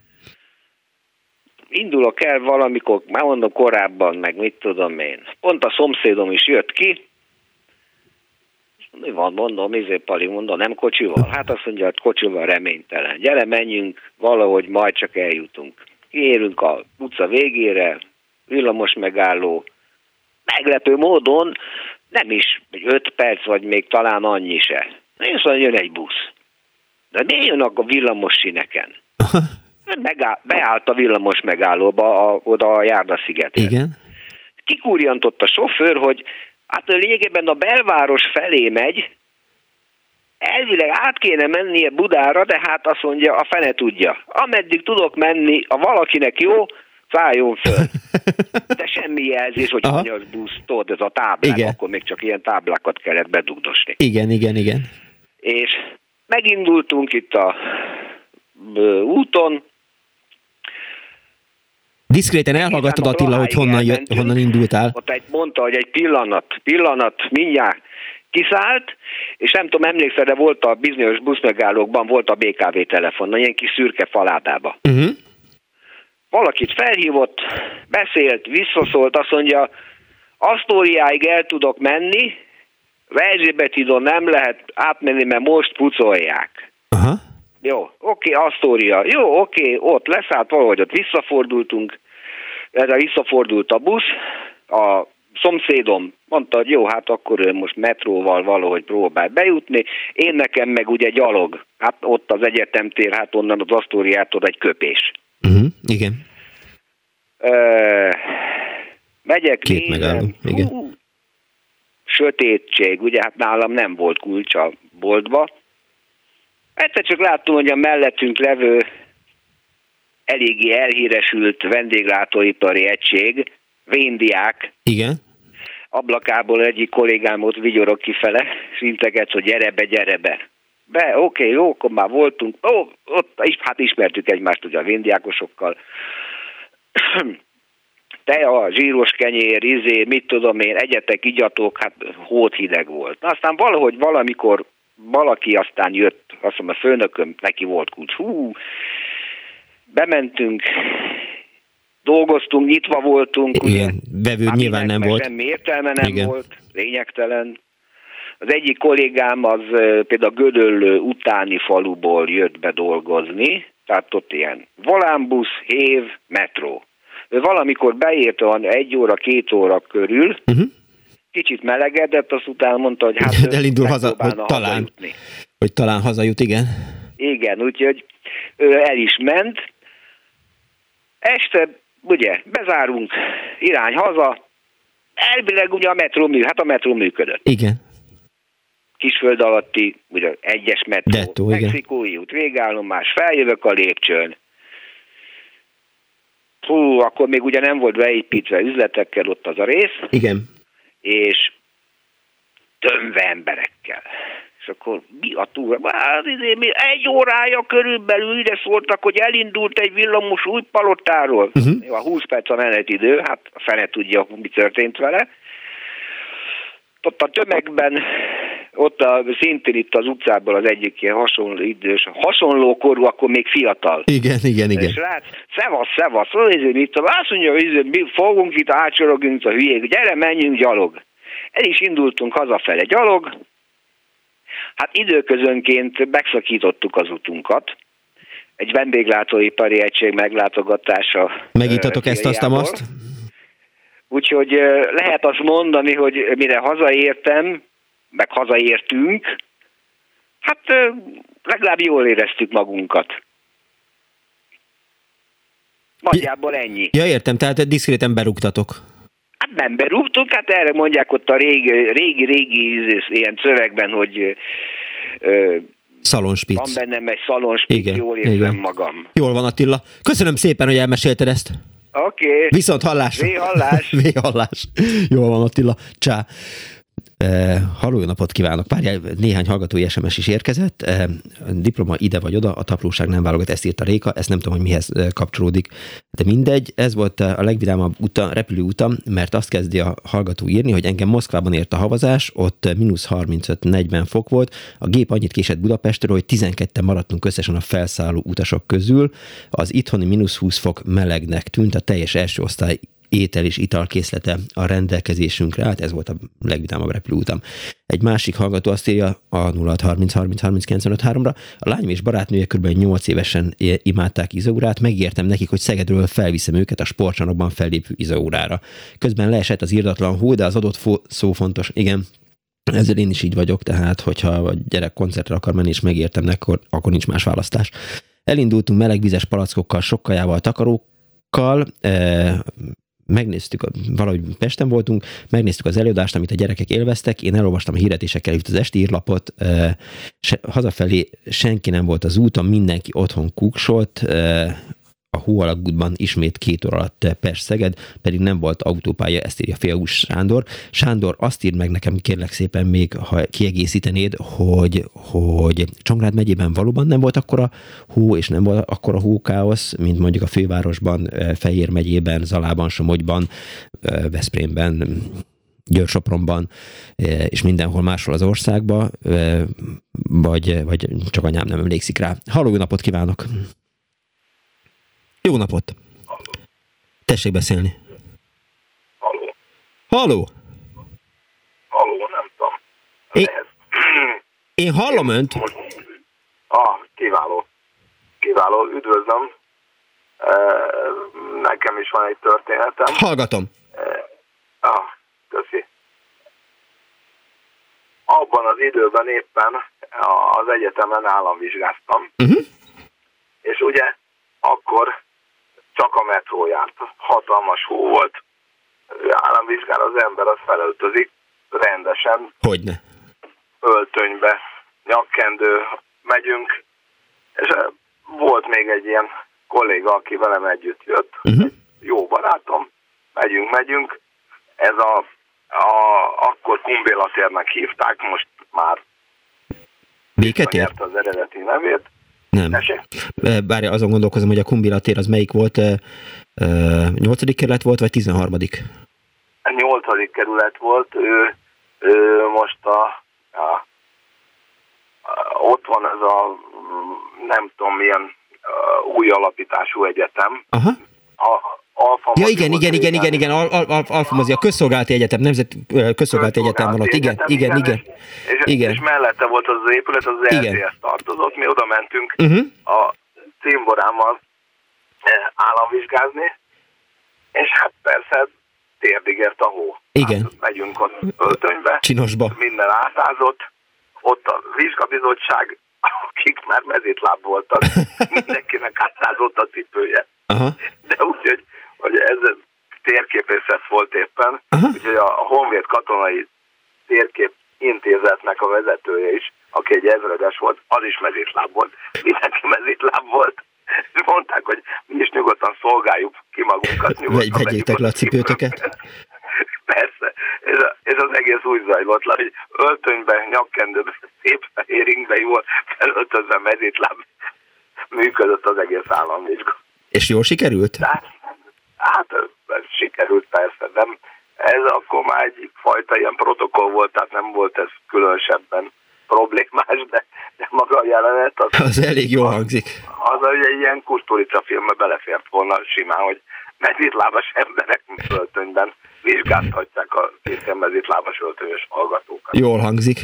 Speaker 20: Indulok el valamikor, már mondom korábban, meg mit tudom én. Pont a szomszédom is jött ki, mi van, mondom, izé Pali, mondom, nem kocsival? Hát azt mondja, hogy kocsival reménytelen. Gyere, menjünk, valahogy majd csak eljutunk. Kiérünk a utca végére, villamos megálló. Meglepő módon nem is egy öt perc, vagy még talán annyi se. Én szóval jön egy busz. De mi jön a villamos sineken? Megáll, beállt a villamos megállóba, a, oda a járdaszigetre.
Speaker 1: Igen.
Speaker 20: Kikúrjantott a sofőr, hogy Hát lényegében a belváros felé megy, elvileg át kéne mennie Budára, de hát azt mondja, a fene tudja. Ameddig tudok menni, a valakinek jó, szálljon föl. De semmi jelzés, hogy hanyas busz, tudod, ez a táblák, igen. akkor még csak ilyen táblákat kellett bedugdosni.
Speaker 1: Igen, igen, igen.
Speaker 20: És megindultunk itt a úton.
Speaker 1: Diszkréten elhallgattad Attila, hogy honnan, jött, honnan indultál.
Speaker 20: Ott egy mondta, hogy egy pillanat, pillanat, mindjárt kiszállt, és nem tudom, emlékszel, de volt a bizonyos buszmegállókban, volt a BKV telefon, ilyen kis szürke faládába. Uh-huh. Valakit felhívott, beszélt, visszaszólt, azt mondja, Asztóriáig el tudok menni, Erzsébetidon nem lehet átmenni, mert most pucolják.
Speaker 1: Aha.
Speaker 20: Jó, oké, Asztória. Jó, oké, ott leszállt, valahogy ott visszafordultunk, erre visszafordult a busz, a szomszédom mondta, hogy jó, hát akkor ő most metróval valahogy próbál bejutni, én nekem meg ugye gyalog, hát ott az egyetemtér, hát onnan az Asztóriától egy köpés.
Speaker 1: Uh-huh, igen.
Speaker 20: Ö, megyek,
Speaker 1: Két megálló, igen. Hú,
Speaker 20: sötétség, ugye hát nálam nem volt kulcs a boltba. Egyszer csak láttam, hogy a mellettünk levő eléggé elhíresült vendéglátóipari egység, véndiák.
Speaker 1: Igen.
Speaker 20: Ablakából egyik kollégám ott vigyorok kifele, és integet, hogy gyere be, gyere be. Be, oké, okay, jó, akkor már voltunk. Ó, ott is, hát ismertük egymást ugye a véndiákosokkal. a zsíros kenyér, izé, mit tudom én, egyetek, igyatok, hát hót hideg volt. Na, aztán valahogy valamikor valaki aztán jött, azt mondom, a főnököm, neki volt kulcs. Hú, bementünk, dolgoztunk, nyitva voltunk.
Speaker 1: Igen, bevő nyilván nem volt.
Speaker 20: Semmi értelme nem Igen. volt, lényegtelen. Az egyik kollégám az például Gödöllő utáni faluból jött be dolgozni, tehát ott ilyen volánbusz, hév, metró. Ő valamikor beért egy óra, két óra körül, uh-huh. Kicsit melegedett, azt utána mondta, hogy hát
Speaker 1: elindul haza, hogy talán, hazajutni. hogy talán hazajut, igen.
Speaker 20: Igen, úgyhogy ő el is ment. Este, ugye, bezárunk, irány haza, elvileg ugye a metró mű, hát a metró működött.
Speaker 1: Igen.
Speaker 20: Kisföld alatti, ugye egyes metró,
Speaker 1: Dettó,
Speaker 20: Mexikói út, végállomás, feljövök a lépcsőn, Hú, akkor még ugye nem volt beépítve üzletekkel ott az a rész.
Speaker 1: Igen.
Speaker 20: És tömve emberekkel. És akkor mi a túra? Hát, izé, mi egy órája körülbelül ide szóltak, hogy elindult egy villamos új palotáról. Uh-huh. A 20 perc a menetidő, hát a fene tudja, mi történt vele ott a tömegben, ott a, szintén itt az utcából az egyik ilyen hasonló idős, hasonló korú, akkor még fiatal.
Speaker 1: Igen, igen, igen.
Speaker 20: És lát, szevasz, szevasz, nézzük, mit azt mondja, hogy mi fogunk itt, ácsorogunk a hülyék, gyere, menjünk gyalog. El is indultunk hazafele gyalog, hát időközönként megszakítottuk az utunkat, egy vendéglátóipari egység meglátogatása.
Speaker 1: Megítatok ezt, azt, azt?
Speaker 20: Úgyhogy lehet azt mondani, hogy mire hazaértem, meg hazaértünk, hát legalább jól éreztük magunkat. Nagyjából ennyi.
Speaker 1: Ja, értem, tehát diszkréten berúgtatok.
Speaker 20: Hát nem berúgtunk, hát erre mondják ott a régi, régi, régi ilyen szövegben, hogy
Speaker 1: Szalonspic.
Speaker 20: Van bennem egy szalonspic, igen, jól érzem igen. magam.
Speaker 1: Jól van Attila. Köszönöm szépen, hogy elmesélted ezt.
Speaker 20: Oké. Okay.
Speaker 1: Viszont hallás.
Speaker 20: Mi hallás.
Speaker 1: Mi hallás. Jól van Attila. Csá. Eh, halló, napot kívánok! Pár néhány hallgatói SMS is érkezett. Eh, diploma ide vagy oda, a taplóság nem válogat, ezt írta Réka, ezt nem tudom, hogy mihez eh, kapcsolódik, de mindegy. Ez volt a legvidámabb utam, repülő utam, mert azt kezdi a hallgató írni, hogy engem Moszkvában ért a havazás, ott mínusz 35-40 fok volt, a gép annyit késett Budapestről, hogy 12 maradtunk összesen a felszálló utasok közül, az itthoni mínusz 20 fok melegnek tűnt, a teljes első osztály étel és italkészlete a rendelkezésünkre állt, ez volt a legvidámabb repülőutam. Egy másik hallgató azt írja a 0630 30 30 ra a lányom és barátnője kb. 8 évesen imádták izaurát, megértem nekik, hogy Szegedről felviszem őket a sportcsarnokban fellépő izaórára. Közben leesett az írdatlan hó, de az adott szó fontos. Igen, ezzel én is így vagyok, tehát hogyha a gyerek koncertre akar menni, és megértem akkor, akkor nincs más választás. Elindultunk melegvizes palackokkal, sokkajával, takarókkal, eh, megnéztük, valahogy Pesten voltunk, megnéztük az előadást, amit a gyerekek élveztek, én elolvastam a hírhetésekkel itt az esti írlapot, hazafelé senki nem volt az úton, mindenki otthon kuksolt, a hóalagútban ismét két óra alatt Pest-Szeged, pedig nem volt autópálya, ezt írja Félhús Sándor. Sándor, azt írd meg nekem, kérlek szépen még, ha kiegészítenéd, hogy, hogy Csongrád megyében valóban nem volt akkora hó, és nem volt akkora hókáosz, mint mondjuk a fővárosban, Fejér megyében, Zalában, Somogyban, Veszprémben, Győr-Sopronban, és mindenhol máshol az országban, vagy, vagy csak anyám nem emlékszik rá. Halló, napot kívánok! Jó napot! Tessék beszélni.
Speaker 21: Halló.
Speaker 1: Halló!
Speaker 21: Halló, nem tudom.
Speaker 1: Én, én hallom önt.
Speaker 21: Ah, kiváló. Kiváló, üdvözlöm. Nekem is van egy történetem.
Speaker 1: Hallgatom.
Speaker 21: Ah, köszi. Abban az időben éppen az egyetemen államvizsgáztam, uh-huh. és ugye akkor csak a metró járt. Hatalmas hó volt, államvizsgál az ember, az felöltözik rendesen.
Speaker 1: Hogyne.
Speaker 21: Öltönybe, nyakkendő, megyünk, és volt még egy ilyen kolléga, aki velem együtt jött, uh-huh. jó barátom, megyünk, megyünk, ez a, a akkor Kumbéla térnek hívták, most már
Speaker 1: Béketér?
Speaker 21: az eredeti nevét.
Speaker 1: Nem. Bár azon gondolkozom, hogy a Kumbila tér az melyik volt, nyolcadik kerület volt, vagy tizenharmadik?
Speaker 21: A nyolcadik kerület volt, ő, ő most a, a, a, ott van ez a nem tudom milyen új alapítású egyetem.
Speaker 1: Aha.
Speaker 21: A,
Speaker 1: Alfamazi ja, igen, igen, igen, igen, igen, al, al, al, Alfamazi, a Közszolgálati Egyetem, Nemzet Közszolgálati Egyetem van ott, igen, igen, igen.
Speaker 21: És,
Speaker 1: igen.
Speaker 21: és mellette volt az, az épület, az RTS tartozott, mi oda mentünk
Speaker 1: uh-huh.
Speaker 21: a címborámmal államvizsgázni, és hát persze térdig ért a hó.
Speaker 1: Igen.
Speaker 21: Hát megyünk ott öltönybe,
Speaker 1: Csinosba.
Speaker 21: minden átázott, ott a vizsgabizottság, akik már mezítláb voltak, mindenkinek átázott a cipője.
Speaker 1: Aha.
Speaker 21: De úgy, hogy, hogy ez térképészet volt éppen, Aha. úgyhogy a Honvéd katonai térkép intézetnek a vezetője is, aki egy ezredes volt, az is mezítláb volt. Mindenki mezítláb volt. És mondták, hogy mi is nyugodtan szolgáljuk ki magunkat.
Speaker 1: Nyugodtan Vegyétek le a cipőtöket.
Speaker 21: Persze. És, a, és az egész úgy zajlott le, hogy öltönyben, nyakkendőben, szép fehéringben, jól felöltözve mezítláb működött az egész államvizsga.
Speaker 1: És jól sikerült?
Speaker 21: De, hát ez sikerült persze, nem. Ez akkor már egy fajta ilyen protokoll volt, tehát nem volt ez különösebben problémás, de, de maga a jelenet
Speaker 1: az, az elég jól hangzik.
Speaker 21: Az, hogy egy ilyen kusturica filmbe belefért volna simán, hogy mezítlábas emberek öltönyben vizsgázhatják a szintén mezítlábas öltönyös hallgatókat.
Speaker 1: Jól hangzik.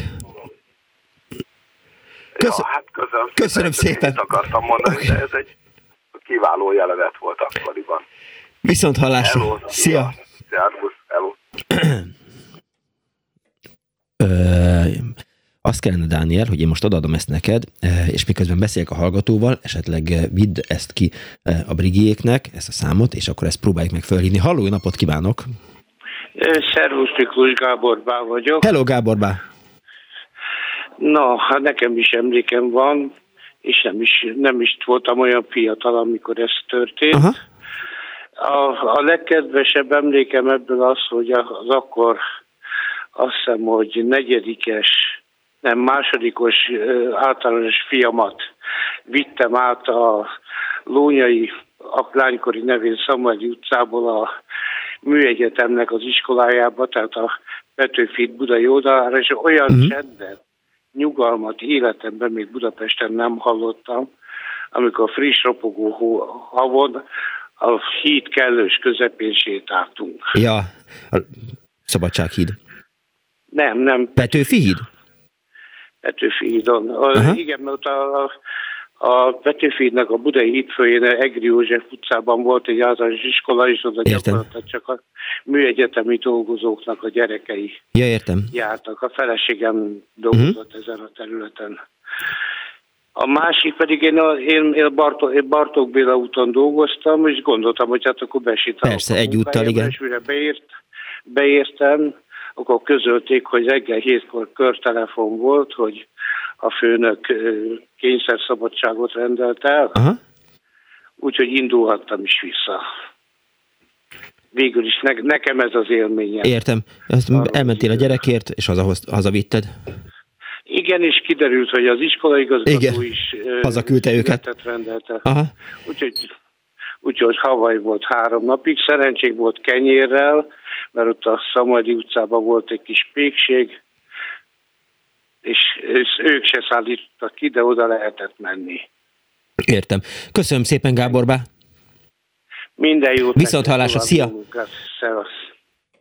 Speaker 21: Köszön... Ja, hát köszönöm,
Speaker 1: köszönöm szépen. szépen.
Speaker 21: akartam mondani, okay. de ez egy kiváló jelenet volt akkoriban.
Speaker 1: Viszont hallásra.
Speaker 21: Hello,
Speaker 1: Szia.
Speaker 21: Szervusz, hello.
Speaker 1: azt kellene, Dániel, hogy én most odaadom ezt neked, és miközben beszélek a hallgatóval, esetleg vidd ezt ki a brigiéknek, ezt a számot, és akkor ezt próbáljuk meg felhívni. Halló, napot kívánok!
Speaker 22: Szervusz, Miklós Gábor Bá vagyok.
Speaker 1: Hello, Gábor Bá!
Speaker 22: Na, hát nekem is emlékem van, és nem is, nem is voltam olyan fiatal, amikor ez történt.
Speaker 1: Aha.
Speaker 22: A, a legkedvesebb emlékem ebből az, hogy az akkor azt hiszem, hogy negyedikes, nem másodikos általános fiamat vittem át a Lónyai a lánykori nevén Szamueli utcából a műegyetemnek az iskolájába, tehát a Petőfi Budai oldalára, és olyan uh-huh. csendet, nyugalmat életemben még Budapesten nem hallottam, amikor friss ropogó havon a híd kellős közepén sétáltunk.
Speaker 1: Ja, a Szabadsághíd.
Speaker 22: Nem, nem.
Speaker 1: Petőfi híd?
Speaker 22: Petőfi hídon. Igen, mert a, a, a Petőfidnek a Budai hídfőjén, Egri József utcában volt egy általános iskola, és oda
Speaker 1: értem.
Speaker 22: gyakorlatilag csak a műegyetemi dolgozóknak a gyerekei
Speaker 1: ja, értem.
Speaker 22: jártak. A feleségem dolgozott uh-huh. ezen a területen. A másik pedig én, a, én, én, Bartók, én Bartók Béla úton dolgoztam, és gondoltam, hogy hát akkor besítem.
Speaker 1: Persze, egyúttal, igen.
Speaker 22: És mire beért, beértem, akkor közölték, hogy reggel hétkor körtelefon volt, hogy a főnök kényszerszabadságot rendelt el.
Speaker 1: Aha.
Speaker 22: úgyhogy indulhattam is vissza. Végül is ne, nekem ez az élményem.
Speaker 1: Értem. Ezt elmentél a gyerekért, és hazahoz, hazavitted.
Speaker 22: Igen, és kiderült, hogy az iskolaigazgató
Speaker 1: Igen.
Speaker 22: is
Speaker 1: Hazaküldte őket.
Speaker 22: rendelte.
Speaker 1: Aha.
Speaker 22: Úgyhogy, úgyhogy Havaj volt három napig, szerencsénk volt kenyérrel, mert ott a Szamoedi utcában volt egy kis pékség, és, és ők se szállítottak ki, de oda lehetett menni.
Speaker 1: Értem. Köszönöm szépen, Gábor Bá.
Speaker 22: Minden jót.
Speaker 1: Viszont hallásra, szia!
Speaker 22: munkát. Szevasz.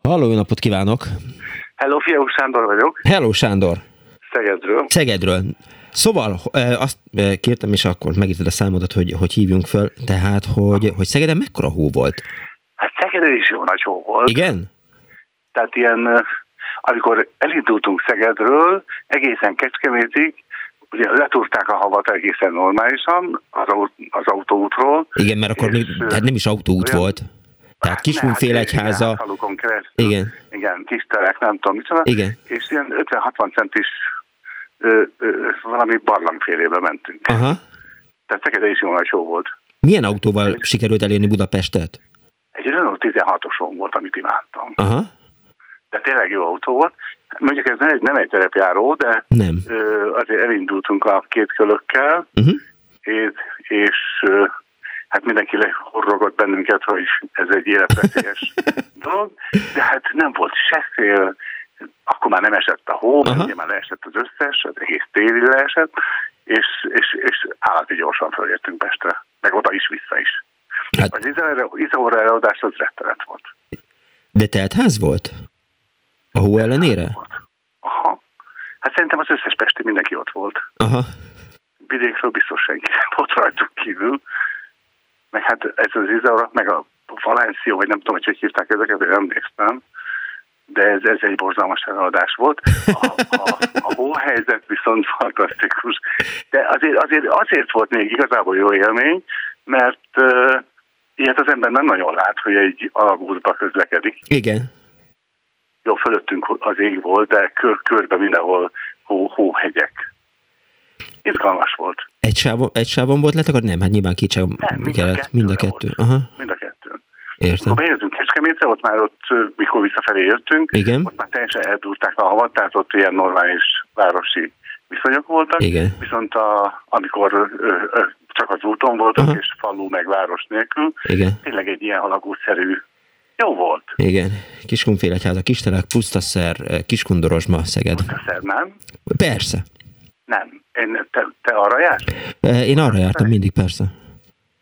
Speaker 1: Halló, jó napot kívánok!
Speaker 23: Hello, Fiaú Sándor vagyok,
Speaker 1: Hello, Sándor!
Speaker 23: Szegedről.
Speaker 1: Szegedről. Szóval eh, azt eh, kértem, és akkor megírtad a számodat, hogy, hogy hívjunk föl, tehát, hogy, hogy Szegeden mekkora hó volt?
Speaker 23: Hát Szegeden is jó nagy hó volt.
Speaker 1: Igen?
Speaker 23: Tehát ilyen, eh, amikor elindultunk Szegedről, egészen Kecskemétig, ugye letúrták a havat egészen normálisan az, az autóútról.
Speaker 1: Igen, mert akkor még, hát nem is autóút volt. Tehát Kiskunfélegyháza.
Speaker 23: Igen, falukon keresztül.
Speaker 1: Igen,
Speaker 23: Igen, kis terek, nem tudom micsoda.
Speaker 1: Igen.
Speaker 23: És ilyen 50-60 centis ö, ö, valami barlangfélébe mentünk.
Speaker 1: aha.
Speaker 23: Tehát Szegeden is jó nagy hó volt.
Speaker 1: Milyen autóval sikerült elérni Budapestet?
Speaker 23: Egy Renault 16-oson volt, amit imádtam.
Speaker 1: Aha.
Speaker 23: de tényleg jó autó volt. Mondjuk ez nem egy, nem egy terepjáró, de
Speaker 1: Nem.
Speaker 23: ö, azért elindultunk a két kölökkel,
Speaker 1: Uh-huh.
Speaker 23: és, és ö, hát mindenki lehorrogott bennünket, hogy ez egy életveszélyes dolog, de hát nem volt se szél, akkor már nem esett a hó, mert ugye már leesett az összes, az egész téli leesett, és, és, és állati gyorsan fölértünk Pestre, meg oda is, vissza is. Hát. Az Izaóra előadás az rettenet volt.
Speaker 1: De teltház volt? A hó ellenére?
Speaker 23: Aha. Hát szerintem az összes pesti mindenki ott volt.
Speaker 1: Aha.
Speaker 23: Vidékről biztos senki volt rajtuk kívül. Meg hát ez az Izaura, meg a Valencio, vagy nem tudom, hogy hogy hívták ezeket, én emlékszem. De ez, ez egy borzalmas előadás volt. A, a, a hóhelyzet viszont fantasztikus. De azért, azért, azért volt még igazából jó élmény, mert uh, ilyet az ember nem nagyon lát, hogy egy alagútba közlekedik.
Speaker 1: Igen.
Speaker 23: Jó, fölöttünk az ég volt, de kör, körbe mindenhol hó, hóhegyek. Izgalmas volt.
Speaker 1: Egy sávon, egy sávon volt letakar? Nem, hát nyilván két sávon kellett. Mind a kettő. Aha.
Speaker 23: Mind a kettő.
Speaker 1: Értem.
Speaker 23: Akkor bejöttünk Kecskemétre, ott már ott, mikor visszafelé jöttünk,
Speaker 1: Igen.
Speaker 23: ott már teljesen eldúrták a havat, tehát ott ilyen normális városi viszonyok voltak.
Speaker 1: Igen.
Speaker 23: Viszont a, amikor ö, ö, csak az úton voltunk, Aha. és falu meg város nélkül,
Speaker 1: Igen.
Speaker 23: tényleg egy ilyen alagútszerű jó volt.
Speaker 1: Igen. Kiskunfélegyháza, Kistelek, Pusztaszer, Kiskundorosma, Szeged.
Speaker 23: Szer, nem?
Speaker 1: Persze.
Speaker 23: Nem. Én, te, te arra jársz?
Speaker 1: Én arra jártam mindig, persze.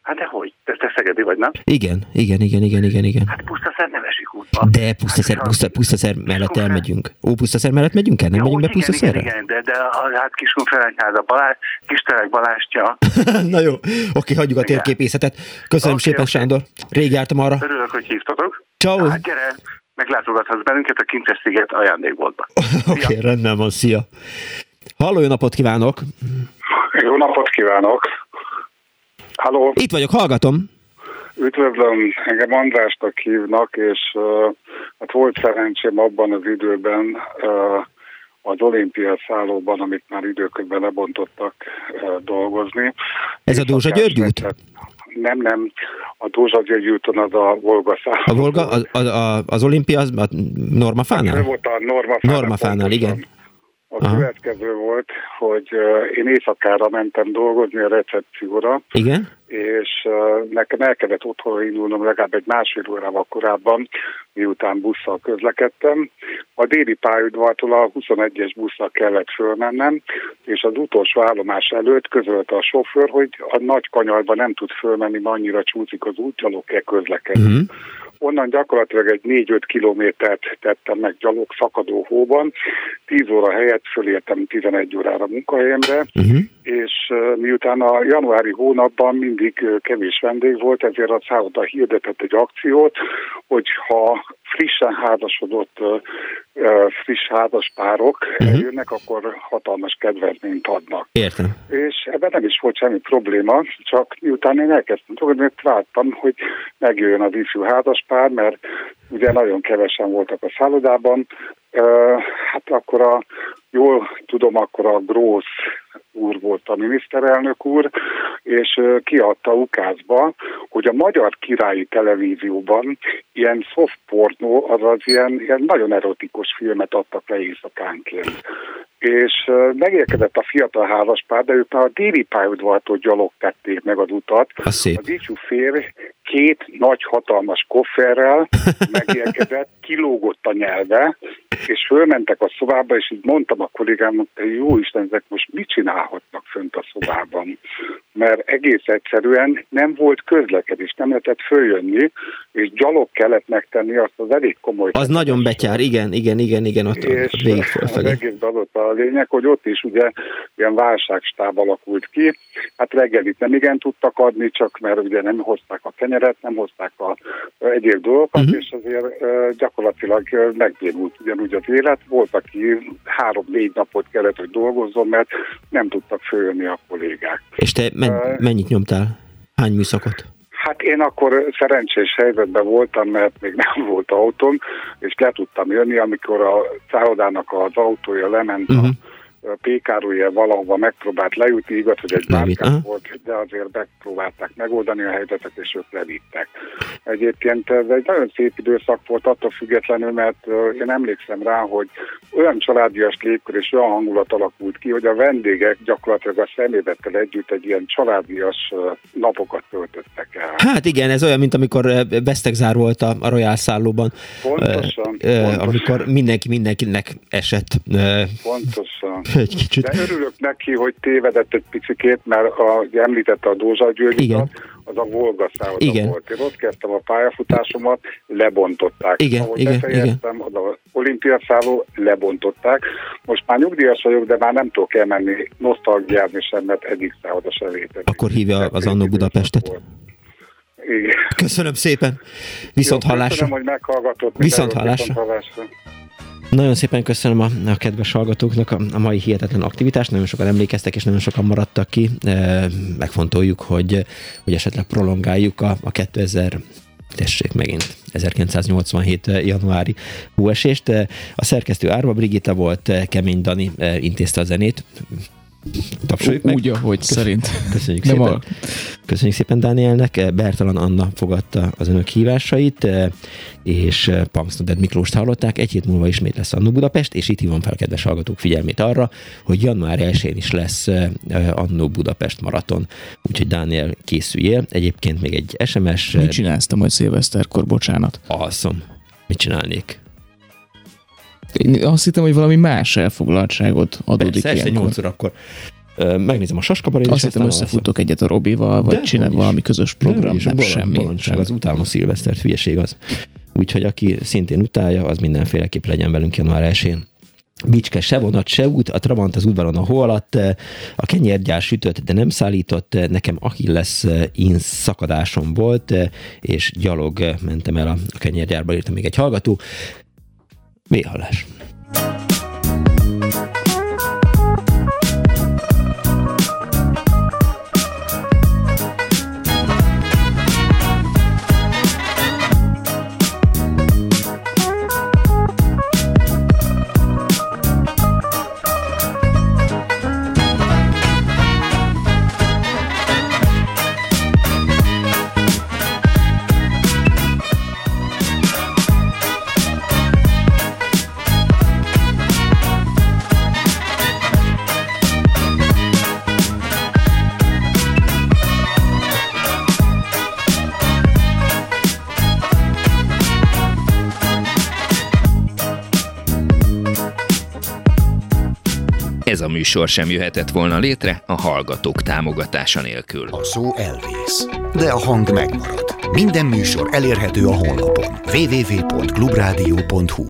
Speaker 23: Hát de hogy? Te, te szegedi vagy, nem?
Speaker 1: Igen, igen, igen, igen, igen, igen.
Speaker 23: Hát Pusztaszer nem esik útba.
Speaker 1: De pusztaszer, puszta, pusztaszer mellett elmegyünk. Ó, pusztaszer mellett megyünk el? Nem megyünk be
Speaker 23: igen,
Speaker 1: pusztaszerre?
Speaker 23: igen, de, de a, hát Kiskunfelegyháza Balázs, Kistelek Balástja.
Speaker 1: Na jó, oké, hagyjuk a térképészetet. Köszönöm
Speaker 23: Oké,
Speaker 1: szépen,
Speaker 23: oké.
Speaker 1: Sándor. Rég jártam arra.
Speaker 23: Örülök, hogy hívtatok.
Speaker 1: Ciao.
Speaker 23: Hát gyere, meglátogathatsz bennünket a Kintes sziget ajándékboltba.
Speaker 1: Oké, rendben van, szia. Halló, jó napot kívánok!
Speaker 7: Jó napot kívánok! Halló!
Speaker 1: Itt vagyok, hallgatom.
Speaker 7: Üdvözlöm, engem Andrásnak hívnak, és uh, hát volt szerencsém abban az időben uh, az olimpia szállóban, amit már időközben lebontottak uh, dolgozni.
Speaker 1: Ez a Dózsa György út?
Speaker 7: Nem, nem, a Dózsa György úton az a Volga szálló.
Speaker 1: A Volga, az, az, az olimpia, az a Normafánál?
Speaker 7: volt a Normafánál.
Speaker 1: Normafánál, igen.
Speaker 7: A következő volt, hogy én éjszakára mentem dolgozni a recepcióra,
Speaker 1: Igen?
Speaker 7: És nekem el kellett otthonra indulnom legalább egy másfél órával korábban, miután busszal közlekedtem. A déli pályaudvartól a 21-es busszal kellett fölmennem, és az utolsó állomás előtt közölte a sofőr, hogy a nagy kanyarba nem tud fölmenni, mert annyira csúszik az út, gyalog kell közlekedni.
Speaker 1: Uh-huh.
Speaker 7: Onnan gyakorlatilag egy 4-5 kilométert tettem meg gyalog szakadó hóban. 10 óra helyett fölértem 11 órára munkahelyemre,
Speaker 1: uh-huh.
Speaker 7: És miután a januári hónapban mindig kevés vendég volt, ezért a szálloda hirdetett egy akciót, hogy ha frissen házasodott friss házaspárok uh-huh. jönnek, akkor hatalmas kedvezményt adnak.
Speaker 1: Értem.
Speaker 7: És ebben nem is volt semmi probléma, csak miután én elkezdtem dolgozni, mert vártam, hogy megjöjjön az ifjú házaspár, mert ugye nagyon kevesen voltak a szállodában. Hát akkor a, jól tudom, akkor a Grósz úr volt a miniszterelnök úr, és kiadta ukázba, hogy a magyar királyi televízióban ilyen soft pornó, azaz ilyen, ilyen nagyon erotikus filmet adtak le éjszakánként és megérkezett a fiatal házaspár, de ők már a déli pályaudvartól gyalog tették meg az utat.
Speaker 1: A szép.
Speaker 7: Az ifjú férj két nagy hatalmas kofferrel megérkezett, kilógott a nyelve, és fölmentek a szobába, és így mondtam a kollégámnak, hogy jó Isten, ezek most mit csinálhatnak fönt a szobában? Mert egész egyszerűen nem volt közlekedés, nem lehetett följönni, és gyalog kellett megtenni azt az elég komoly...
Speaker 1: Az nagyon betyár, igen, igen, igen, igen, ott,
Speaker 7: és
Speaker 1: ott végig
Speaker 7: az egész adott a lényeg, hogy ott is ugye ilyen válságstáb alakult ki. Hát reggelit nem igen tudtak adni, csak mert ugye nem hozták a kenyeret, nem hozták a egyéb dolgokat, uh-huh. és azért gyakorlatilag megbénult ugyanúgy az élet. Volt, aki három-négy napot kellett, hogy dolgozzon, mert nem tudtak följönni a kollégák.
Speaker 1: És te men- mennyit nyomtál? Hány műszakot?
Speaker 7: Én akkor szerencsés helyzetben voltam, mert még nem volt autóm, és le tudtam jönni, amikor a szállodának az autója lement uh-huh. a pékárúja valahova megpróbált lejutni, igaz, hogy egy bárkán volt, de azért megpróbálták megoldani a helyzetet, és ők levittek. Egyébként ez egy nagyon szép időszak volt attól függetlenül, mert én emlékszem rá, hogy olyan családias légkör és olyan hangulat alakult ki, hogy a vendégek gyakorlatilag a személyzettel együtt egy ilyen családias napokat töltöttek el.
Speaker 1: Hát igen, ez olyan, mint amikor Vesztegzár volt a, a Royal szállóban.
Speaker 7: Pontosan,
Speaker 1: uh, pontosan. Amikor mindenki mindenkinek esett.
Speaker 7: Pontosan.
Speaker 1: Egy kicsit.
Speaker 7: De örülök neki, hogy tévedett egy picikét, mert a, említette a Dózsa Györgyutat, az a Volga
Speaker 1: Igen.
Speaker 7: volt. Én ott kezdtem a pályafutásomat, lebontották.
Speaker 1: Igen,
Speaker 7: Ahogy
Speaker 1: igen,
Speaker 7: befejeztem, az a olimpiaszálló, lebontották. Most már nyugdíjas vagyok, de már nem tudok elmenni nosztalgiázni sem, mert egyik szálloda sem létezik.
Speaker 1: Akkor hívja az Annó Budapestet.
Speaker 7: Igen.
Speaker 1: Köszönöm szépen. Viszont
Speaker 7: Jó,
Speaker 1: hallásra.
Speaker 7: Köszönöm, hogy meghallgatott.
Speaker 1: Viszont hallásra.
Speaker 7: Viszont hallásra.
Speaker 1: Nagyon szépen köszönöm a, a kedves hallgatóknak a, a mai hihetetlen aktivitást, nagyon sokan emlékeztek, és nagyon sokan maradtak ki. E, megfontoljuk, hogy, hogy esetleg prolongáljuk a, a 2000 tessék megint, 1987. januári hóesést. A szerkesztő Árva Brigitta volt, Kemény Dani intézte a zenét. Tapsoljuk meg.
Speaker 5: Úgy, ahogy
Speaker 1: Köszönjük.
Speaker 5: szerint.
Speaker 1: Köszönjük szépen.
Speaker 5: a-
Speaker 1: Köszönjük szépen Dánielnek. Bertalan Anna fogadta az önök hívásait, és Punks Dead Miklóst hallották. Egy hét múlva ismét lesz Annó Budapest, és itt hívom fel kedves hallgatók figyelmét arra, hogy január 1-én is lesz Annó Budapest maraton. Úgyhogy Dániel készüljél. Egyébként még egy SMS.
Speaker 5: Mit csinálsz te majd szilveszterkor, bocsánat?
Speaker 1: Alszom. Mit csinálnék?
Speaker 5: Én azt hittem, hogy valami más elfoglaltságot adódik
Speaker 1: Persze, este
Speaker 5: ilyenkor.
Speaker 1: 8 órakor Ö, megnézem a saskabarét,
Speaker 5: Azt hittem összefutok egyet a Robival, vagy
Speaker 1: De
Speaker 5: csinál
Speaker 1: hogy is.
Speaker 5: valami közös program,
Speaker 1: is,
Speaker 5: nem,
Speaker 1: bolond-
Speaker 5: semmi.
Speaker 1: bolondság, az utálom a szilvesztert, hülyeség az. Úgyhogy aki szintén utálja, az mindenféleképp legyen velünk január 1 Bicske se vonat, se út, a Trabant az udvaron a hó alatt, a kenyérgyár sütött, de nem szállított, nekem Achilles in szakadásom volt, és gyalog mentem el a a kenyérgyárba, írta még egy hallgató. Mi hallás?
Speaker 24: Ez a műsor sem jöhetett volna létre a hallgatók támogatása nélkül.
Speaker 25: A szó elvész, de a hang megmarad. Minden műsor elérhető a honlapon www.clubradio.hu